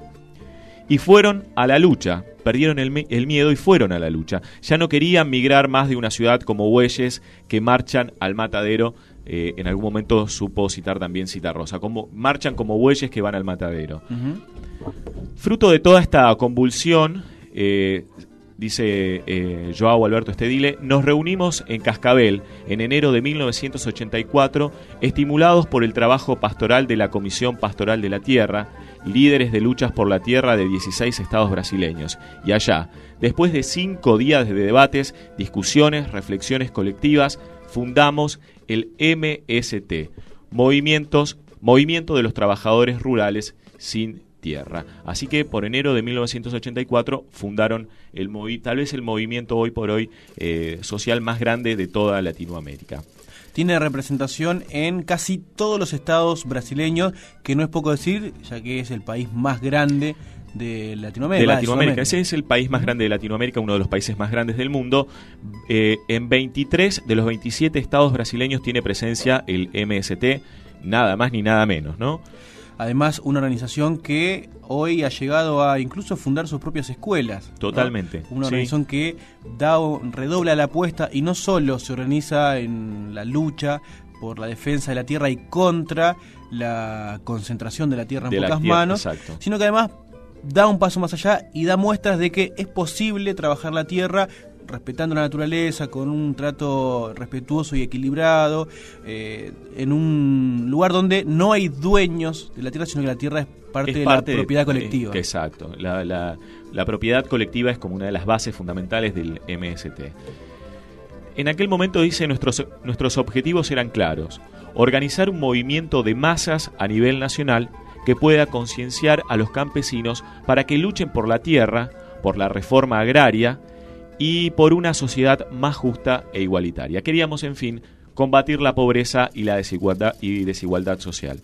y fueron a la lucha. Perdieron el, el miedo y fueron a la lucha. Ya no querían migrar más de una ciudad como bueyes que marchan al matadero. Eh, en algún momento supo citar también Citarrosa. Como, marchan como bueyes que van al matadero. Fruto de toda esta convulsión, eh, dice eh, Joao Alberto Estedile, nos reunimos en Cascabel en enero de 1984, estimulados por el trabajo pastoral de la Comisión Pastoral de la Tierra, líderes de luchas por la tierra de 16 estados brasileños. Y allá, después de cinco días de debates, discusiones, reflexiones colectivas, fundamos el MST, Movimientos, Movimiento de los Trabajadores Rurales sin Tierra. Así que por enero de 1984 fundaron el movi- tal vez el movimiento hoy por hoy eh, social más grande de toda Latinoamérica. Tiene representación en casi todos los estados brasileños, que no es poco decir, ya que es el país más grande de Latinoamérica. de Latinoamérica. Ese es el país más grande de Latinoamérica, uno de los países más grandes del mundo. Eh, en 23 de los 27 estados brasileños tiene presencia el MST, nada más ni nada menos, ¿no? Además, una organización que hoy ha llegado a incluso fundar sus propias escuelas. ¿no? Totalmente, Una sí. organización que da, redobla la apuesta y no solo se organiza en la lucha por la defensa de la tierra y contra la concentración de la tierra en De pocas tierra, manos, exacto. sino que además da un paso más allá y da muestras de que es posible trabajar la tierra respetando la naturaleza, con un trato respetuoso y equilibrado, eh, en un lugar donde no hay dueños de la tierra, sino que la tierra es parte Es de parte la propiedad eh, colectiva. exacto. La, la- la propiedad colectiva es como una de las bases fundamentales del MST. En aquel momento dice nuestros, nuestros objetivos eran claros. Organizar un movimiento de masas a nivel nacional que pueda concienciar a los campesinos para que luchen por la tierra, por la reforma agraria y por una sociedad más justa e igualitaria. Queríamos, en fin, combatir la pobreza y la desigualdad, y desigualdad social.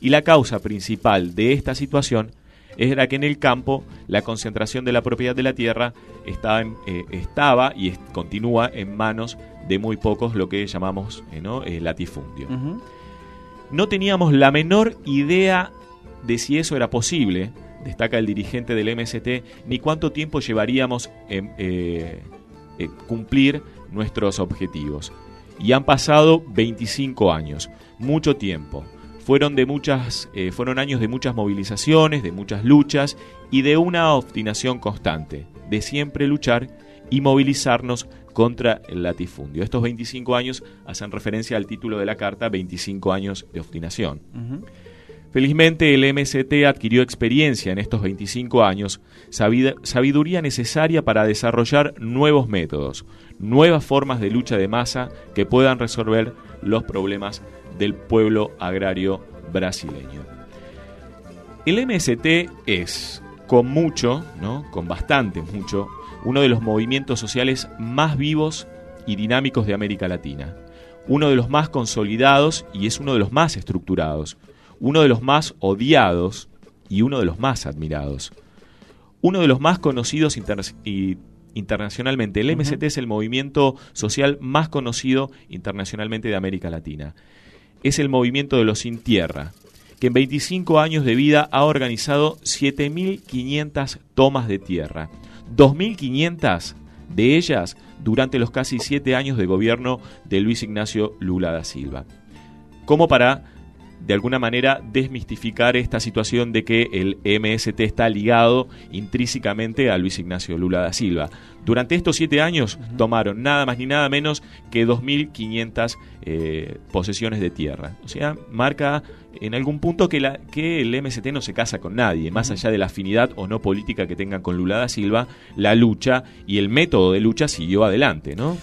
Y la causa principal de esta situación era que en el campo la concentración de la propiedad de la tierra estaba, en- eh, estaba y continúa en manos de muy pocos, lo que llamamos eh, ¿no? eh, latifundio. No teníamos la menor idea de si eso era posible, destaca el dirigente del MST, ni cuánto tiempo llevaríamos en eh, eh, cumplir nuestros objetivos. Y han pasado 25 años, mucho tiempo. Fueron, de muchas, eh, fueron años de muchas movilizaciones, de muchas luchas y de una obstinación constante, de siempre luchar y movilizarnos contra el latifundio. Estos 25 años hacen referencia al título de la carta, 25 años de obstinación. Felizmente el MST adquirió experiencia en estos 25 años, sabiduría necesaria para desarrollar nuevos métodos, nuevas formas de lucha de masa que puedan resolver los problemas del pueblo agrario brasileño. El MST es, con mucho, ¿no? con bastante mucho, uno de los movimientos sociales más vivos y dinámicos de América Latina. Uno de los más consolidados y es uno de los más estructurados. Uno de los más odiados y uno de los más admirados. Uno de los más conocidos y internacionalmente. El MST es el movimiento social más conocido internacionalmente de América Latina. Es el movimiento de los sin tierra, que en 25 años de vida ha organizado 7.500 tomas de tierra. 2.500 de ellas durante los casi siete años de gobierno de Luis Ignacio Lula da Silva. Como para de alguna manera desmistificar esta situación de que el MST está ligado intrínsecamente a Luis Ignacio Lula da Silva. Durante estos siete años tomaron nada más ni nada menos que 2.500 eh, posesiones de tierra. O sea, marca en algún punto que, la, que el MST no se casa con nadie, más allá de la afinidad o no política que tengan con Lula da Silva, la lucha y el método de lucha siguió adelante, ¿no?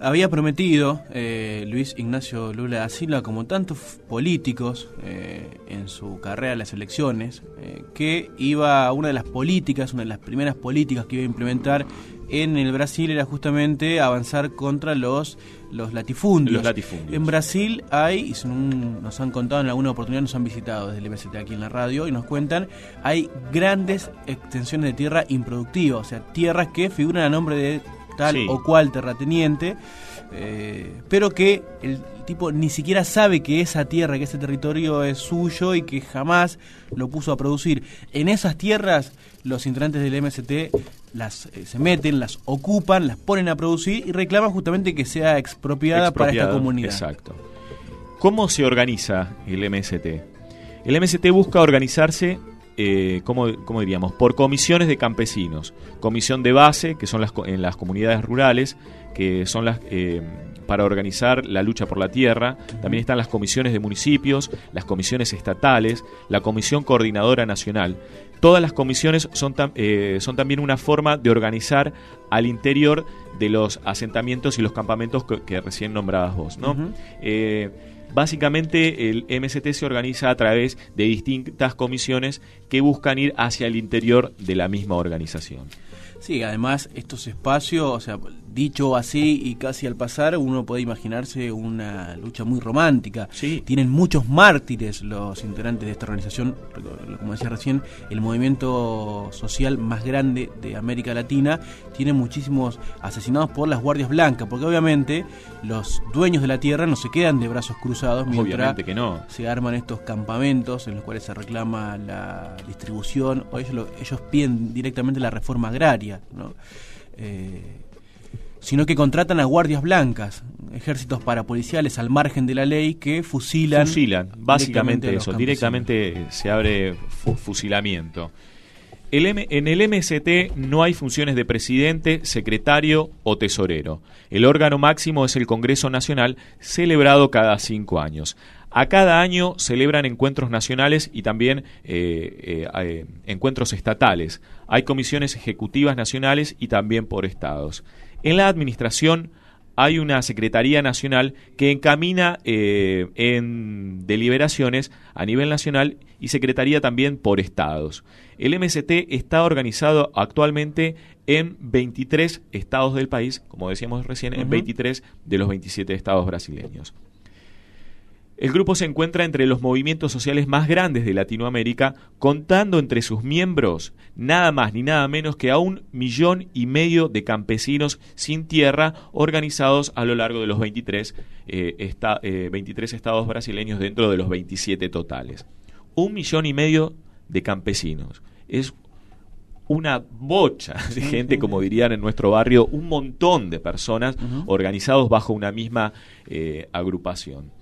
Había prometido eh, Luis Ignacio Lula da Silva, como tantos políticos eh, en su carrera en las elecciones, eh, que iba, una de las políticas, una de las primeras políticas que iba a implementar en el Brasil era justamente avanzar contra los, los latifundios. En Brasil hay, y nos han contado en alguna oportunidad, nos han visitado desde el MST aquí en la radio y nos cuentan, hay grandes extensiones de tierra improductiva, o sea, tierras que figuran a nombre de tal o cual terrateniente, eh, pero que el tipo ni siquiera sabe que esa tierra, que ese territorio es suyo y que jamás lo puso a producir. En esas tierras los integrantes del MST las eh, se meten, las ocupan, las ponen a producir y reclaman justamente que sea expropiada para esta comunidad. Exacto. ¿Cómo se organiza el MST? El MST busca organizarse eh, ¿cómo, diríamos? Por comisiones de campesinos. Comisión de base, que son las, en las comunidades rurales, que son las eh, para organizar la lucha por la tierra. También están las comisiones de municipios, las comisiones estatales, la Comisión Coordinadora Nacional. Todas las comisiones son, eh, son también una forma de organizar al interior de los asentamientos y los campamentos que, recién nombrabas vos, ¿no? Básicamente el MST se organiza a través de distintas comisiones que buscan ir hacia el interior de la misma organización. Sí, además estos espacios, o sea, dicho así y casi al pasar, uno puede imaginarse una lucha muy romántica. Sí. Tienen muchos mártires los integrantes de esta organización, como decía recién, el movimiento social más grande de América Latina, tiene muchísimos asesinados por las guardias blancas, porque obviamente los dueños de la tierra no se quedan de brazos cruzados mientras que no. se arman estos campamentos en los cuales se reclama la distribución, o ellos, ellos piden directamente la reforma agraria, ¿no? Eh, sino que contratan a guardias blancas, ejércitos parapoliciales al margen de la ley que fusilan. Fusilan, básicamente eso, directamente se abre fusilamiento. El en el MST no hay funciones de presidente, secretario o tesorero. El órgano máximo es el Congreso Nacional, celebrado cada cinco años. A cada año celebran encuentros nacionales y también eh, eh, eh, encuentros estatales. Hay comisiones ejecutivas nacionales y también por estados. En la administración hay una Secretaría Nacional que encamina eh, en deliberaciones a nivel nacional y Secretaría también por estados. El MST está organizado actualmente en 23 estados del país, como decíamos recién, en 23 de los 27 estados brasileños. El grupo se encuentra entre los movimientos sociales más grandes de Latinoamérica, contando entre sus miembros nada más ni nada menos que a un millón y medio de campesinos sin tierra organizados a lo largo de los 23, eh, 23 eh, estados brasileños dentro de los 27 totales. Un millón y medio de campesinos. Es una bocha de gente, como dirían en nuestro barrio, un montón de personas organizados bajo una misma eh, agrupación.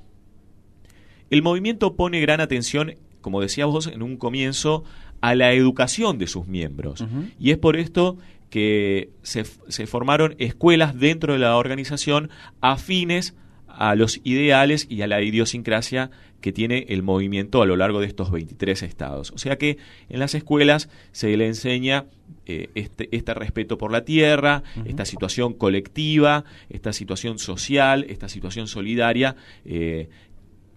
El movimiento pone gran atención, como decías vos en un comienzo, a la educación de sus miembros. Y es por esto que se, formaron escuelas dentro de la organización afines a los ideales y a la idiosincrasia que tiene el movimiento a lo largo de estos 23 estados. O sea que en las escuelas se le enseña eh, este, este, respeto por la tierra, esta situación colectiva, esta situación social, esta situación solidaria, eh,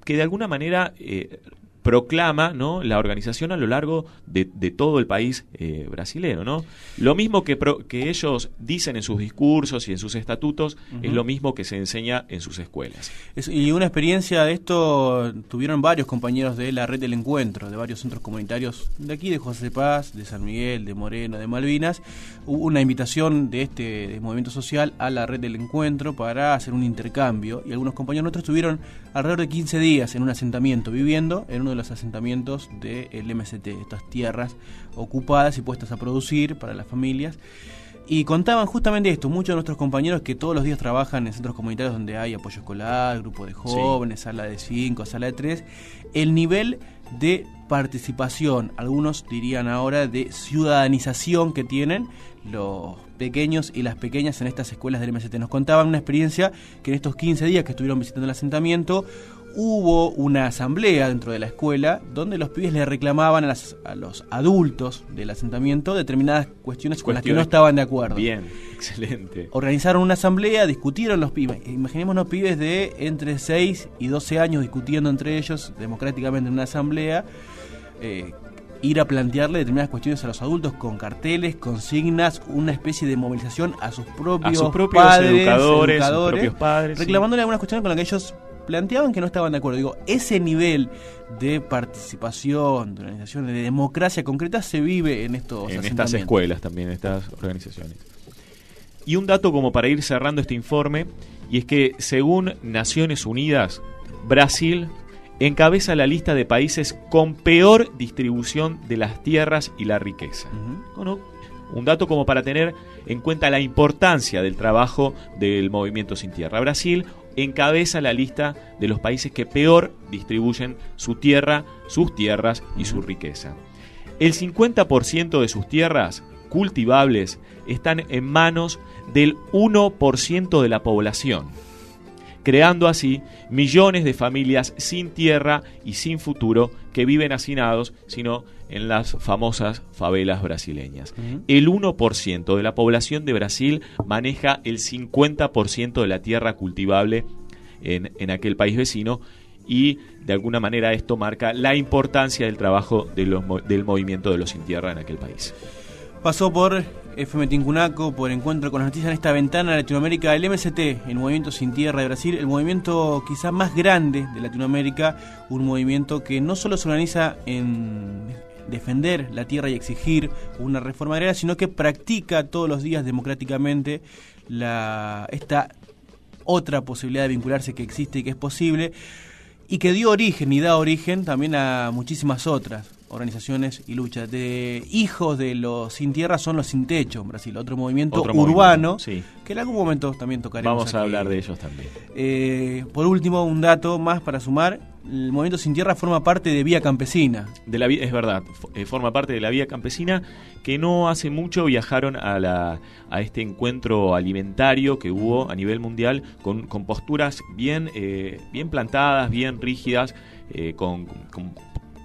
que de alguna manera eh, proclama ¿no? la organización a lo largo de, de todo el país eh, brasilero. ¿no? Lo mismo que, pro- que ellos dicen en sus discursos y en sus estatutos es lo mismo que se enseña en sus escuelas. Es- y una experiencia de esto tuvieron varios compañeros de la red del encuentro, de varios centros comunitarios de aquí, de José Paz, de San Miguel, de Moreno, de Malvinas. Hubo una invitación de este de movimiento social a la red del encuentro para hacer un intercambio y algunos compañeros nuestros estuvieron alrededor de 15 días en un asentamiento, viviendo en uno de los asentamientos del MST, estas tierras ocupadas y puestas a producir para las familias. Y contaban justamente esto, muchos de nuestros compañeros que todos los días trabajan en centros comunitarios donde hay apoyo escolar, grupo de jóvenes, sala de 5, sala de 3, el nivel de participación, algunos dirían ahora de ciudadanización que tienen los pequeños y las pequeñas en estas escuelas del MST. Nos contaban una experiencia que en estos 15 días que estuvieron visitando el asentamiento hubo una asamblea dentro de la escuela donde los pibes le reclamaban a, las- a los adultos del asentamiento determinadas cuestiones con las que no estaban de acuerdo. Bien, excelente. Organizaron una asamblea, discutieron los pibes. Imaginémonos pibes de entre 6 y 12 años discutiendo entre ellos democráticamente en una asamblea. eh, ir a plantearle determinadas cuestiones a los adultos con carteles, consignas, una especie de movilización a sus propios, sus propios padres, educadores, sus propios padres, sí. reclamándole algunas cuestiones con las que ellos planteaban que no estaban de acuerdo. Digo, ese nivel de participación, de organización, de democracia concreta se vive en estos en estas escuelas también, en estas organizaciones. Y un dato como para ir cerrando este informe, y es que según Naciones Unidas, Brasil encabeza la lista de países con peor distribución de las tierras y la riqueza. Bueno, un dato como para tener en cuenta la importancia del trabajo del movimiento sin tierra. Brasil encabeza la lista de los países que peor distribuyen su tierra, sus tierras y su riqueza. El 50% de sus tierras cultivables están en manos del 1% de la población, creando así millones de familias sin tierra y sin futuro que viven hacinados, sino en las famosas favelas brasileñas. El 1% de la población de Brasil maneja el 50% de la tierra cultivable en, en aquel país vecino y de alguna manera esto marca la importancia del trabajo de los del movimiento de los sin tierra en aquel país. Pasó por FM Tincunaco, por Encuentro con las Noticias en esta ventana de Latinoamérica, el MST, el Movimiento Sin Tierra de Brasil, el movimiento quizá más grande de Latinoamérica, un movimiento que no solo se organiza en defender la tierra y exigir una reforma agraria, sino que practica todos los días democráticamente la, esta otra posibilidad de vincularse que existe y que es posible y que dio origen y da origen también a muchísimas otras organizaciones y luchas. De hijos de los sin tierra son los sin techo en Brasil, otro movimiento Otro urbano movimiento, sí. que en algún momento también tocaremos. Vamos a aquí. hablar de ellos también. Eh, por último, un dato más para sumar. El movimiento sin tierra forma parte de Vía Campesina. De la, es verdad, eh, forma parte de la vía campesina que no hace mucho viajaron a, la, a este encuentro alimentario que hubo a nivel mundial con, con posturas bien, eh, bien plantadas, bien rígidas, eh, con, con-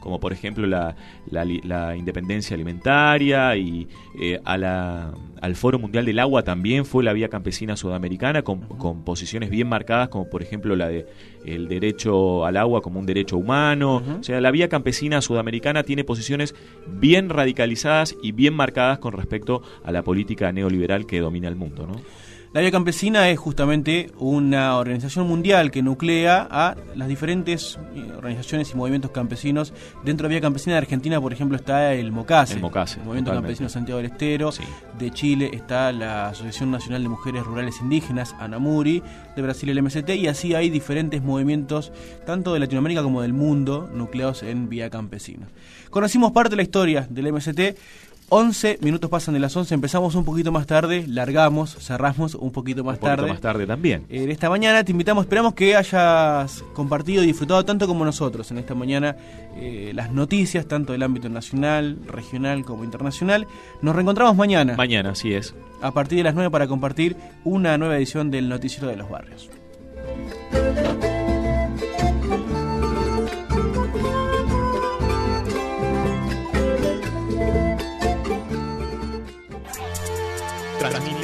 como por ejemplo la, la la independencia alimentaria y eh, a la- al Foro Mundial del Agua también fue la vía campesina sudamericana con, con posiciones bien marcadas como por ejemplo la de el derecho al agua como un derecho humano. O sea, la vía campesina sudamericana tiene posiciones bien radicalizadas y bien marcadas con respecto a la política neoliberal que domina el mundo, ¿no? La Vía Campesina es justamente una organización mundial que nuclea a las diferentes eh, organizaciones y movimientos campesinos. Dentro de la Vía Campesina de Argentina, por ejemplo, está el MOCASE, El MOCASE, Movimiento totalmente. Campesino Santiago del Estero. De Chile está la Asociación Nacional de Mujeres Rurales Indígenas, ANAMURI. De Brasil el MST. Y así hay diferentes movimientos, tanto de Latinoamérica como del mundo, nucleados en Vía Campesina. Conocimos parte de la historia del MST. 11 minutos pasan de las 11, empezamos un poquito más tarde, largamos, cerramos un poquito más Un poquito tarde. más tarde también. En esta mañana te invitamos, esperamos que hayas compartido y disfrutado tanto como nosotros en esta mañana eh, las noticias, tanto del ámbito nacional, regional como internacional. Nos reencontramos mañana. Mañana, así es. A partir de las 9 para compartir una nueva edición del Noticiero de los Barrios.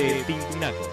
Transmite Tincunaco.